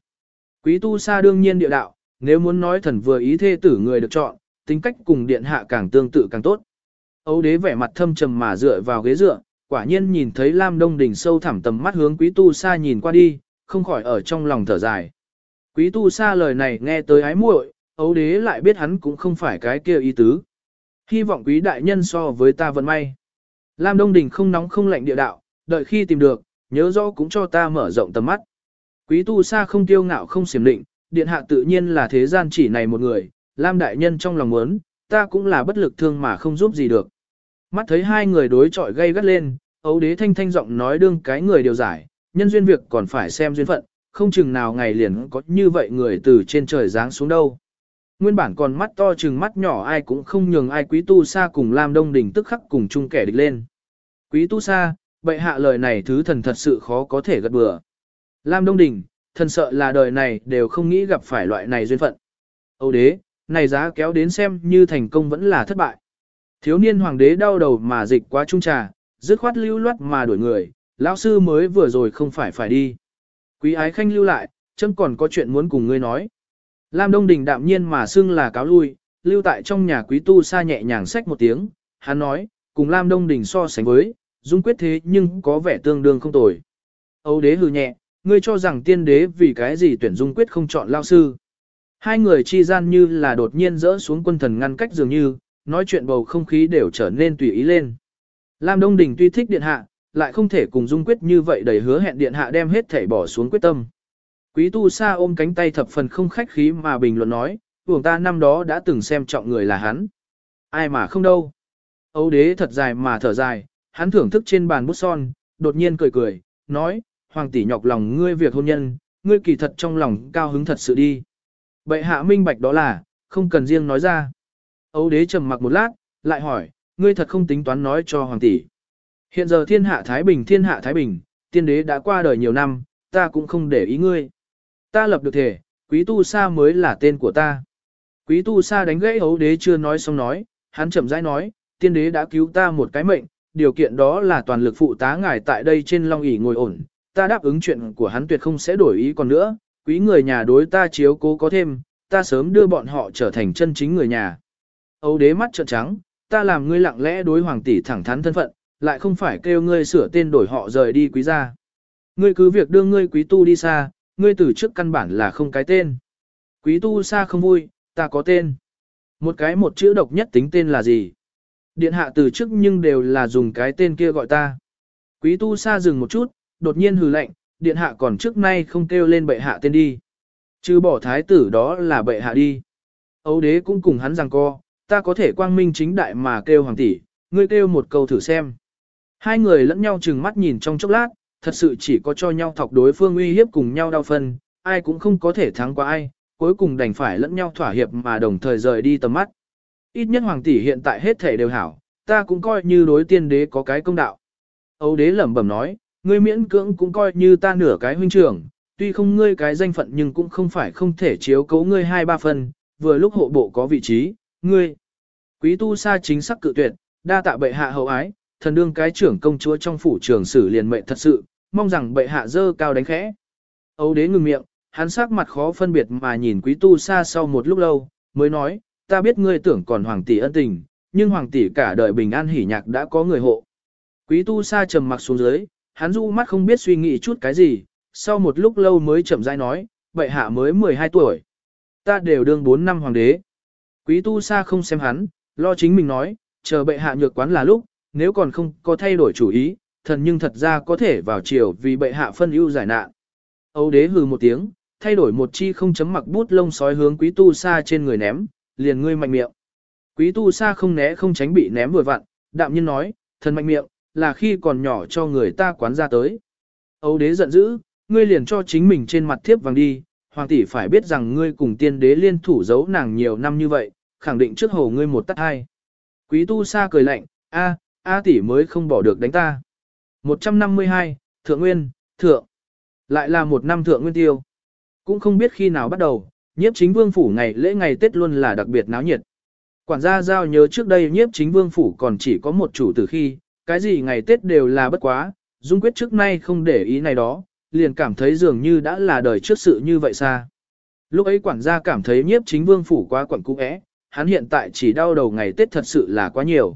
Quý tu sa đương nhiên địa đạo, nếu muốn nói thần vừa ý thê tử người được chọn, tính cách cùng điện hạ càng tương tự càng tốt. Âu đế vẻ mặt thâm trầm mà dựa vào ghế dựa, quả nhiên nhìn thấy Lam Đông Đình sâu thẳm tầm mắt hướng quý tu sa nhìn qua đi, không khỏi ở trong lòng thở dài. Quý tu sa lời này nghe tới ái muội, âu đế lại biết hắn cũng không phải cái kia ý tứ. Hy vọng quý đại nhân so với ta vận may. Lam Đông Đình không nóng không lạnh địa đạo, đợi khi tìm được, nhớ rõ cũng cho ta mở rộng tầm mắt. Quý tu sa không tiêu ngạo không xiểm định, điện hạ tự nhiên là thế gian chỉ này một người, Lam đại nhân trong lòng muốn, ta cũng là bất lực thương mà không giúp gì được. Mắt thấy hai người đối chọi gây gắt lên, ấu đế thanh thanh giọng nói đương cái người điều giải, nhân duyên việc còn phải xem duyên phận, không chừng nào ngày liền có như vậy người từ trên trời giáng xuống đâu. Nguyên bản còn mắt to chừng mắt nhỏ ai cũng không nhường ai quý tu sa cùng Lam Đông Đình tức khắc cùng chung kẻ địch lên. Quý tu sa, bệ hạ lời này thứ thần thật sự khó có thể gật bừa. Lam Đông Đình, thần sợ là đời này đều không nghĩ gặp phải loại này duyên phận. Âu đế, này giá kéo đến xem như thành công vẫn là thất bại. Thiếu niên hoàng đế đau đầu mà dịch quá trung trà, dứt khoát lưu loát mà đuổi người, lão sư mới vừa rồi không phải phải đi. Quý ái khanh lưu lại, chấm còn có chuyện muốn cùng ngươi nói. Lam Đông Đình đạm nhiên mà xưng là cáo lui, lưu tại trong nhà quý tu sa nhẹ nhàng xách một tiếng, hắn nói, cùng Lam Đông Đình so sánh với, dung quyết thế nhưng có vẻ tương đương không tồi. Âu đế hừ nhẹ, ngươi cho rằng tiên đế vì cái gì tuyển dung quyết không chọn lao sư. Hai người chi gian như là đột nhiên rỡ xuống quân thần ngăn cách dường như, nói chuyện bầu không khí đều trở nên tùy ý lên. Lam Đông Đình tuy thích điện hạ, lại không thể cùng dung quyết như vậy đầy hứa hẹn điện hạ đem hết thể bỏ xuống quyết tâm. Quý tu sa ôm cánh tay thập phần không khách khí mà bình luận nói, vùng ta năm đó đã từng xem trọng người là hắn. Ai mà không đâu. Âu đế thật dài mà thở dài, hắn thưởng thức trên bàn bút son, đột nhiên cười cười, nói, hoàng tỷ nhọc lòng ngươi việc hôn nhân, ngươi kỳ thật trong lòng cao hứng thật sự đi. Bệ hạ minh bạch đó là, không cần riêng nói ra. Âu đế trầm mặc một lát, lại hỏi, ngươi thật không tính toán nói cho hoàng tỷ. Hiện giờ thiên hạ Thái Bình thiên hạ Thái Bình, tiên đế đã qua đời nhiều năm, ta cũng không để ý ngươi. Ta lập được thể, quý tu sa mới là tên của ta. Quý tu sa đánh gãy ấu đế chưa nói xong nói, hắn chậm rãi nói, tiên đế đã cứu ta một cái mệnh, điều kiện đó là toàn lực phụ tá ngài tại đây trên long ỷ ngồi ổn, ta đáp ứng chuyện của hắn tuyệt không sẽ đổi ý còn nữa, quý người nhà đối ta chiếu cố có thêm, ta sớm đưa bọn họ trở thành chân chính người nhà. Âu đế mắt trợn trắng, ta làm ngươi lặng lẽ đối hoàng tỷ thẳng thắn thân phận, lại không phải kêu ngươi sửa tên đổi họ rời đi quý gia. Ngươi cứ việc đưa ngươi quý tu đi xa, ngươi từ trước căn bản là không cái tên. Quý tu xa không vui, ta có tên. Một cái một chữ độc nhất tính tên là gì? Điện hạ từ trước nhưng đều là dùng cái tên kia gọi ta. Quý tu sa dừng một chút, đột nhiên hừ lạnh, điện hạ còn trước nay không kêu lên bệ hạ tên đi. Chứ bỏ thái tử đó là bệ hạ đi. Âu đế cũng cùng hắn rằng co, ta có thể quang minh chính đại mà kêu hoàng tỷ, ngươi kêu một câu thử xem. Hai người lẫn nhau chừng mắt nhìn trong chốc lát, thật sự chỉ có cho nhau thọc đối phương uy hiếp cùng nhau đau phân, ai cũng không có thể thắng qua ai, cuối cùng đành phải lẫn nhau thỏa hiệp mà đồng thời rời đi tầm mắt. Ít nhất hoàng tỷ hiện tại hết thể đều hảo, ta cũng coi như đối tiên đế có cái công đạo. Âu đế lẩm bẩm nói, ngươi miễn cưỡng cũng coi như ta nửa cái huynh trưởng, tuy không ngươi cái danh phận nhưng cũng không phải không thể chiếu cấu ngươi hai ba phần, vừa lúc hộ bộ có vị trí, ngươi. Quý tu sa chính sắc cự tuyệt, đa tạ bệ hạ hậu ái, thần đương cái trưởng công chúa trong phủ trường sử liền mệnh thật sự, mong rằng bệ hạ dơ cao đánh khẽ. Âu đế ngừng miệng, hắn sắc mặt khó phân biệt mà nhìn quý tu sa sau một lúc lâu, mới nói, ta biết ngươi tưởng còn hoàng tỷ ân tình, nhưng hoàng tỷ cả đời bình an hỉ nhạc đã có người hộ. Quý tu Sa trầm mặc xuống dưới, hắn du mắt không biết suy nghĩ chút cái gì, sau một lúc lâu mới chậm rãi nói, bệ hạ mới 12 tuổi. Ta đều đương 4 năm hoàng đế. Quý tu Sa không xem hắn, lo chính mình nói, chờ bệ hạ nhược quán là lúc, nếu còn không có thay đổi chủ ý, thần nhưng thật ra có thể vào chiều vì bệ hạ phân ưu giải nạn. Âu đế hừ một tiếng, thay đổi một chi không chấm mặc bút lông sói hướng quý tu sa trên người ném, liền ngươi mạnh miệng. Quý tu sa không né không tránh bị ném vừa vặn, đạm nhiên nói, thần mạnh miệng, là khi còn nhỏ cho người ta quán ra tới. Âu đế giận dữ, ngươi liền cho chính mình trên mặt thiếp vàng đi, hoàng tỷ phải biết rằng ngươi cùng tiên đế liên thủ giấu nàng nhiều năm như vậy, khẳng định trước hồ ngươi một tắt hai. Quý tu sa cười lạnh, a, a tỷ mới không bỏ được đánh ta. 152, Thượng Nguyên, Thượng. Lại là một năm Thượng Nguyên tiêu. Cũng không biết khi nào bắt đầu, nhiếp chính vương phủ ngày lễ ngày Tết luôn là đặc biệt náo nhiệt. Quản gia giao nhớ trước đây nhiếp chính vương phủ còn chỉ có một chủ từ khi, cái gì ngày Tết đều là bất quá, Dung Quyết trước nay không để ý này đó, liền cảm thấy dường như đã là đời trước sự như vậy xa. Lúc ấy quản gia cảm thấy nhiếp chính vương phủ quá quẩn cũ ẽ, hắn hiện tại chỉ đau đầu ngày Tết thật sự là quá nhiều.